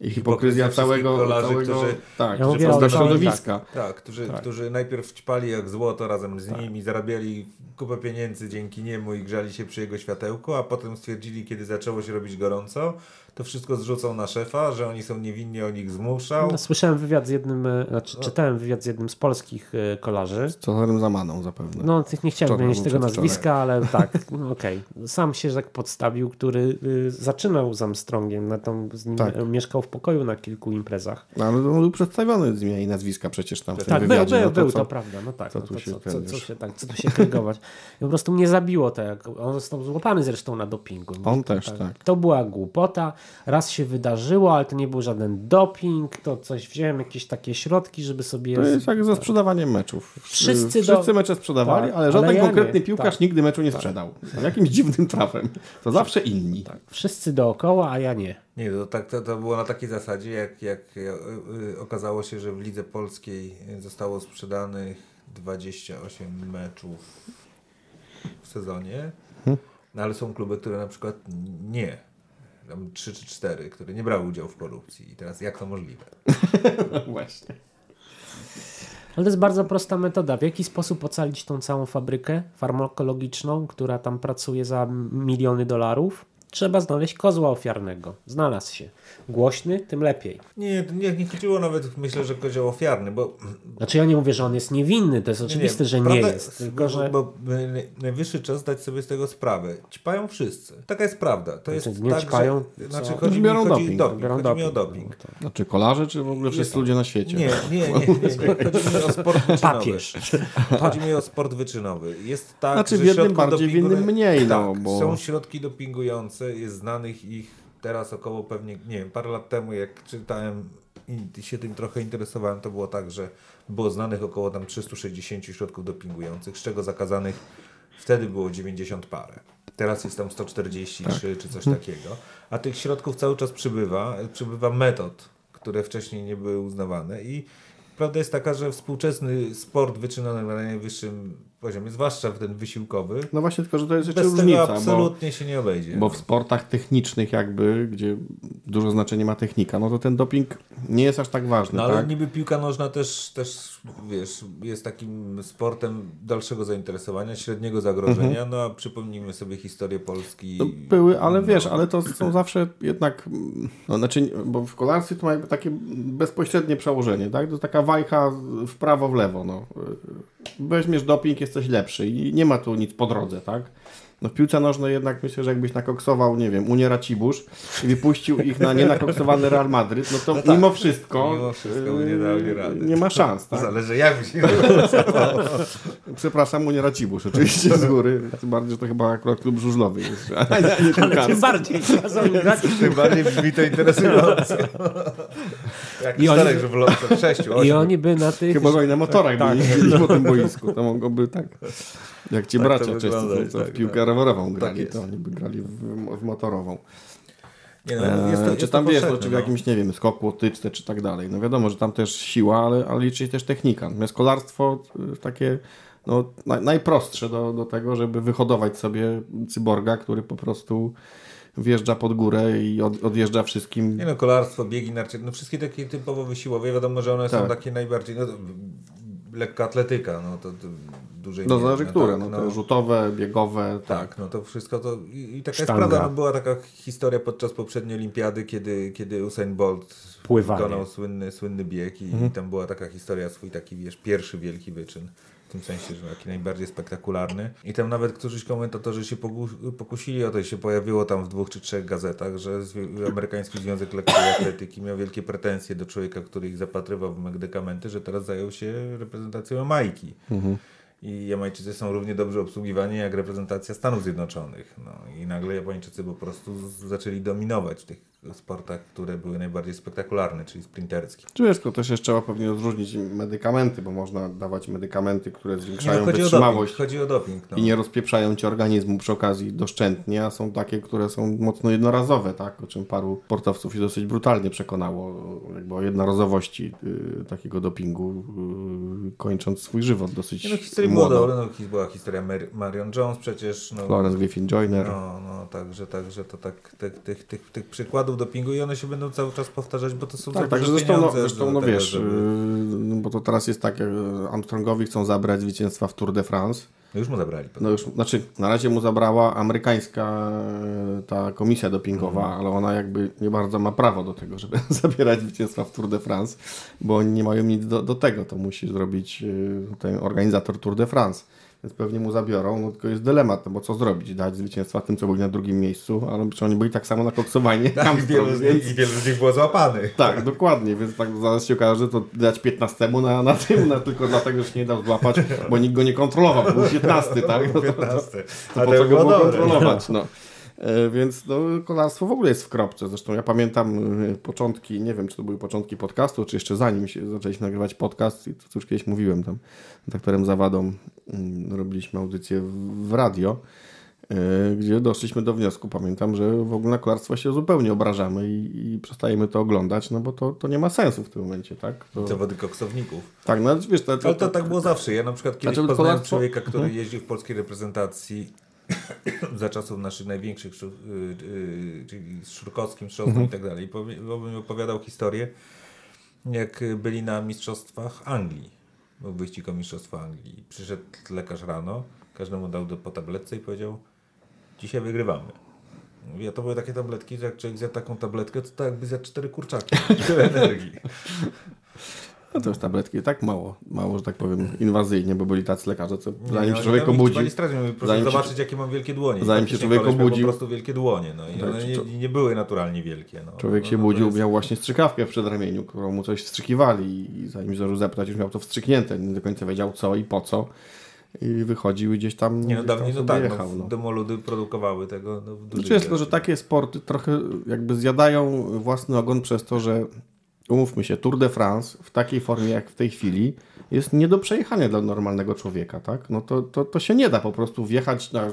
i hipokryzja całego, kolarzy, całego którzy- tak, Ja mówię to o do całym- środowiska. Tak, którzy, którzy najpierw ćpali jak złoto razem z nimi, zarabiali kupę pieniędzy dzięki niemu i grzali się przy jego światełku, a potem stwierdzili, kiedy zaczęło się robić gorąco, to wszystko zrzucą na szefa, że oni są niewinni, on ich zmuszał. No, słyszałem wywiad z jednym, e, znaczy czytałem wywiad z jednym z polskich e, kolarzy. Z Cezarem Zamaną zapewne. No, tych nie chciałem wymienić tego nazwiska, ale (laughs) tak, no, okej. Sam się rzekł podstawił, który y, zaczynał z Armstrongiem, na tą, z nim Tak. mieszkał w w pokoju na kilku imprezach. No, ale on był przedstawiony z imienia i nazwiska przecież tam w tym Tak, był, wywiadzie. był, no to był, co? to prawda, no tak. co no tu się co, co, co, się, tak, co tu się krygować. I po prostu mnie zabiło to, jak on został złapany zresztą na dopingu. On też, tak. To była głupota, raz się wydarzyło, ale to nie był żaden doping, to coś wziąłem, jakieś takie środki, żeby sobie... To jest jak ze sprzedawaniem meczów. Wszyscy Wszyscy do- mecze sprzedawali, Tak, ale żaden ale ja konkretny nie. piłkarz Tak. nigdy meczu nie sprzedał. Jakimś dziwnym trafem. To zawsze inni. Wszyscy dookoła, a ja nie. Nie, to, tak, to, to było na takiej zasadzie, jak, jak y, y, okazało się, że w Lidze Polskiej zostało sprzedanych 28 meczów w sezonie, no ale są kluby, które na przykład nie. Tam 3 czy 4, które nie brały udziału w korupcji. I teraz jak to możliwe? (laughs) Właśnie. Ale to jest bardzo prosta metoda. W jaki sposób ocalić tą całą fabrykę farmakologiczną, która tam pracuje za miliony dolarów? Trzeba znaleźć kozła ofiarnego. Znalazł się. Głośny, tym lepiej. Nie, nie, nie chodziło nawet, myślę, że kozioł ofiarny, bo Znaczy ja nie mówię, że on jest niewinny, to jest oczywiste, że nie prawda jest. Tylko, że Bo y, najwyższy czas dać sobie z tego sprawę. Ćpają wszyscy. Taka jest prawda. To jest Znaczy, nie tak, ćpają, że, co? znaczy chodzi, mi, chodzi, doping. doping, chodzi mi o doping. doping. Znaczy kolarze, czy w ogóle wszyscy ludzie na świecie? Nie, nie, nie, nie, nie. (laughs) Chodzi mi o sport wyczynowy. papież. Chodzi mi o sport wyczynowy. Jest tak, Znaczy że w jednym bardziej, w innym mniej, no, tak, bo- Są środki dopingujące, jest znanych ich teraz około pewnie, nie wiem, parę lat temu jak czytałem i się tym trochę interesowałem, to było tak, że było znanych około tam 360 środków dopingujących, z czego zakazanych wtedy było 90 parę. Teraz jest tam 143 Tak. czy coś takiego. A tych środków cały czas przybywa. Przybywa metod, które wcześniej nie były uznawane i prawda jest taka, że współczesny sport wyczynony na najwyższym poziomie, zwłaszcza w ten wysiłkowy, No właśnie, tylko że to jest jeszcze bez różnica, tego absolutnie się nie obejdzie. bo, bo w sportach technicznych jakby, gdzie dużo znaczenia ma technika, no to ten doping nie jest aż tak ważny, No ale tak? niby piłka nożna też, też, wiesz, jest takim sportem dalszego zainteresowania, średniego zagrożenia, no a przypomnijmy sobie historię Polski. Mhm. No, były, ale no. wiesz, ale to są zawsze jednak, no, znaczy, bo w kolarstwie to ma jakby takie bezpośrednie przełożenie, tak? To jest taka wajcha w prawo, w lewo, no. Weźmiesz doping, jesteś lepszy i nie ma tu nic po drodze, tak? No w piłce nożnej jednak myślę, że jakbyś nakoksował, nie wiem, Unię Racibórz i wypuścił ich na nienakoksowany Real Madryt, no to mimo wszystko, Mimo wszystko nie dali rady. nie ma szans, tak? Zależy jak się (laughs) Przepraszam, Unię Racibórz oczywiście z góry, tym bardziej, że to chyba akurat klub żużlowy jest, (laughs) a nie, nie tym piłkarski. bardziej. Tym bardziej brzmi to interesująco. (laughs) Jak I oni- czterech żywolowców, sześciu, I oni by na tych... Chyba, że oni na motorach Tak. by nie jeździli po tym boisku. To mogłoby tak. Jak ci Tak bracia często, tak, w piłkę tak. Rowerową grali, jest. to oni by grali w, w motorową. Nie, no, jest to, jest czy tam wiesz, no, czy w jakimś, nie wiem, skoku, łotyczce, czy tak dalej. No wiadomo, że tam też siła, ale, ale liczy się też technika. Natomiast kolarstwo y, takie no, naj, najprostsze do, do tego, żeby wyhodować sobie cyborga, który po prostu wjeżdża pod górę i od, odjeżdża wszystkim. Nie no, kolarstwo, biegi narciarskie, no wszystkie takie typowo wysiłowe, wiadomo, że one są Tak. takie najbardziej, no lekka atletyka, no to, to dużej No zależy które, tak, no, te rzutowe, biegowe, tak. Tak, no to wszystko to. I, i taka Sztanga. jest prawda. No była taka historia podczas poprzedniej olimpiady, kiedy, kiedy Usain Bolt Pływanie. wykonał słynny, słynny bieg i, Mhm. i tam była taka historia, swój taki, wiesz, pierwszy wielki wyczyn. W tym sensie, że taki najbardziej spektakularny. I tam nawet którzyś komentatorzy się pokusili o to i się pojawiło tam w dwóch czy trzech gazetach, że amerykański Związek Lekkiej Atletyki miał wielkie pretensje do człowieka, który ich zapatrywał w medykamenty, że teraz zajął się reprezentacją Jamajki. I Jamajczycy są równie dobrze obsługiwani jak reprezentacja Stanów Zjednoczonych. No, I nagle Japończycy po prostu zaczęli dominować w tych sportach, które były najbardziej spektakularne, czyli sprinterskie. Czy wiesz, to też jeszcze trzeba pewnie rozróżnić medykamenty, bo można dawać medykamenty, które zwiększają no, doping, wytrzymałość chodzi o doping. No. i nie rozpieprzają ci organizmu przy okazji doszczętnie, a są takie, które są mocno jednorazowe, tak? o czym paru sportowców się dosyć brutalnie przekonało jakby o jednorazowości y, takiego dopingu, y, kończąc swój żywot dosyć no, historii było młodo. dobre, no, była historia Mar- Marion Jones przecież. No, Florence Griffin-Joyner. No, no, także, także to tak, tych, tych, tych, tych przykładów dopingu i one się będą cały czas powtarzać, bo to są Tak, tak, zresztą, no, zresztą no tego, wiesz, żeby- y, no bo to teraz jest tak, jak Armstrongowi chcą zabrać zwycięstwa w Tour de France. No już mu zabrali. No już, znaczy, na razie mu zabrała amerykańska e, ta komisja dopingowa, Mhm. ale ona jakby nie bardzo ma prawo do tego, żeby (laughs) zabierać zwycięstwa w Tour de France, bo oni nie mają nic do, do tego. To musi zrobić ten organizator Tour de France. Więc pewnie mu zabiorą, no tylko jest dylemat, no bo co zrobić? Dać zwycięstwa tym, co byli na drugim miejscu, ale czy oni byli tak samo nakoksowani jak Tak, i, Armstrong, wielu z więc... nich, I wielu z nich było złapanych. Tak, dokładnie, więc tak zaraz się okaże, że to dać 15 na, na tym, na, tylko dlatego, że się nie dał złapać, bo nikt go nie kontrolował, był 15, tak? No to, to, 15. to A po to co go było kontrolować, no. E, Więc no, kolarstwo w ogóle jest w kropce. Zresztą ja pamiętam e, początki, nie wiem czy to były początki podcastu, czy jeszcze zanim się zaczęliśmy nagrywać podcast i to już kiedyś mówiłem tam z doktorem Zawadą mm, robiliśmy audycję w, radio, e, gdzie doszliśmy do wniosku, pamiętam, że w ogóle na kolarstwo się zupełnie obrażamy i, i przestajemy to oglądać, no bo to, to nie ma sensu w tym momencie, tak? To, Zawody koksowników. tak, no wiesz, to, Ale to tak było zawsze. Ja na przykład kiedyś Znaczy, poznałem kolarstwo- człowieka, który jeździł w polskiej reprezentacji (coughs) za czasów naszych największych, y, y, czyli z Szurkowskim, Szosną i tak dalej. Opowiadał historię, jak byli na Mistrzostwach Anglii. Był wyścig o Mistrzostwa Anglii. Przyszedł lekarz rano, każdemu dał do, po tabletce i powiedział dzisiaj wygrywamy. Mówi, a to były takie tabletki, że jak człowiek zjadł taką tabletkę, to tak jakby zjadł cztery kurczaki. Tyle (laughs) energii. No to już tabletki tak mało, mało, że tak powiem, inwazyjnie, bo byli tacy lekarze, co Nie, zanim no, się człowiek obudzi, proszę zanim się- zobaczyć, jakie mam wielkie dłonie. Zanim się człowiek obudził- po prostu wielkie dłonie, no i Tak, one to- nie, nie były naturalnie wielkie. No. człowiek no, się no, budził, to jest- miał właśnie strzykawkę w przedramieniu, którą mu coś wstrzykiwali i zanim zdążył zapytać, już miał to wstrzyknięte, nie do końca wiedział co i po co i wychodził gdzieś tam, Nie, no dawniej no sobie tak, jechał. no, No. demoludy produkowały tego no, w Znaczy jest tylko, że ilości. takie sporty trochę jakby zjadają własny ogon przez to, że umówmy się, Tour de France w takiej formie jak w tej chwili jest nie do przejechania dla normalnego człowieka, tak? No to, to, to się nie da po prostu wjechać na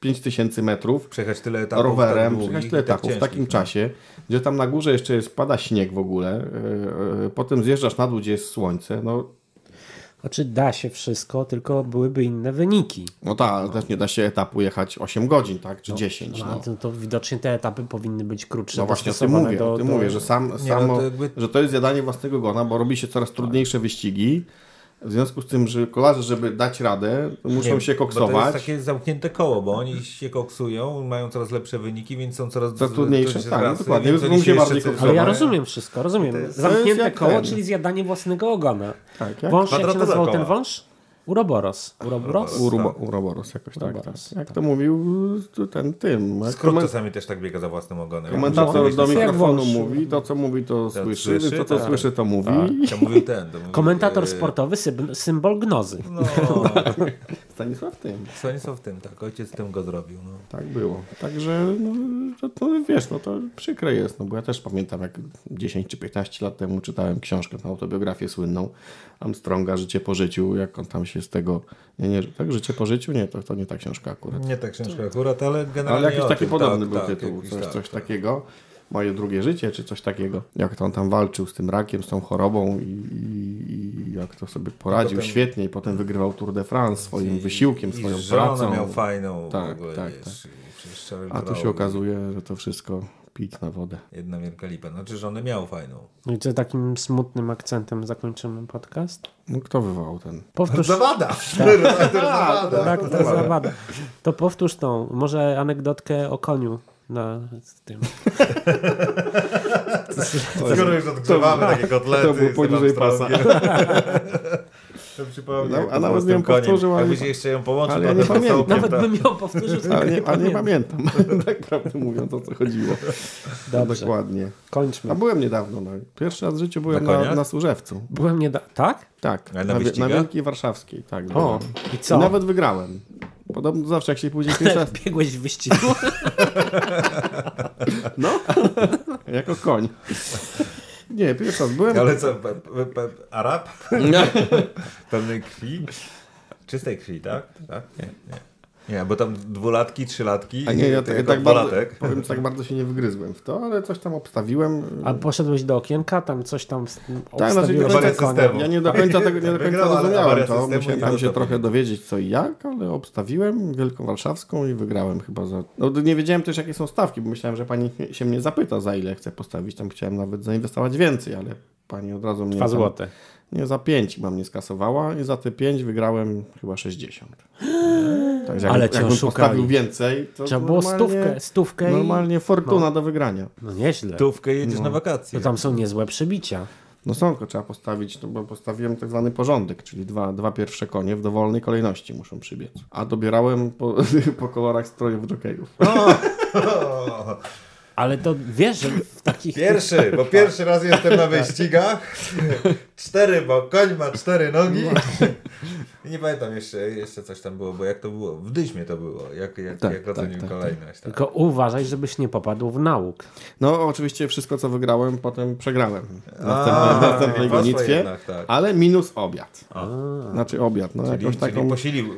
5000 metrów Przejechać tyle etapów rowerem, tak przejechać tyle tak etapów w takim no. czasie, gdzie tam na górze jeszcze jest, pada śnieg w ogóle, yy, yy, potem zjeżdżasz na dół, gdzie jest słońce, no, Znaczy da się wszystko, tylko byłyby inne wyniki. no tak, ale też nie da się etapu jechać 8 godzin, tak, czy 10, No, no. to, to widocznie te etapy powinny być krótsze. No właśnie o tym mówię, do, o tym do... mówię, że sam, no, samo, to jakby- że to jest zjadanie własnego gona, bo robi się coraz trudniejsze wyścigi, w związku z tym, że kolarze, żeby dać radę, to muszą Nie, się Bo to jest koksować. takie zamknięte koło, bo oni się koksują, mają coraz lepsze wyniki, więc są coraz Coraz trudniejsze, tak, rasy, dokładnie, więc więc oni jeszcze bardziej koksować. Ale ja rozumiem wszystko, rozumiem. to jest Zamknięte koło, ten. czyli zjadanie własnego ogona. Tak, jak Wąż, jak się nazywał koła. ten wąż? Uroboros. Uroboros? Urobo, Uroboros jakoś tak, tak. Uroboros, Jak to mówił ten tym. Skrót czasami też tak biega za własnym ogonem. Komentator do mikrofonu mówi, to co mówi to To słyszy, słyszy, to co tak. słyszy to mówi. To mówił ten. To mówił, Komentator e, sportowy, symbol gnozy. No, (laughs) Stanisław tym. Stanisław tym, tak. Ojciec tym go zrobił. No. Tak było. Także, no, że to, wiesz, no to przykre jest, no bo ja też pamiętam, jak 10 czy 15 lat temu czytałem książkę, tę autobiografię słynną Armstronga, Życie po życiu, jak on tam się z tego, nie, nie, tak, Życie po życiu? Nie, to, to nie ta książka akurat. Nie ta książka akurat, ale generalnie Ale jakiś taki tym, podobny tak, był tak, tytuł, jakiś coś, tak, coś tak. takiego. Moje drugie życie, czy coś takiego. Jak to on tam walczył z tym rakiem, z tą chorobą i, i, i jak to sobie poradził potem- świetnie i potem wygrywał Tour de France swoim wysiłkiem, I swoją żonę pracą. miał fajną Tak, w ogóle, tak, wiesz, Charles A tu się okazuje, że to wszystko pit na wodę. Jedna wielka lipa. Znaczy żonę miał fajną. No i co takim smutnym akcentem zakończymy podcast? No kto wywołał ten? Powtórz. Zawada! (laughs) Zawada! Tak, to zawada. To powtórz tą, może anegdotkę o koniu na tym. (laughs) Skoro już odgrzewamy takie kotlety to było poniżej pasa. No, a nawet tym koniem. powtórzył, ale- Jakbyś jeszcze ją połączył, ale ja nie to pamiętam. całkiem Nawet tak. bym ją powtórzył, Ale nie, nie, ale nie pamiętam. (laughs) tak prawdę mówiąc, o co chodziło. Dobrze, Dokładnie. kończmy. A byłem niedawno, no. pierwszy raz w życiu byłem Na na, na Służewcu. Byłem nie da... Tak? Tak, na na, na? Wielkiej Warszawskiej. Tak, O, byłem. i I co? nawet wygrałem. Podobno zawsze jak się później (laughs) pierwszy raz, Biegłeś w wyścigu? (laughs) no, jako koń. Nie, pierwszy raz byłem. Ale co, pe, pe, pe, Arab? (laughs) Pełnej krwi? Czystej krwi, tak? tak? Nie, nie. Nie, bo tam dwulatki, trzylatki, A nie, ja tak, jako tak bardzo, powiem, że tak bardzo się nie wygryzłem w to, ale coś tam obstawiłem. A poszedłeś do okienka, tam coś tam Tak, znaczy nie do. Ja nie do końca tego nie do końca Wygrał, rozumiałem to. Musiałem tam się trochę dowiedzieć co i jak, ale obstawiłem Wielką Warszawską i wygrałem chyba za... No nie wiedziałem też jakie są stawki, bo myślałem, że pani się mnie zapyta za ile chcę postawić. Tam chciałem nawet zainwestować więcej, ale pani od razu mnie... Dwa tam- złote. Nie, za 5 mam nie skasowała i za te 5 wygrałem chyba 60. (gasps) Także Ale jak, cię jakbym oszukali. postawił więcej, to Trzeba było stówkę, stówkę Normalnie fortuna do wygrania. i... No nieźle. Tówkę jedziesz na wakacje. To tam są niezłe przebicia. No są, tylko trzeba postawić, no bo postawiłem tak zwany porządek, czyli dwa, dwa pierwsze konie w dowolnej kolejności muszą przybiec. A dobierałem po, (laughs) po kolorach strojów jokejów. (laughs) (laughs) Ale to wiesz, że w takich... Pierwszy, bo (laughs) pierwszy raz jestem na wyścigach. Cztery, bo koń ma cztery nogi. I nie pamiętam jeszcze, jeszcze coś tam było, bo jak to było? W Dyśmie to było, jak, jak, Tak, jak tak, ocenił tak, kolejność. Tak. Tylko uważaj, żebyś nie popadł w nauk. No oczywiście wszystko co wygrałem potem przegrałem w A, następnej, gonitwie, jednak, tak. ale minus obiad. Znaczy obiad, no Czyli, jakąś czyli taką posilił,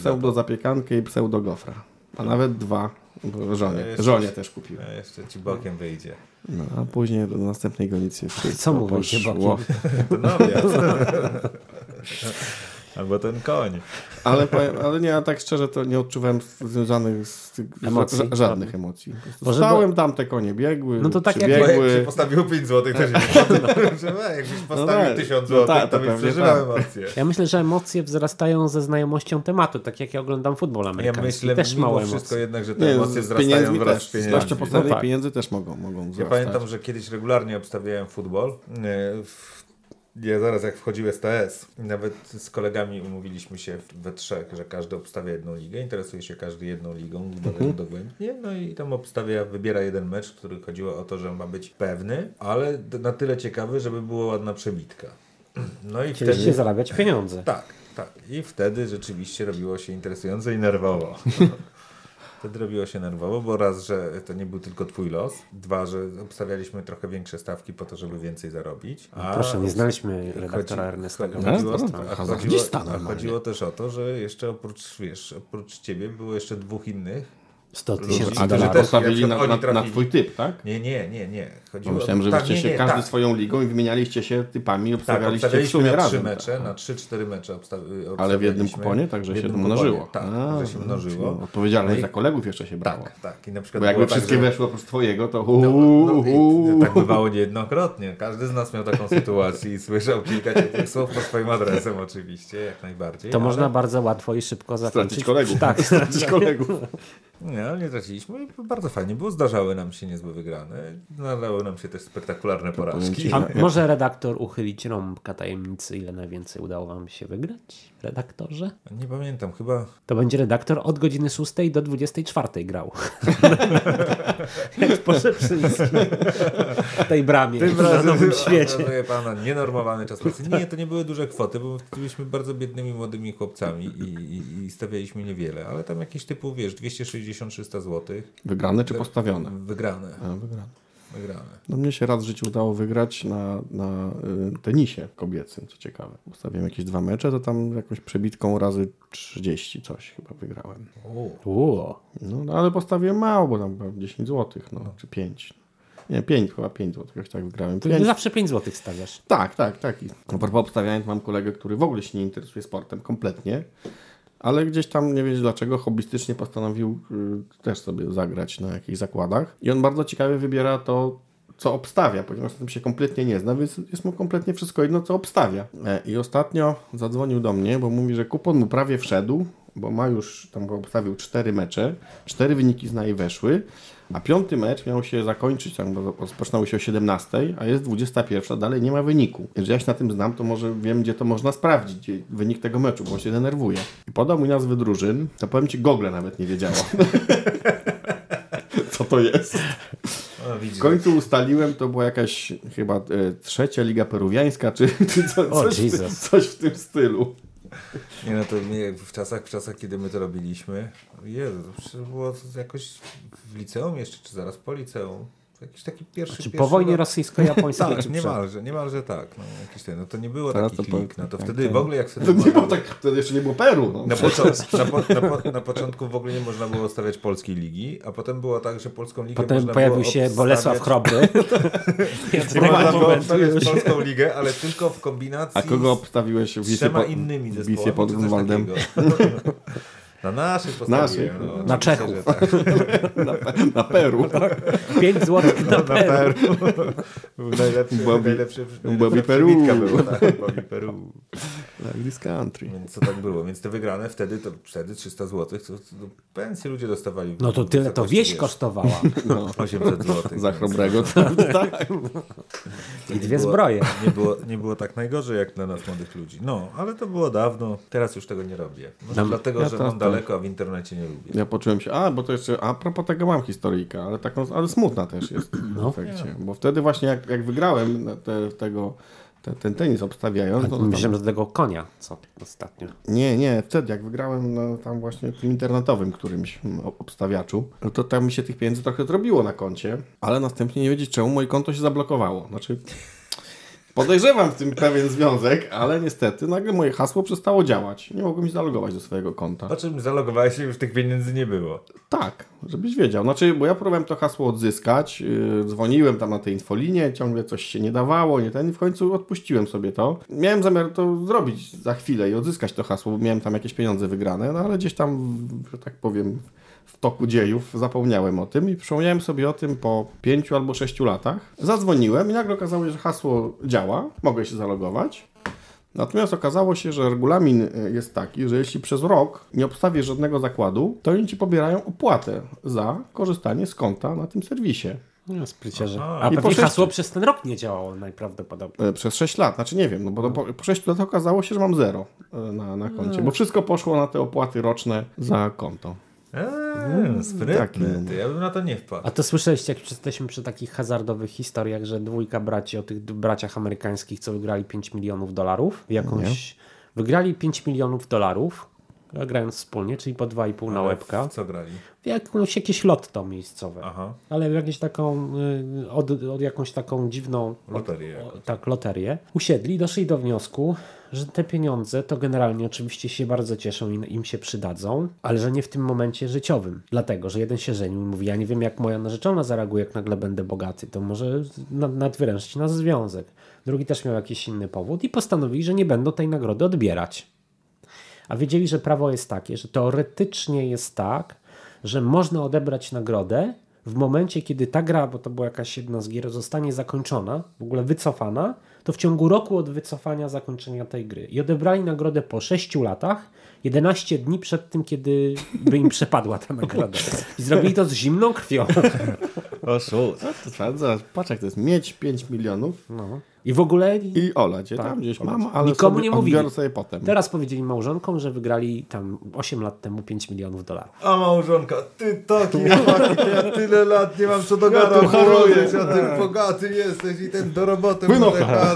pseudo zapiekankę i pseudo gofra. A nawet dwa, bo żonie, jeszcze- żonie też kupiłem. to. Jeszcze ci bokiem wyjdzie. No, a później do następnej wszystko Co mówicie poszło. bokiem? (laughs) To. (laughs) Albo ten koń. Ale, powiem, ale nie, a tak szczerze to nie odczuwałem związanych z tych, Emocji? ża- żadnych emocji. Po prostu Może Stałem tam, te konie biegły, No to tak jak- Bo jak się przybiegły. postawiło 5 zł, to się nie Że we, Jakbyś postawił tak. 1000 No zł, tak, to byś pewnie przeżywał tak. emocje. Ja myślę, że emocje wzrastają ze znajomością tematu, tak jak ja oglądam futbol Ja amerykański. myślę też mimo małe wszystko emocje. jednak, że te Nie, emocje wzrastają wraz też. z pieniędzmi. postawionych No tak. pieniędzy też mogą, mogą Ja wzrastać. pamiętam, że kiedyś regularnie obstawiałem futbol. E, w- Ja zaraz jak wchodził STS, nawet z kolegami umówiliśmy się we trzech, że każdy obstawia jedną ligę, interesuje się każdy jedną ligą Mhm. dogłębnie, no i tam obstawia, wybiera jeden mecz, który chodziło o to, że ma być pewny, ale na tyle ciekawy, żeby była ładna przebitka. (clears throat) No i Chcieliście wtedy... zarabiać pieniądze. Tak, tak. I wtedy rzeczywiście robiło się interesująco i nerwowo. (laughs) Wtedy robiło się nerwowo, bo raz, że to nie był tylko twój los, dwa, że obstawialiśmy trochę większe stawki po to, żeby więcej zarobić. A Proszę, nie znaliśmy chodzi- redaktora chodzi- Chodziło, No, a chodziło, a normalnie. chodziło też o to, że jeszcze oprócz, wiesz, oprócz ciebie było jeszcze dwóch innych 100 Ludzi. tysięcy A którzy to, że dolarów. postawili na, na, na twój typ, tak? Nie, nie, nie, nie. Chodziło myślałem, że tak, nie, się każdy tak. swoją ligą i wymienialiście się typami i Tak, obstawialiście w obstawialiśmy sumie na trzy razem. mecze, tak. na trzy, cztery mecze obsta- Ale w jednym obstawialiśmy. kuponie, także W się to mnożyło. Tak, A, że się mnożyło. Odpowiedzialność No i- za kolegów jeszcze się brało. Tak, tak. I na przykład Bo jakby tak, wszystkie że- weszły oprócz twojego, to No, uuu, no, uuu. i tak bywało niejednokrotnie. Każdy z nas miał taką sytuację i słyszał kilka ciepłych słów pod swoim adresem oczywiście, jak najbardziej. To ale... można bardzo łatwo i szybko zakończyć. Stracić kolegów. Tak, (laughs) Stracić kolegów. (laughs) Nie, ale nie traciliśmy i bardzo fajnie było. Zdarzały nam się niezłe wygrane. Zdarzały nam się też spektakularne porażki. A może redaktor uchylić rąbka tajemnicy, ile najwięcej udało wam się wygrać? Redaktorze? Nie pamiętam, chyba... To będzie redaktor od godziny 6 do 24 grał. (laughs) Jak Poszeprzyński w tej bramie na Nowym Świecie. Okazuje pana nienormowany czas pracy. Nie, to nie były duże kwoty, bo byliśmy bardzo biednymi młodymi chłopcami i, i, i stawialiśmy niewiele, ale tam jakieś typu, wiesz, 260-300 zł. Wygrane czy postawione? Wygrane. A, wygrane. Wygrane. No mnie się raz w życiu udało wygrać na, na y, tenisie kobiecym, co ciekawe. Ustawiłem jakieś dwa mecze, to tam jakąś przebitką razy 30 coś chyba wygrałem. Uuu. No, no ale postawiłem mało, bo tam chyba 10 zł, no, czy 5. Nie, 5, chyba 5 zł, jakoś tak wygrałem. Zawsze 5 zł stawiasz. Tak, tak, tak. A propos mam kolegę, który w ogóle się nie interesuje sportem kompletnie, ale gdzieś tam, nie wiem dlaczego, hobbystycznie postanowił y, też sobie zagrać na jakichś zakładach. I on bardzo ciekawie wybiera to, co obstawia, ponieważ tym się kompletnie nie zna, więc jest mu kompletnie wszystko jedno, co obstawia. E, I ostatnio zadzwonił do mnie, bo mówi, że kupon mu prawie wszedł, bo ma już, tam obstawił cztery mecze, cztery wyniki zna i weszły, a piąty mecz miał się zakończyć, tam, bo rozpoczynały się o 17, a jest 21, dalej nie ma wyniku. Jeżeli ja się na tym znam, to może wiem, gdzie to można sprawdzić, gdzie wynik tego meczu, bo się denerwuje. I podał mi nazwy drużyn, to powiem Ci, Google nawet nie wiedziało. (laughs) Co to jest? No, W końcu ustaliłem, to była jakaś chyba e, trzecia liga peruwiańska, czy, czy co, coś, w, Jesus. coś w tym stylu. Nie no to mnie w czasach, w czasach, kiedy my to robiliśmy, Jezu, to było jakoś w liceum jeszcze, czy zaraz po liceum. Jakiś taki pierwszy... (laughs) Czy pierwszy po wojnie rosyjsko-japońskiej? Tak, niemalże, niemalże tak. No, jakiś ten, no to nie było Teraz po- lig, no to tak, wtedy tak. w ogóle jak wtedy To nie było było- tak, wtedy jeszcze nie było Peru. No. na, początku, na, po, na, po, na początku w ogóle nie można było stawiać polskiej ligi, a potem było tak, że polską ligę Potem można pojawił było się obstawiać- Bolesław Chrobry. (laughs) Nie tego można było momentu obstawiać polską ligę, ale tylko w kombinacji A kogo obstawiłeś w trzema innymi w zespołami. bitwie pod Grunwaldem? (laughs) Na naszych postawiłem. Naszych. no, Na Czechów. że tak. (laughs) Na Peru. (laughs) 5 złotych na Na Peru. Peru. (laughs) Był najlepszy, Bobby- najlepszy, Bobby najlepsza Peru. była, tak, Bobby Peru. Like this country. Więc to tak było. Więc te wygrane wtedy, to wtedy 300 zł, to, to pensje ludzie dostawali. No to tyle to wieś wiesz, kosztowała. 800 zł. Za chrobrego. tak. I dwie zbroje. Nie było, nie było tak najgorzej jak dla nas młodych ludzi. No, ale to było dawno. Teraz już tego nie robię. Może Tam- dlatego, ja że mam tam- daleko, a w internecie nie lubię. Ja poczułem się, a bo to jeszcze, a propos tego mam historyjkę, ale taką, ale smutna też jest w efekcie. Bo wtedy właśnie jak, jak wygrałem te, tego, te, ten tenis obstawiając, no Myślałem, że do tego konia, co ostatnio. nie, nie, wtedy jak wygrałem no, tam właśnie tym internetowym którymś obstawiaczu, no to tam mi się tych pieniędzy trochę zrobiło na koncie, ale następnie nie wiedzieć czemu moje konto się zablokowało. Znaczy podejrzewam w tym pewien związek, ale niestety nagle moje hasło przestało działać. Nie mogłem się zalogować do swojego konta. Po czym zalogowałeś się, już tych pieniędzy nie było. Tak, żebyś wiedział. Znaczy, bo ja próbowałem to hasło odzyskać, yy, dzwoniłem tam na tej infolinie, ciągle coś się nie dawało, nie ten i w końcu odpuściłem sobie to. Miałem zamiar to zrobić za chwilę i odzyskać to hasło, bo miałem tam jakieś pieniądze wygrane, no ale gdzieś tam, że tak powiem, toku dziejów zapomniałem o tym i przypomniałem sobie o tym po pięciu albo sześciu latach. Zadzwoniłem i nagle okazało się, że hasło działa, mogę się zalogować. Natomiast okazało się, że regulamin y, jest taki, że jeśli przez rok nie obstawisz żadnego zakładu, to oni ci pobierają opłatę za korzystanie z konta na tym serwisie. No, spryciarze. A I pewnie sześciu- hasło przez ten rok nie działało najprawdopodobniej. E, Przez 6 lat, znaczy nie wiem, no bo to po, po 6 latach okazało się, że mam zero e, na, na koncie, bo wszystko poszło na te opłaty roczne za konto. Eee, sprytny. taki. Ty, ja bym na to nie wpadł. A to słyszeliście, jak jesteśmy przy takich hazardowych historiach, że dwójka braci o tych braciach amerykańskich, co wygrali 5 milionów dolarów w jakąś... Wygrali 5 milionów dolarów, grając wspólnie, czyli po 2,5 na łebka. w Co grali? W jakąś, jakieś lotto miejscowe. Aha. Ale w jakieś taką, y, od, od jakąś taką dziwną Loterię o, jakąś. tak, loterię. Usiedli, doszli do wniosku, że te pieniądze to generalnie oczywiście się bardzo cieszą i im się przydadzą, ale że nie w tym momencie życiowym. Dlatego, że jeden się żenił i mówi, ja nie wiem jak moja narzeczona zareaguje, jak nagle będę bogaty, to może nad- nadwyręczyć nas związek. Drugi też miał jakiś inny powód i postanowili, że nie będą tej nagrody odbierać. A wiedzieli, że prawo jest takie, że teoretycznie jest tak, że można odebrać nagrodę w momencie, kiedy ta gra, bo to była jakaś jedna z gier, zostanie zakończona, w ogóle wycofana, to w ciągu roku od wycofania zakończenia tej gry. I odebrali nagrodę po 6 latach, 11 dni przed tym, kiedy by im przepadła ta nagroda. I zrobili to z zimną krwią. Oszust. To trzeba, zobacz, patrz jak to jest, mieć 5 milionów No. I w ogóle i olać je tam gdzieś mam, ale Nikomu nie mówili. sobie potem. teraz powiedzieli małżonkom, że wygrali tam 8 lat temu 5 milionów dolarów. A małżonka, ty taki (laughs) chłopaki, to ja tyle lat nie mam co do gada tu haruję. powiedzieć, a ty bogaty jesteś i ten do roboty Wynocha.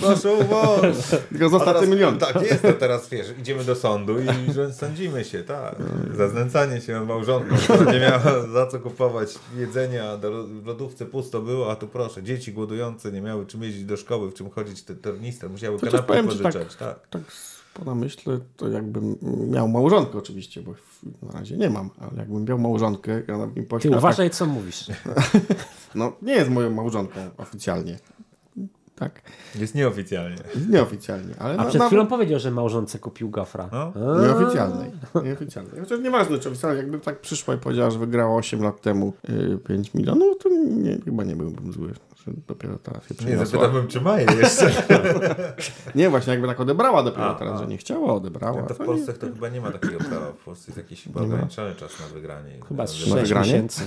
Proszę (laughs) (laughs) uwagę. Tylko zostaw te miliony. Tak, jest to teraz, wiesz, idziemy do sądu i że sądzimy się, tak. Za znęcanie się małżonką, która nie miała za co kupować jedzenia, do w lodówce pusto było, a tu proszę, dzieci głodujące nie miały czym jeździć do szkoły, w czym chodzić te tornister, musiały Chociaż powiem ci tak, pożyczać, tak. tak po namyśle, to jakbym miał małżonkę oczywiście, bo w- na razie nie mam, ale jakbym miał małżonkę, ja bym Ty pośmiał, tak, uważaj, co mówisz. (laughs) no nie jest moją małżonką oficjalnie. Tak, Jest nieoficjalnie. nieoficjalnie, ale A na, przed na, chwilą powiedział, że małżonce kupił gofra. No. Nieoficjalnej. Nieoficjalnej. Chociaż nieważne, czy oficjalnie, jakby tak przyszła i powiedziała, że wygrała 8 lat temu y, 5 milionów, to nie, chyba nie byłbym zły. Że dopiero teraz się Nie, przyniosła. zapytałbym, czy mają jeszcze. (laughs) Nie, właśnie jakby tak odebrała dopiero A, teraz, a. że nie chciała, odebrała. To w to Polsce to chyba nie ma takiego prawa. W Polsce jest jakiś chyba ograniczony czas na wygranie. Chyba z Na 6 wygranie? miesięcy.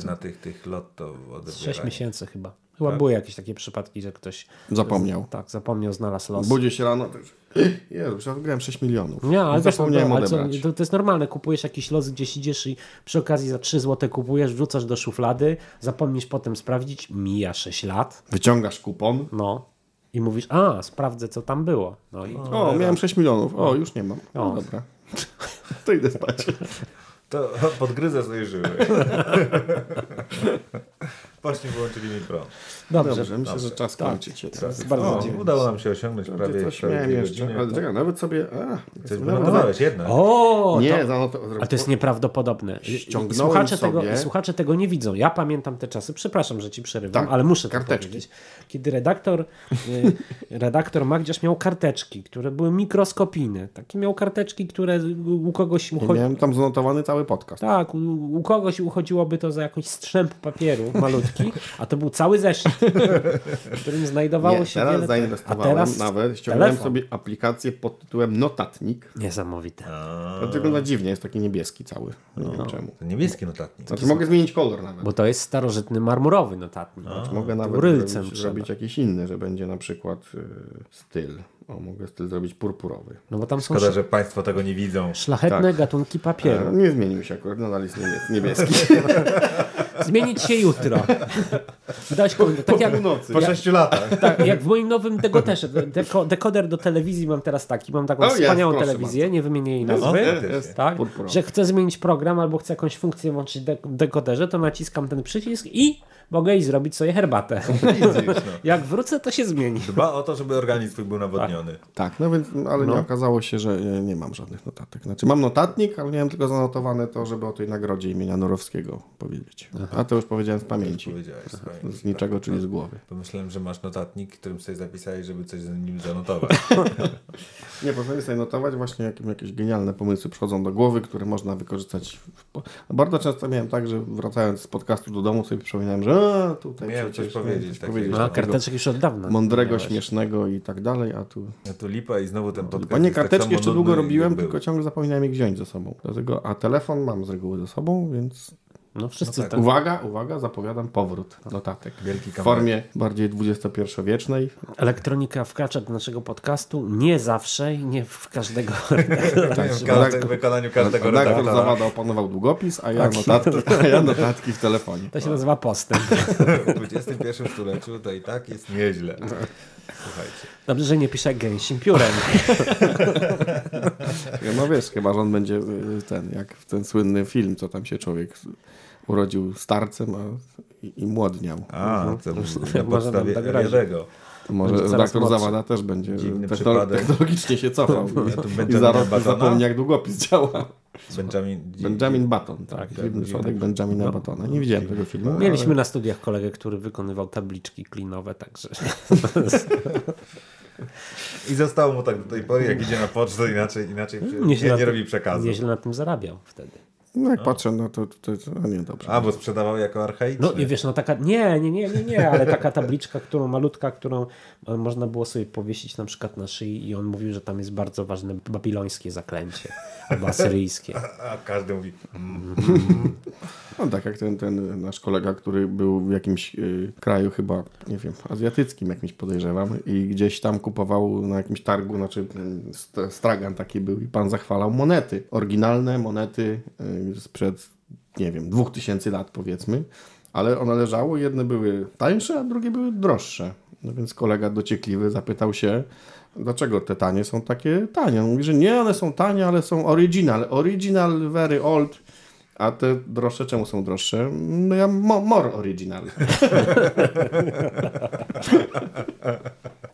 Ty na tych, tych lotto Z 6 odebieranie. miesięcy chyba. Chyba Tak? były jakieś takie przypadki, że ktoś Zapomniał. tak zapomniał, znalazł los. Budzi się rano, to już, (gasps) Jezu, już ja wygrałem 6 milionów. Nie, ale, wiesz, no, zapomniałem to, ale co, odebrać. to, to jest normalne. Kupujesz jakiś los, gdzieś idziesz i przy okazji za 3 zł kupujesz, wrzucasz do szuflady, zapomnisz potem sprawdzić, mija 6 lat, Wyciągasz kupon. no i mówisz, a, sprawdzę co tam było. No i O, miałem 6 milionów. O, już nie mam. No, O. dobra. (laughs) To idę spać. To (laughs) podgryzę sobie żyły. (laughs) Właśnie wyłączyli mi prąd. Dobrze. Dobrze, myślę, że czas Tak. kończyć się. teraz. jest bardzo O, dziwne. udało nam się osiągnąć Prawie prawie, coś miałem jeszcze, ale czekaj, nawet sobie... A, Coś jednak. O, Nie, to, zanotowałem. ale to jest nieprawdopodobne. Słuchacze sobie- tego, słuchacze tego nie widzą. Ja pamiętam te czasy, przepraszam, że ci przerywam, Tak, ale muszę karteczki. to powiedzieć. Kiedy redaktor, y, redaktor Magdziarz miał karteczki, które były mikroskopijne. Takie miał karteczki, które u kogoś Ja uchodzi... miałem tam zanotowany cały podcast. Tak, u, u kogoś uchodziłoby to za jakiś strzęp papieru malutki, a to był cały zeszyt, w którym znajdowało Nie, się teraz wiele... A zainwestowałem teraz nawet, ściągnąłem telefon. sobie aplikację pod tytułem Notatnik. Niesamowite. To wygląda dziwnie, jest taki niebieski cały. Nie No. wiem czemu. To niebieski notatnik. Znaczy mogę zmienić kolor nawet. Bo to jest starożytny marmurowy notatnik. Znaczy, mogę nawet rylcem zrobić, trzeba. zrobić jakiś inny, że będzie na przykład y, styl. O, mogę styl zrobić purpurowy. No bo tam są Szkoda, sz- że Państwo tego nie widzą. szlachetne Tak. gatunki papieru. E, nie zmienił się akurat, nadal jest niebie- niebieski. (laughs) Zmienić się jutro. Dać komuś, tak jak, północy. Po sześciu latach. (laughs) tak, jak w moim nowym dekoderze. Deko, dekoder do telewizji mam teraz taki. Mam taką wspaniałą telewizję, nie wymienię jej nazwy. jest, jest. tak, Purpurowy. że chcę zmienić program albo chcę jakąś funkcję włączyć w dek- dekoderze, to naciskam ten przycisk i mogę iść zrobić sobie herbatę. (laughs) Jak wrócę, to się zmieni. Dba o to, żeby organizm twój był nawodniony. Tak, no więc, ale nie okazało się, że nie, nie mam żadnych notatek. Znaczy mam notatnik, ale miałem tylko zanotowane to, żeby o tej nagrodzie imienia Norowskiego powiedzieć. A to już powiedziałem z pamięci. Powiedziałeś swoim. Z niczego, czyli z głowy. Pomyślałem, że masz notatnik, którym sobie zapisałeś, żeby coś z nim zanotować. (laughs) Nie, pozwolę sobie notować właśnie jakim, jakieś genialne pomysły przychodzą do głowy, które można wykorzystać. W... po- Bardzo często miałem tak, że wracając z podcastu do domu sobie przypominałem, że a, tutaj Miałem coś powiedzieć coś powiedzieć No, karteczek już od dawna. mądrego, śmiesznego i tak dalej, a tu... Ja tu lipa i znowu ten podcast. Bo nie tak karteczki samo jeszcze długo robiłem, tylko ciągle zapominałem ich wziąć ze sobą. Dlatego, a telefon mam z reguły ze sobą, więc No wszyscy tak. tak. Uwaga, uwaga, zapowiadam powrót notatek. Wielki W formie bardziej XXI-wiecznej. Elektronika wkracza do naszego podcastu nie zawsze i nie w każdego (laughs) Tak, W, każdym, wykonaniu każdego Redaktor redaktora. Zawada opanował długopis, a ja, notatki, a ja (laughs) notatki w telefonie. To się nazywa postęp. (laughs) W XXI stuleciu to i tak jest nieźle. Słuchajcie. Dobrze, że nie pisze gęsim piórem. No wiesz, chyba, że on będzie y, ten, jak w ten słynny film, co tam się człowiek urodził starcem a, i, i młodniał. A, to Może na nam podstawie tak razi. Eliadego. To może młodszy. Zawada też będzie Dziwny technolo- technologicznie się cofał. (laughs) I Benjamina za rok Batona. zapomni, jak długopis działa. Benjamin, Benjamin Button, tak. tak, przypadek Benjamina Buttona. Nie widziałem tego filmu. Mieliśmy na studiach kolegę, który wykonywał tabliczki klinowe, także (laughs) I zostało mu tak do tej pory, jak idzie na pocztę, inaczej, inaczej przy... nie, nie na robi przekazu. nieźle na tym zarabiał wtedy. No jak patrzę na to, to, to a nie, dobrze. A, bo sprzedawał jako archaiczny. No i wiesz, no taka, nie, nie, nie, nie, nie, ale taka tabliczka, którą malutka, którą e, można było sobie powiesić na przykład na szyi i on mówił, że tam jest bardzo ważne babilońskie zaklęcie albo asyryjskie. A każdy mówi, No tak jak ten, ten nasz kolega, który był w jakimś y, kraju chyba, nie wiem, azjatyckim jakimś podejrzewam i gdzieś tam kupował na jakimś targu, znaczy ten st- stragan taki był i pan zachwalał monety. Oryginalne monety y, sprzed, nie wiem, dwóch tysięcy lat powiedzmy, ale one leżały, jedne były tańsze, a drugie były droższe. No więc kolega dociekliwy zapytał się, dlaczego te tanie są takie tanie. On mówi, że nie, one są tanie, ale są original. Original, very old. A te droższe czemu są droższe? No ja mo, more original. (laughs)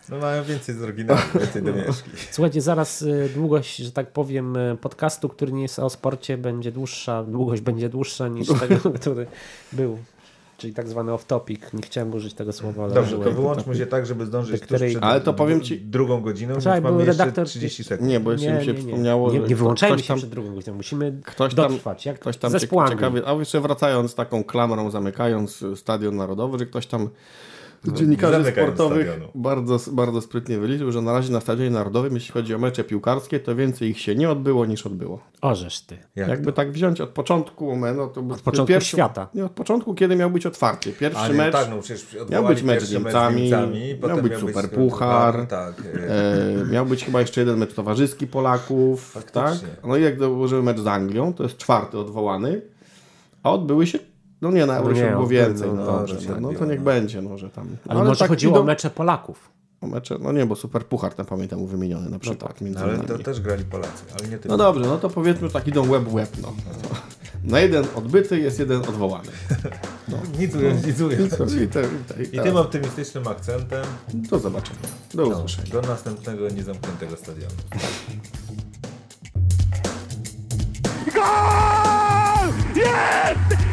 no mają więcej z oryginału, więcej do mieszki. Słuchajcie, zaraz y, długość, że tak powiem, y, podcastu, który nie jest o sporcie, będzie dłuższa, długość będzie dłuższa niż (laughs) tego, który był. Czyli tak zwany off-topic. Nie chciałem użyć tego słowa, ale Dobrze, to wyłączmy się tak, żeby zdążyć tuż której- przed Ale to powiem ci- drugą godziną, Poczekaj, więc bo mamy jeszcze redaktor- 30 sekund. Nie, bo jeszcze mi się przypomniało, nie, że nie wyłączajmy ktoś się tam, przed drugą godziną. Musimy ktoś tam, dotrwać. Jak ktoś tam ciekawie, a jeszcze wracając taką klamrą, zamykając Stadion Narodowy, że ktoś tam zamykając sportowych stadionu. bardzo, bardzo sprytnie wyliczył, że na razie na Stadionie Narodowym, jeśli chodzi o mecze piłkarskie, to więcej ich się nie odbyło niż odbyło. Orzesz ty. Jak Jakby tak wziąć od początku, no to Od początku świata. Nie, od początku, kiedy miał być otwarty. Pierwszy nie, mecz, tak, no miał być mecz pierwszy z Niemcami, miał być superpuchar, tak. e, E, miał być chyba jeszcze jeden mecz towarzyski Polaków, tak? Faktycznie. No i jak dołożymy mecz z Anglią, to jest czwarty odwołany, a odbyły się, no nie, na Euro No się było odbyły, więcej, no no, dobrze, tak no, było, to niech no. będzie, no, że tam. Ale, może tak chodziło idą- o mecze Polaków. o mecze, no nie, bo Superpuchar tam pamiętam był wymieniony na przykład między No, ale innymi. to też grali Polacy, ale nie tylko. No dobrze, no to powiedzmy, tak idą łeb w łeb, no. (laughs) Na jeden odbyty jest jeden odwołany. (laughs) Nic ująć, nic ująć. I, te, te, I tym optymistycznym akcentem Do zobaczenia. Do no, usłyszenia. do następnego niezamkniętego stadionu. Gol! Jest!